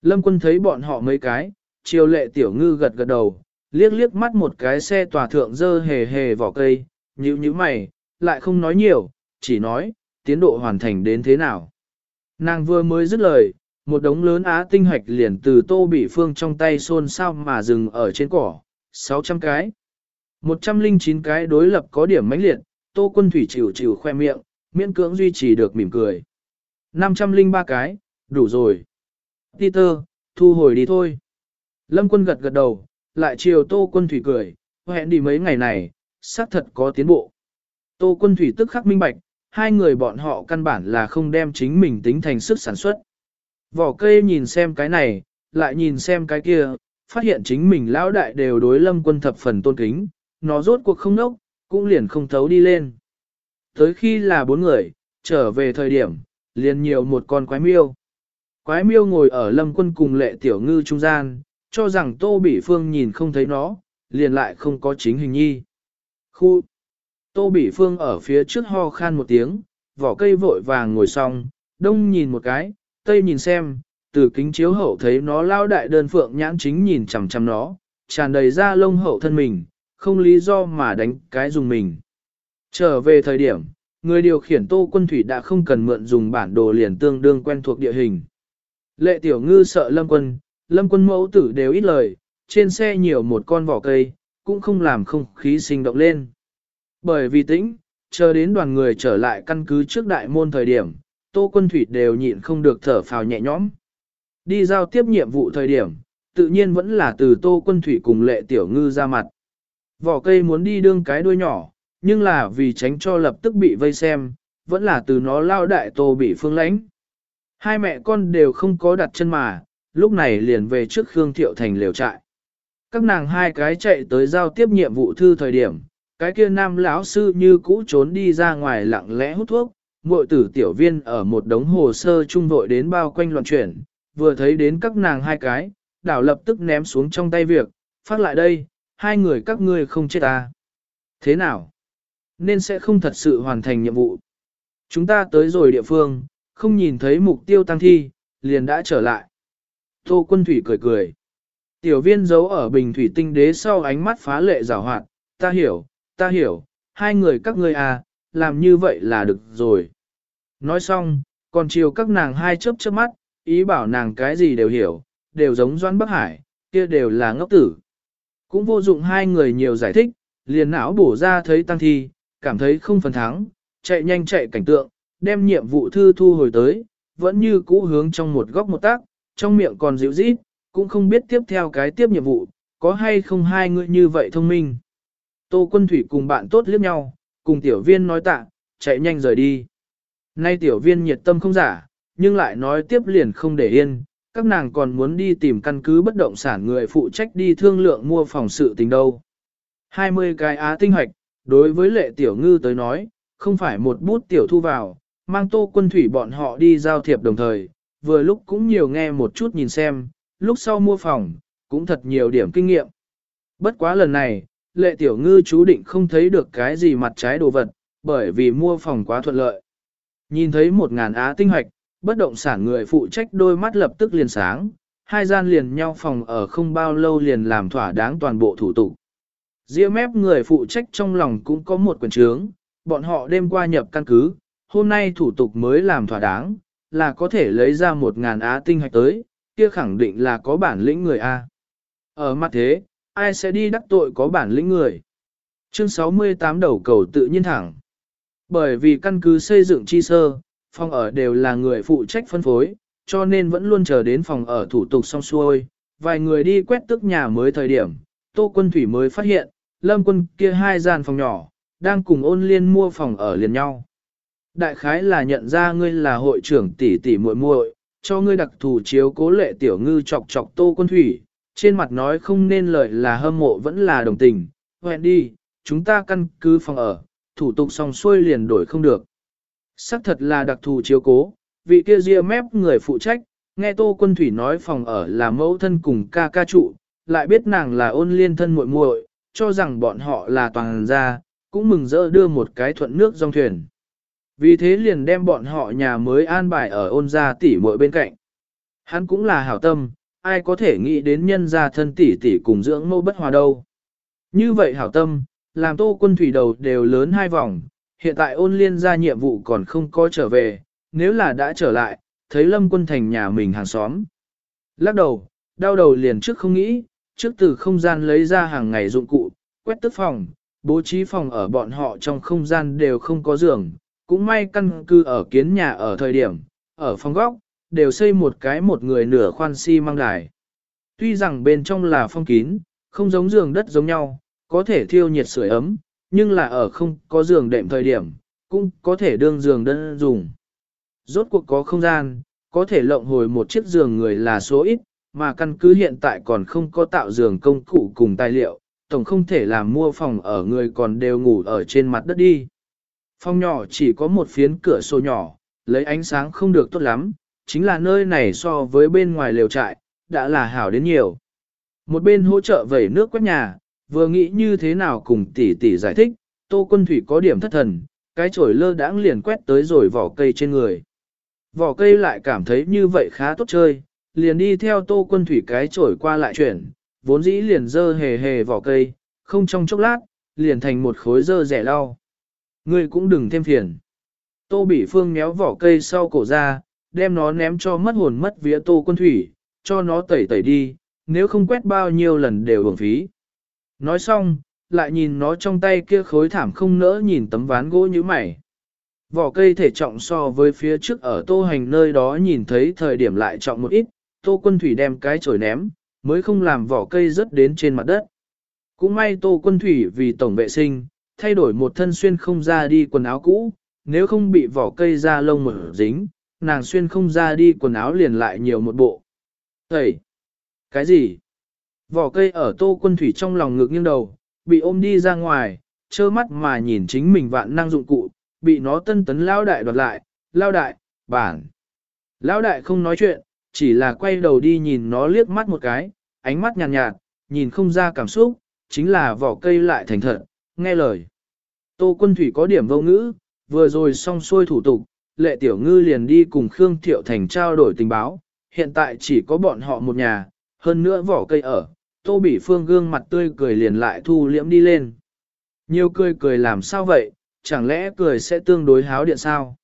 Lâm quân thấy bọn họ mấy cái, chiều lệ tiểu ngư gật gật đầu, liếc liếc mắt một cái xe tòa thượng dơ hề hề vỏ cây, nhíu nhíu mày, lại không nói nhiều, chỉ nói, tiến độ hoàn thành đến thế nào. Nàng vừa mới dứt lời, một đống lớn á tinh hạch liền từ tô bị phương trong tay xôn xao mà dừng ở trên cỏ, 600 cái. 109 cái đối lập có điểm mãnh liệt, tô quân thủy chịu chịu khoe miệng, miễn cưỡng duy trì được mỉm cười. 503 cái, đủ rồi. Peter, thu hồi đi thôi. Lâm quân gật gật đầu, lại chiều tô quân thủy cười, hẹn đi mấy ngày này, xác thật có tiến bộ. Tô quân thủy tức khắc minh bạch, hai người bọn họ căn bản là không đem chính mình tính thành sức sản xuất. Vỏ cây nhìn xem cái này, lại nhìn xem cái kia, phát hiện chính mình lão đại đều đối lâm quân thập phần tôn kính, nó rốt cuộc không nốc, cũng liền không thấu đi lên. Tới khi là bốn người, trở về thời điểm, liền nhiều một con quái miêu. Quái miêu ngồi ở lâm quân cùng lệ tiểu ngư trung gian, cho rằng tô bỉ phương nhìn không thấy nó, liền lại không có chính hình nhi. Khu! Tô bỉ phương ở phía trước ho khan một tiếng, vỏ cây vội vàng ngồi xong, đông nhìn một cái, tây nhìn xem, từ kính chiếu hậu thấy nó lao đại đơn phượng nhãn chính nhìn chằm chằm nó, tràn đầy da lông hậu thân mình, không lý do mà đánh cái dùng mình. Trở về thời điểm, người điều khiển tô quân thủy đã không cần mượn dùng bản đồ liền tương đương quen thuộc địa hình. Lệ tiểu ngư sợ lâm quân, lâm quân mẫu tử đều ít lời, trên xe nhiều một con vỏ cây, cũng không làm không khí sinh động lên. Bởi vì tĩnh, chờ đến đoàn người trở lại căn cứ trước đại môn thời điểm, tô quân thủy đều nhịn không được thở phào nhẹ nhõm. Đi giao tiếp nhiệm vụ thời điểm, tự nhiên vẫn là từ tô quân thủy cùng lệ tiểu ngư ra mặt. Vỏ cây muốn đi đương cái đuôi nhỏ, nhưng là vì tránh cho lập tức bị vây xem, vẫn là từ nó lao đại tô bị phương lãnh. Hai mẹ con đều không có đặt chân mà, lúc này liền về trước Khương Thiệu Thành liều trại. Các nàng hai cái chạy tới giao tiếp nhiệm vụ thư thời điểm, cái kia nam lão sư như cũ trốn đi ra ngoài lặng lẽ hút thuốc, muội tử tiểu viên ở một đống hồ sơ trung vội đến bao quanh loạn chuyển, vừa thấy đến các nàng hai cái, đảo lập tức ném xuống trong tay việc, phát lại đây, hai người các ngươi không chết ta. Thế nào? Nên sẽ không thật sự hoàn thành nhiệm vụ. Chúng ta tới rồi địa phương, không nhìn thấy mục tiêu tăng thi, liền đã trở lại. Tô quân thủy cười cười. Tiểu viên giấu ở bình thủy tinh đế sau ánh mắt phá lệ rào hoạt, ta hiểu, ta hiểu, hai người các ngươi à, làm như vậy là được rồi. Nói xong, còn chiều các nàng hai chớp chớp mắt, ý bảo nàng cái gì đều hiểu, đều giống Doan Bắc Hải, kia đều là ngốc tử. Cũng vô dụng hai người nhiều giải thích, liền não bổ ra thấy tăng thi, cảm thấy không phần thắng, chạy nhanh chạy cảnh tượng, đem nhiệm vụ thư thu hồi tới, vẫn như cũ hướng trong một góc một tác, trong miệng còn dịu rít, cũng không biết tiếp theo cái tiếp nhiệm vụ, có hay không hai người như vậy thông minh. Tô quân thủy cùng bạn tốt liếc nhau, cùng tiểu viên nói tạ, chạy nhanh rời đi. Nay tiểu viên nhiệt tâm không giả, nhưng lại nói tiếp liền không để yên, các nàng còn muốn đi tìm căn cứ bất động sản người phụ trách đi thương lượng mua phòng sự tình đâu. 20 cái á tinh hoạch, đối với lệ tiểu ngư tới nói, không phải một bút tiểu thu vào, mang tô quân thủy bọn họ đi giao thiệp đồng thời, vừa lúc cũng nhiều nghe một chút nhìn xem, lúc sau mua phòng, cũng thật nhiều điểm kinh nghiệm. Bất quá lần này, lệ tiểu ngư chú định không thấy được cái gì mặt trái đồ vật, bởi vì mua phòng quá thuận lợi. Nhìn thấy một ngàn á tinh hoạch, bất động sản người phụ trách đôi mắt lập tức liền sáng, hai gian liền nhau phòng ở không bao lâu liền làm thỏa đáng toàn bộ thủ tục. Diễm mép người phụ trách trong lòng cũng có một quyền trướng, bọn họ đêm qua nhập căn cứ, hôm nay thủ tục mới làm thỏa đáng, là có thể lấy ra một ngàn á tinh hạch tới, kia khẳng định là có bản lĩnh người A. Ở mặt thế, ai sẽ đi đắc tội có bản lĩnh người? Chương 68 đầu cầu tự nhiên thẳng. Bởi vì căn cứ xây dựng chi sơ, phòng ở đều là người phụ trách phân phối, cho nên vẫn luôn chờ đến phòng ở thủ tục xong xuôi. Vài người đi quét tức nhà mới thời điểm, Tô Quân Thủy mới phát hiện, Lâm Quân kia hai gian phòng nhỏ, đang cùng ôn liên mua phòng ở liền nhau. Đại khái là nhận ra ngươi là hội trưởng tỷ tỷ muội muội, cho ngươi đặc thù chiếu cố lệ tiểu ngư chọc chọc Tô Quân Thủy, trên mặt nói không nên lời là hâm mộ vẫn là đồng tình, hẹn đi, chúng ta căn cứ phòng ở, thủ tục xong xuôi liền đổi không được. Sắc thật là đặc thù chiếu cố, vị kia ria mép người phụ trách, nghe Tô Quân Thủy nói phòng ở là mẫu thân cùng ca ca trụ, lại biết nàng là ôn liên thân muội muội, cho rằng bọn họ là toàn gia, cũng mừng rỡ đưa một cái thuận nước dòng thuyền. Vì thế liền đem bọn họ nhà mới an bài ở ôn gia tỷ muội bên cạnh. Hắn cũng là hảo tâm, ai có thể nghĩ đến nhân gia thân tỷ tỷ cùng dưỡng mâu bất hòa đâu. Như vậy hảo tâm, làm tô quân thủy đầu đều lớn hai vòng, hiện tại ôn liên ra nhiệm vụ còn không có trở về, nếu là đã trở lại, thấy lâm quân thành nhà mình hàng xóm. Lắc đầu, đau đầu liền trước không nghĩ, trước từ không gian lấy ra hàng ngày dụng cụ, quét tức phòng, bố trí phòng ở bọn họ trong không gian đều không có giường, cũng may căn cứ ở kiến nhà ở thời điểm, ở phòng góc, đều xây một cái một người nửa khoan xi si mang đài. Tuy rằng bên trong là phong kín, không giống giường đất giống nhau, có thể thiêu nhiệt sưởi ấm, nhưng là ở không có giường đệm thời điểm, cũng có thể đương giường đơn dùng. Rốt cuộc có không gian, có thể lộng hồi một chiếc giường người là số ít, mà căn cứ hiện tại còn không có tạo giường công cụ cùng tài liệu, tổng không thể làm mua phòng ở người còn đều ngủ ở trên mặt đất đi. Phòng nhỏ chỉ có một phiến cửa sổ nhỏ, lấy ánh sáng không được tốt lắm, chính là nơi này so với bên ngoài lều trại, đã là hảo đến nhiều. Một bên hỗ trợ vẩy nước quét nhà, vừa nghĩ như thế nào cùng tỷ tỷ giải thích, tô quân thủy có điểm thất thần, cái chổi lơ đãng liền quét tới rồi vỏ cây trên người. Vỏ cây lại cảm thấy như vậy khá tốt chơi, liền đi theo tô quân thủy cái chổi qua lại chuyển, vốn dĩ liền dơ hề hề vỏ cây, không trong chốc lát, liền thành một khối dơ rẻ lau. Ngươi cũng đừng thêm phiền. Tô bỉ phương méo vỏ cây sau cổ ra, đem nó ném cho mất hồn mất vía tô quân thủy, cho nó tẩy tẩy đi, nếu không quét bao nhiêu lần đều uổng phí. Nói xong, lại nhìn nó trong tay kia khối thảm không nỡ nhìn tấm ván gỗ như mày. Vỏ cây thể trọng so với phía trước ở tô hành nơi đó nhìn thấy thời điểm lại trọng một ít, tô quân thủy đem cái chổi ném, mới không làm vỏ cây rớt đến trên mặt đất. Cũng may tô quân thủy vì tổng vệ sinh, thay đổi một thân xuyên không ra đi quần áo cũ, nếu không bị vỏ cây ra lông mở dính, nàng xuyên không ra đi quần áo liền lại nhiều một bộ. Thầy! Cái gì? Vỏ cây ở tô quân thủy trong lòng ngực nghiêng đầu, bị ôm đi ra ngoài, trơ mắt mà nhìn chính mình vạn năng dụng cụ, bị nó tân tấn lao đại đoạt lại, lao đại, bản. Lao đại không nói chuyện, chỉ là quay đầu đi nhìn nó liếc mắt một cái, ánh mắt nhàn nhạt, nhạt, nhìn không ra cảm xúc, chính là vỏ cây lại thành thật, nghe lời. Tô quân thủy có điểm vô ngữ, vừa rồi xong xuôi thủ tục, lệ tiểu ngư liền đi cùng Khương Thiệu Thành trao đổi tình báo, hiện tại chỉ có bọn họ một nhà, hơn nữa vỏ cây ở, tô bỉ phương gương mặt tươi cười liền lại thu liễm đi lên. Nhiều cười cười làm sao vậy, chẳng lẽ cười sẽ tương đối háo điện sao?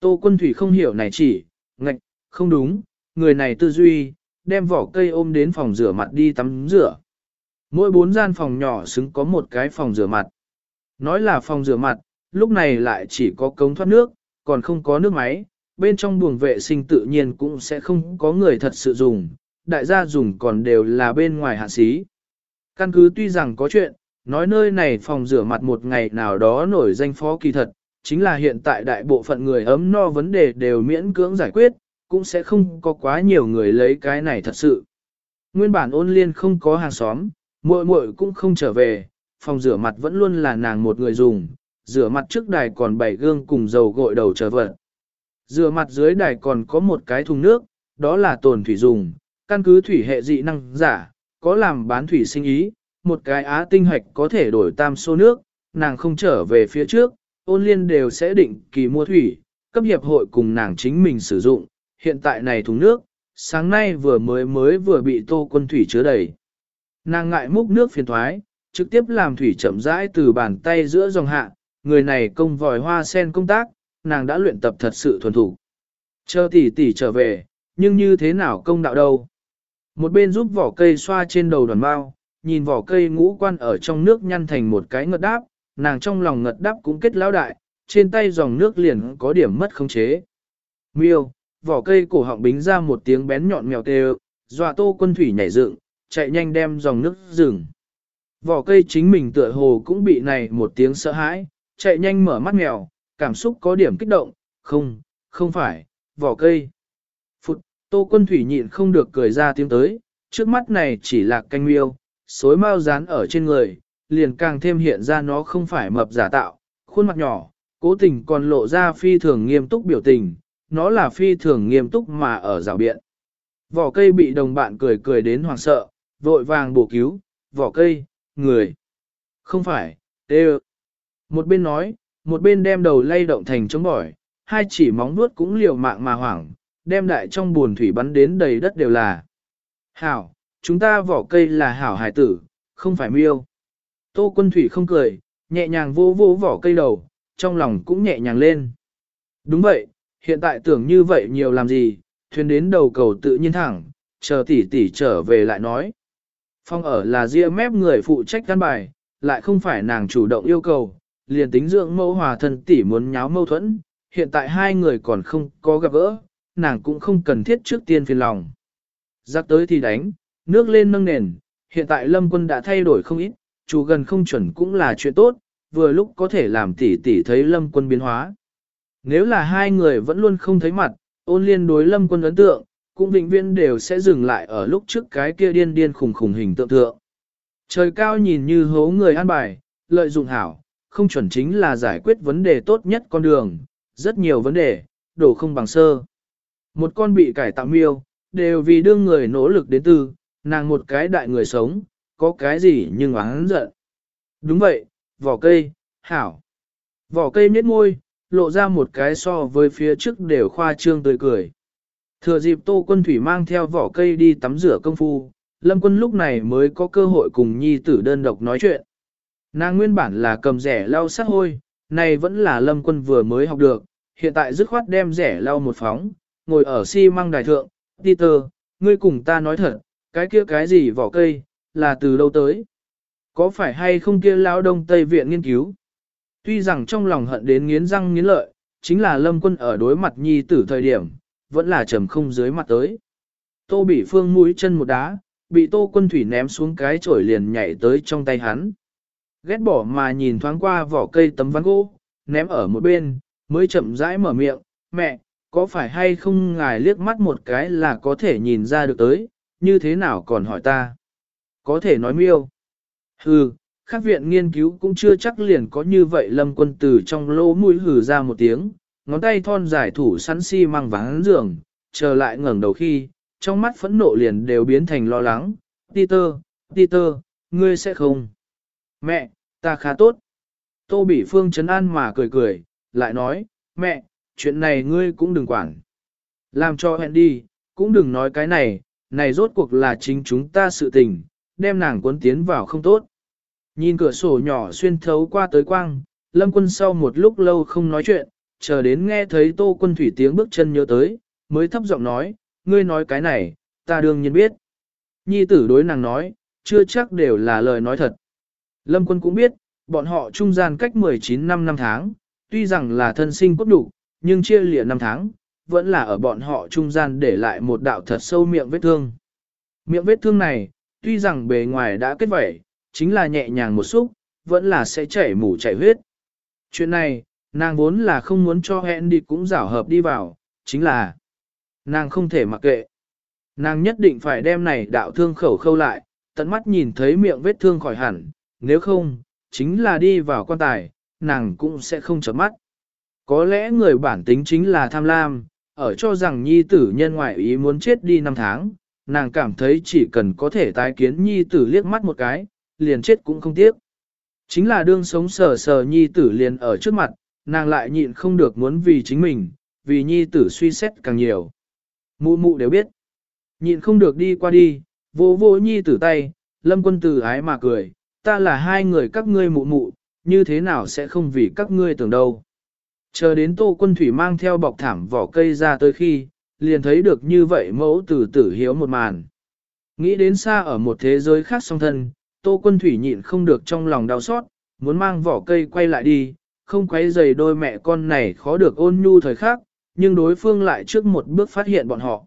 Tô quân thủy không hiểu này chỉ, ngạch, không đúng, người này tư duy, đem vỏ cây ôm đến phòng rửa mặt đi tắm rửa. Mỗi bốn gian phòng nhỏ xứng có một cái phòng rửa mặt. Nói là phòng rửa mặt, lúc này lại chỉ có cống thoát nước, còn không có nước máy, bên trong buồng vệ sinh tự nhiên cũng sẽ không có người thật sự dùng, đại gia dùng còn đều là bên ngoài hạ xí. Căn cứ tuy rằng có chuyện, nói nơi này phòng rửa mặt một ngày nào đó nổi danh phó kỳ thật, chính là hiện tại đại bộ phận người ấm no vấn đề đều miễn cưỡng giải quyết, cũng sẽ không có quá nhiều người lấy cái này thật sự. Nguyên bản ôn liên không có hàng xóm, muội muội cũng không trở về, phòng rửa mặt vẫn luôn là nàng một người dùng, rửa mặt trước đài còn bảy gương cùng dầu gội đầu trở vật. Rửa mặt dưới đài còn có một cái thùng nước, đó là tồn thủy dùng, căn cứ thủy hệ dị năng giả, có làm bán thủy sinh ý, một cái á tinh hoạch có thể đổi tam số nước, nàng không trở về phía trước, ôn liên đều sẽ định kỳ mua thủy, cấp hiệp hội cùng nàng chính mình sử dụng, hiện tại này thùng nước, sáng nay vừa mới mới vừa bị tô quân thủy chứa đầy. Nàng ngại múc nước phiền thoái, trực tiếp làm thủy chậm rãi từ bàn tay giữa dòng hạ, người này công vòi hoa sen công tác, nàng đã luyện tập thật sự thuần thủ. Chờ tỷ tỷ trở về, nhưng như thế nào công đạo đâu. Một bên giúp vỏ cây xoa trên đầu đoàn bao, nhìn vỏ cây ngũ quan ở trong nước nhăn thành một cái ngật đáp, nàng trong lòng ngật đáp cũng kết lão đại, trên tay dòng nước liền có điểm mất khống chế. Miêu, vỏ cây cổ họng bính ra một tiếng bén nhọn mèo kêu, dọa tô quân thủy nhảy dựng, chạy nhanh đem dòng nước rừng. Vỏ cây chính mình tựa hồ cũng bị này một tiếng sợ hãi, chạy nhanh mở mắt mèo, cảm xúc có điểm kích động, không, không phải, vỏ cây. Tô quân thủy nhịn không được cười ra tiếng tới, trước mắt này chỉ là canh miêu, xối mau dán ở trên người, liền càng thêm hiện ra nó không phải mập giả tạo, khuôn mặt nhỏ, cố tình còn lộ ra phi thường nghiêm túc biểu tình, nó là phi thường nghiêm túc mà ở rào biện. Vỏ cây bị đồng bạn cười cười đến hoảng sợ, vội vàng bổ cứu, vỏ cây, người. Không phải, tê Một bên nói, một bên đem đầu lay động thành chống bỏi, hai chỉ móng vuốt cũng liều mạng mà hoảng, đem đại trong buồn thủy bắn đến đầy đất đều là. Hảo, chúng ta vỏ cây là hảo hải tử, không phải miêu. Tô quân thủy không cười, nhẹ nhàng vô vô vỏ cây đầu, trong lòng cũng nhẹ nhàng lên. Đúng vậy, hiện tại tưởng như vậy nhiều làm gì, thuyền đến đầu cầu tự nhiên thẳng, chờ tỷ tỷ trở về lại nói. Phong ở là ria mép người phụ trách căn bài, lại không phải nàng chủ động yêu cầu, liền tính dưỡng mẫu hòa thân tỷ muốn nháo mâu thuẫn, hiện tại hai người còn không có gặp gỡ, nàng cũng không cần thiết trước tiên phiền lòng. Giặc tới thì đánh, nước lên nâng nền, hiện tại lâm quân đã thay đổi không ít, chủ gần không chuẩn cũng là chuyện tốt, vừa lúc có thể làm tỷ tỷ thấy lâm quân biến hóa. Nếu là hai người vẫn luôn không thấy mặt, ôn liên đối lâm quân ấn tượng, cũng vĩnh viễn đều sẽ dừng lại ở lúc trước cái kia điên điên khùng khùng hình tượng tượng. Trời cao nhìn như hố người an bài, lợi dụng hảo, không chuẩn chính là giải quyết vấn đề tốt nhất con đường, rất nhiều vấn đề, đổ không bằng sơ. Một con bị cải tạo miêu, đều vì đương người nỗ lực đến từ, nàng một cái đại người sống, có cái gì nhưng oán giận. Đúng vậy, vỏ cây, hảo. Vỏ cây miết môi, lộ ra một cái so với phía trước đều khoa trương tươi cười. Thừa dịp tô quân thủy mang theo vỏ cây đi tắm rửa công phu, lâm quân lúc này mới có cơ hội cùng nhi tử đơn độc nói chuyện. Nàng nguyên bản là cầm rẻ lau sát hôi, này vẫn là lâm quân vừa mới học được, hiện tại dứt khoát đem rẻ lau một phóng, ngồi ở xi si măng đài thượng, Peter, ngươi cùng ta nói thật, cái kia cái gì vỏ cây, là từ đâu tới? Có phải hay không kia lão đông Tây Viện nghiên cứu? Tuy rằng trong lòng hận đến nghiến răng nghiến lợi, chính là lâm quân ở đối mặt nhi tử thời điểm, vẫn là trầm không dưới mặt tới. Tô bị phương mũi chân một đá, bị tô quân thủy ném xuống cái chổi liền nhảy tới trong tay hắn. Ghét bỏ mà nhìn thoáng qua vỏ cây tấm ván gỗ, ném ở một bên, mới chậm rãi mở miệng, mẹ, có phải hay không ngài liếc mắt một cái là có thể nhìn ra được tới, như thế nào còn hỏi ta? Có thể nói miêu. Hừ, các viện nghiên cứu cũng chưa chắc liền có như vậy lâm quân từ trong lỗ mũi hừ ra một tiếng, ngón tay thon dài thủ sẵn si mang vắng giường, chờ lại ngẩng đầu khi, trong mắt phẫn nộ liền đều biến thành lo lắng. Peter, Peter, ngươi sẽ không. Mẹ, ta khá tốt. Tô Bỉ Phương chấn an mà cười cười, lại nói, mẹ, chuyện này ngươi cũng đừng quản. Làm cho hẹn đi, cũng đừng nói cái này, này rốt cuộc là chính chúng ta sự tình, đem nàng cuốn tiến vào không tốt. Nhìn cửa sổ nhỏ xuyên thấu qua tới quang, lâm quân sau một lúc lâu không nói chuyện, chờ đến nghe thấy tô quân thủy tiếng bước chân nhớ tới, mới thấp giọng nói, ngươi nói cái này, ta đương nhiên biết. Nhi tử đối nàng nói, chưa chắc đều là lời nói thật. Lâm quân cũng biết, bọn họ trung gian cách 19 năm năm tháng, tuy rằng là thân sinh cốt đủ, nhưng chia lìa năm tháng, vẫn là ở bọn họ trung gian để lại một đạo thật sâu miệng vết thương. Miệng vết thương này, tuy rằng bề ngoài đã kết vẩy, chính là nhẹ nhàng một xúc, vẫn là sẽ chảy mủ chảy huyết. Chuyện này, nàng vốn là không muốn cho hẹn đi cũng rảo hợp đi vào, chính là nàng không thể mặc kệ. Nàng nhất định phải đem này đạo thương khẩu khâu lại, tận mắt nhìn thấy miệng vết thương khỏi hẳn, nếu không, chính là đi vào quan tài, nàng cũng sẽ không chấm mắt. Có lẽ người bản tính chính là tham lam, ở cho rằng nhi tử nhân ngoại ý muốn chết đi năm tháng, nàng cảm thấy chỉ cần có thể tái kiến nhi tử liếc mắt một cái, liền chết cũng không tiếc. Chính là đương sống sờ sờ nhi tử liền ở trước mặt, nàng lại nhịn không được muốn vì chính mình, vì nhi tử suy xét càng nhiều. Mụ mụ đều biết. Nhịn không được đi qua đi, vô vô nhi tử tay, lâm quân tử ái mà cười, ta là hai người các ngươi mụ mụ, như thế nào sẽ không vì các ngươi tưởng đâu. Chờ đến tô quân thủy mang theo bọc thảm vỏ cây ra tới khi, liền thấy được như vậy mẫu tử tử hiếu một màn. Nghĩ đến xa ở một thế giới khác song thân, tô quân thủy nhịn không được trong lòng đau xót, muốn mang vỏ cây quay lại đi, không quấy dày đôi mẹ con này khó được ôn nhu thời khác, nhưng đối phương lại trước một bước phát hiện bọn họ.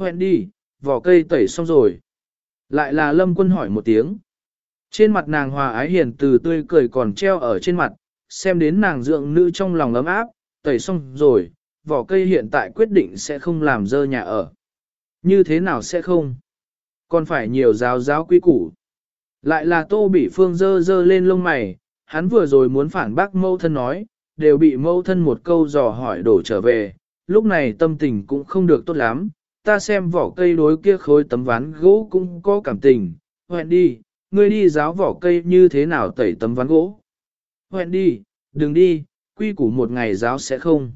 Hẹn đi, vỏ cây tẩy xong rồi. Lại là lâm quân hỏi một tiếng. Trên mặt nàng hòa ái hiền từ tươi cười còn treo ở trên mặt, xem đến nàng dưỡng nữ trong lòng ấm áp, tẩy xong rồi, vỏ cây hiện tại quyết định sẽ không làm dơ nhà ở. Như thế nào sẽ không? Còn phải nhiều giáo giáo quý củ. Lại là tô bị phương dơ dơ lên lông mày, hắn vừa rồi muốn phản bác mâu thân nói, đều bị mâu thân một câu dò hỏi đổ trở về, lúc này tâm tình cũng không được tốt lắm, ta xem vỏ cây đối kia khối tấm ván gỗ cũng có cảm tình, hoẹn đi, ngươi đi giáo vỏ cây như thế nào tẩy tấm ván gỗ. Hẹn đi, đừng đi, quy củ một ngày giáo sẽ không.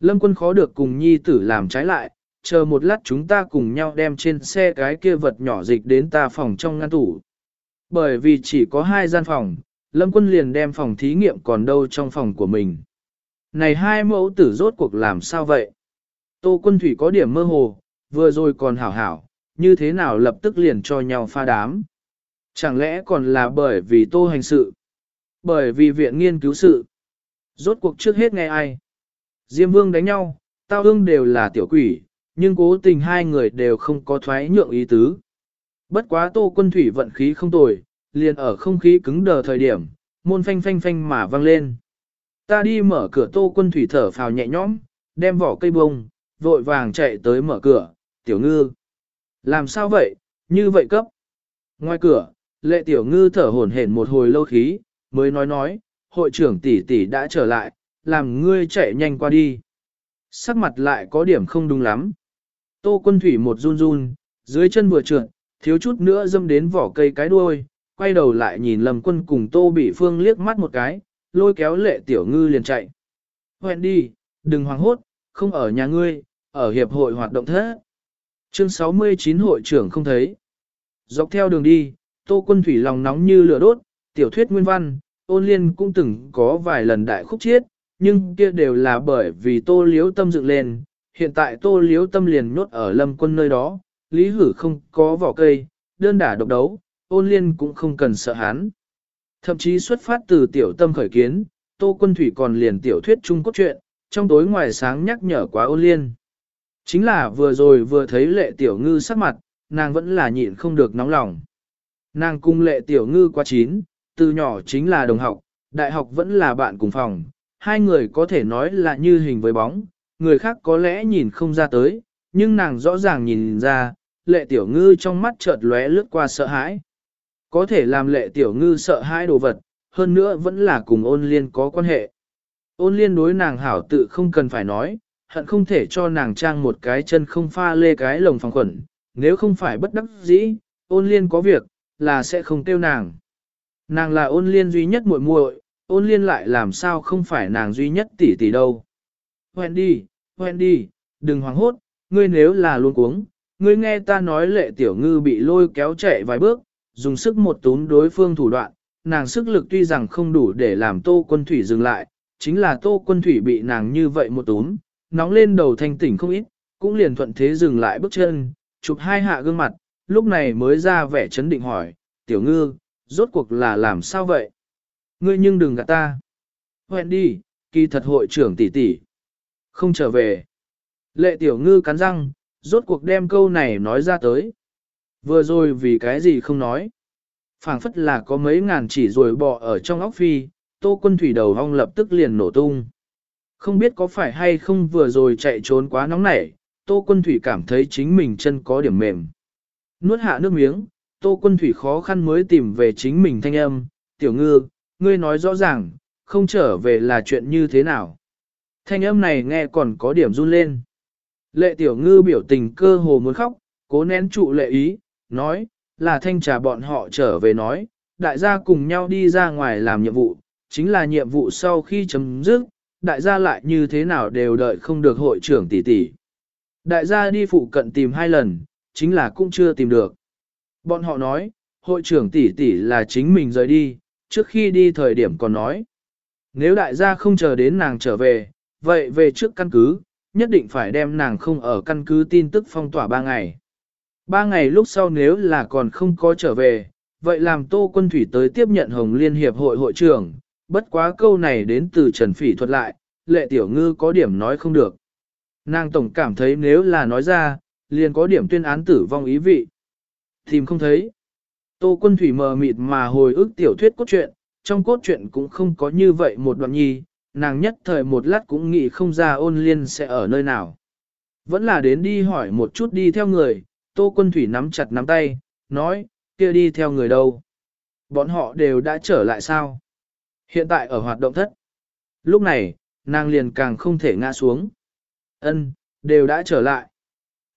Lâm quân khó được cùng nhi tử làm trái lại, chờ một lát chúng ta cùng nhau đem trên xe cái kia vật nhỏ dịch đến ta phòng trong ngăn tủ. Bởi vì chỉ có hai gian phòng, Lâm quân liền đem phòng thí nghiệm còn đâu trong phòng của mình. Này hai mẫu tử rốt cuộc làm sao vậy? Tô quân thủy có điểm mơ hồ, vừa rồi còn hảo hảo, như thế nào lập tức liền cho nhau pha đám. Chẳng lẽ còn là bởi vì tô hành sự? Bởi vì viện nghiên cứu sự. Rốt cuộc trước hết nghe ai? Diêm vương đánh nhau, tao ương đều là tiểu quỷ, nhưng cố tình hai người đều không có thoái nhượng ý tứ. Bất quá tô quân thủy vận khí không tồi, liền ở không khí cứng đờ thời điểm, môn phanh phanh phanh mà vang lên. Ta đi mở cửa tô quân thủy thở phào nhẹ nhõm, đem vỏ cây bông, vội vàng chạy tới mở cửa, tiểu ngư. Làm sao vậy, như vậy cấp. Ngoài cửa, lệ tiểu ngư thở hổn hển một hồi lâu khí, mới nói nói, hội trưởng tỷ tỷ đã trở lại, làm ngươi chạy nhanh qua đi. Sắc mặt lại có điểm không đúng lắm. Tô quân thủy một run run, dưới chân vừa trượt, thiếu chút nữa dâm đến vỏ cây cái đuôi, quay đầu lại nhìn lầm quân cùng tô bị phương liếc mắt một cái, lôi kéo lệ tiểu ngư liền chạy. Hoẹn đi, đừng hoảng hốt, không ở nhà ngươi, ở hiệp hội hoạt động thế. Chương 69 hội trưởng không thấy. Dọc theo đường đi, tô quân thủy lòng nóng như lửa đốt, tiểu thuyết nguyên văn, ôn liên cũng từng có vài lần đại khúc chiết, nhưng kia đều là bởi vì tô liếu tâm dựng lên. Hiện tại tô liếu tâm liền nhốt ở lâm quân nơi đó, lý hử không có vỏ cây, đơn đả độc đấu, ôn liên cũng không cần sợ hắn. Thậm chí xuất phát từ tiểu tâm khởi kiến, tô quân thủy còn liền tiểu thuyết trung cốt truyện, trong tối ngoài sáng nhắc nhở quá ôn liên. Chính là vừa rồi vừa thấy lệ tiểu ngư sắc mặt, nàng vẫn là nhịn không được nóng lòng. Nàng cung lệ tiểu ngư quá chín, từ nhỏ chính là đồng học, đại học vẫn là bạn cùng phòng, hai người có thể nói là như hình với bóng, người khác có lẽ nhìn không ra tới, nhưng nàng rõ ràng nhìn ra, lệ tiểu ngư trong mắt chợt lóe lướt qua sợ hãi. Có thể làm lệ tiểu ngư sợ hãi đồ vật, hơn nữa vẫn là cùng ôn liên có quan hệ. Ôn liên đối nàng hảo tự không cần phải nói, hận không thể cho nàng trang một cái chân không pha lê cái lồng phòng khuẩn, nếu không phải bất đắc dĩ, ôn liên có việc, là sẽ không tiêu nàng. Nàng là ôn liên duy nhất muội muội, ôn liên lại làm sao không phải nàng duy nhất tỷ tỷ đâu. Hoen đi, hoen đi, đừng hoảng hốt, ngươi nếu là luôn cuống, ngươi nghe ta nói lệ tiểu ngư bị lôi kéo chạy vài bước, dùng sức một túm đối phương thủ đoạn, nàng sức lực tuy rằng không đủ để làm tô quân thủy dừng lại, chính là tô quân thủy bị nàng như vậy một túm, nóng lên đầu thanh tỉnh không ít, cũng liền thuận thế dừng lại bước chân, chụp hai hạ gương mặt, lúc này mới ra vẻ chấn định hỏi, tiểu ngư, rốt cuộc là làm sao vậy? Ngươi nhưng đừng gạt ta. Hẹn đi, kỳ thật hội trưởng tỷ tỷ. Không trở về. Lệ tiểu ngư cắn răng, rốt cuộc đem câu này nói ra tới. Vừa rồi vì cái gì không nói. phảng phất là có mấy ngàn chỉ rồi bò ở trong óc phi, tô quân thủy đầu hong lập tức liền nổ tung. Không biết có phải hay không vừa rồi chạy trốn quá nóng nảy, tô quân thủy cảm thấy chính mình chân có điểm mềm. Nuốt hạ nước miếng, tô quân thủy khó khăn mới tìm về chính mình thanh âm, tiểu ngư, ngươi nói rõ ràng, không trở về là chuyện như thế nào. Thanh âm này nghe còn có điểm run lên. Lệ tiểu ngư biểu tình cơ hồ muốn khóc, cố nén trụ lệ ý, nói, là thanh trà bọn họ trở về nói, đại gia cùng nhau đi ra ngoài làm nhiệm vụ, chính là nhiệm vụ sau khi chấm dứt, đại gia lại như thế nào đều đợi không được hội trưởng tỷ tỷ. Đại gia đi phụ cận tìm hai lần, chính là cũng chưa tìm được. Bọn họ nói, hội trưởng tỷ tỷ là chính mình rời đi, trước khi đi thời điểm còn nói. Nếu đại gia không chờ đến nàng trở về, vậy về trước căn cứ, nhất định phải đem nàng không ở căn cứ tin tức phong tỏa ba ngày. Ba ngày lúc sau nếu là còn không có trở về, vậy làm Tô Quân Thủy tới tiếp nhận Hồng Liên Hiệp hội hội trưởng, bất quá câu này đến từ Trần Phỉ thuật lại, lệ tiểu ngư có điểm nói không được. Nàng tổng cảm thấy nếu là nói ra, liền có điểm tuyên án tử vong ý vị. Tìm không thấy. Tô Quân Thủy mờ mịt mà hồi ức tiểu thuyết cốt truyện, trong cốt truyện cũng không có như vậy một đoạn nhi, nàng nhất thời một lát cũng nghĩ không ra ôn liên sẽ ở nơi nào. Vẫn là đến đi hỏi một chút đi theo người, Tô Quân Thủy nắm chặt nắm tay, nói, kia đi theo người đâu. Bọn họ đều đã trở lại sao? Hiện tại ở hoạt động thất. Lúc này, nàng liền càng không thể ngã xuống. Ân, đều đã trở lại.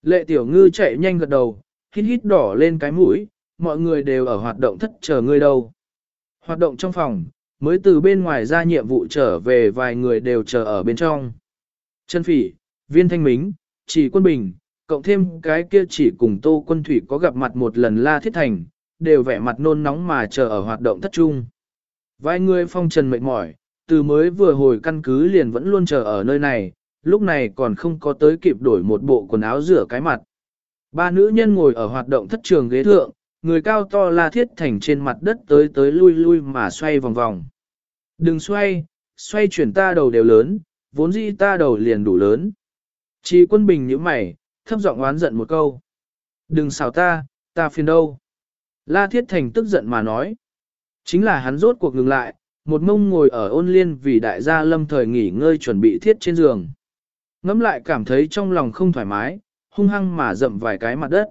Lệ tiểu ngư chạy nhanh gật đầu, hít hít đỏ lên cái mũi, mọi người đều ở hoạt động thất chờ ngươi đâu. Hoạt động trong phòng, mới từ bên ngoài ra nhiệm vụ trở về vài người đều chờ ở bên trong. Chân phỉ, viên thanh mính, chỉ quân bình, cộng thêm cái kia chỉ cùng tô quân thủy có gặp mặt một lần la thiết thành, đều vẻ mặt nôn nóng mà chờ ở hoạt động thất trung. Vài người phong trần mệt mỏi, từ mới vừa hồi căn cứ liền vẫn luôn chờ ở nơi này, lúc này còn không có tới kịp đổi một bộ quần áo rửa cái mặt. Ba nữ nhân ngồi ở hoạt động thất trường ghế thượng, người cao to la thiết thành trên mặt đất tới tới lui lui mà xoay vòng vòng. Đừng xoay, xoay chuyển ta đầu đều lớn, vốn dĩ ta đầu liền đủ lớn. Chỉ quân bình như mày, thấp giọng oán giận một câu. Đừng xào ta, ta phiền đâu. La Thiết Thành tức giận mà nói. Chính là hắn rốt cuộc ngừng lại, một mông ngồi ở ôn liên vì đại gia lâm thời nghỉ ngơi chuẩn bị thiết trên giường. Ngắm lại cảm thấy trong lòng không thoải mái, hung hăng mà dậm vài cái mặt đất.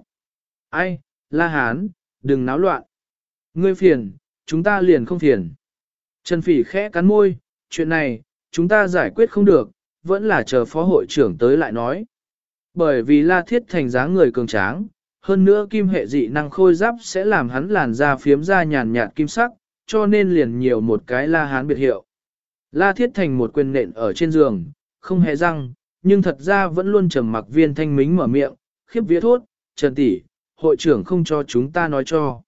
Ai, La Hán, đừng náo loạn. Ngươi phiền, chúng ta liền không phiền. Trần Phỉ khẽ cắn môi, chuyện này, chúng ta giải quyết không được, vẫn là chờ phó hội trưởng tới lại nói. Bởi vì La Thiết Thành dáng người cường tráng, hơn nữa kim hệ dị năng khôi giáp sẽ làm hắn làn da phiếm ra nhàn nhạt kim sắc, cho nên liền nhiều một cái La Hán biệt hiệu. La Thiết Thành một quyền nện ở trên giường, không hề răng, nhưng thật ra vẫn luôn trầm mặc viên thanh mính mở miệng, khiếp vía thốt, Trần tỷ, hội trưởng không cho chúng ta nói cho.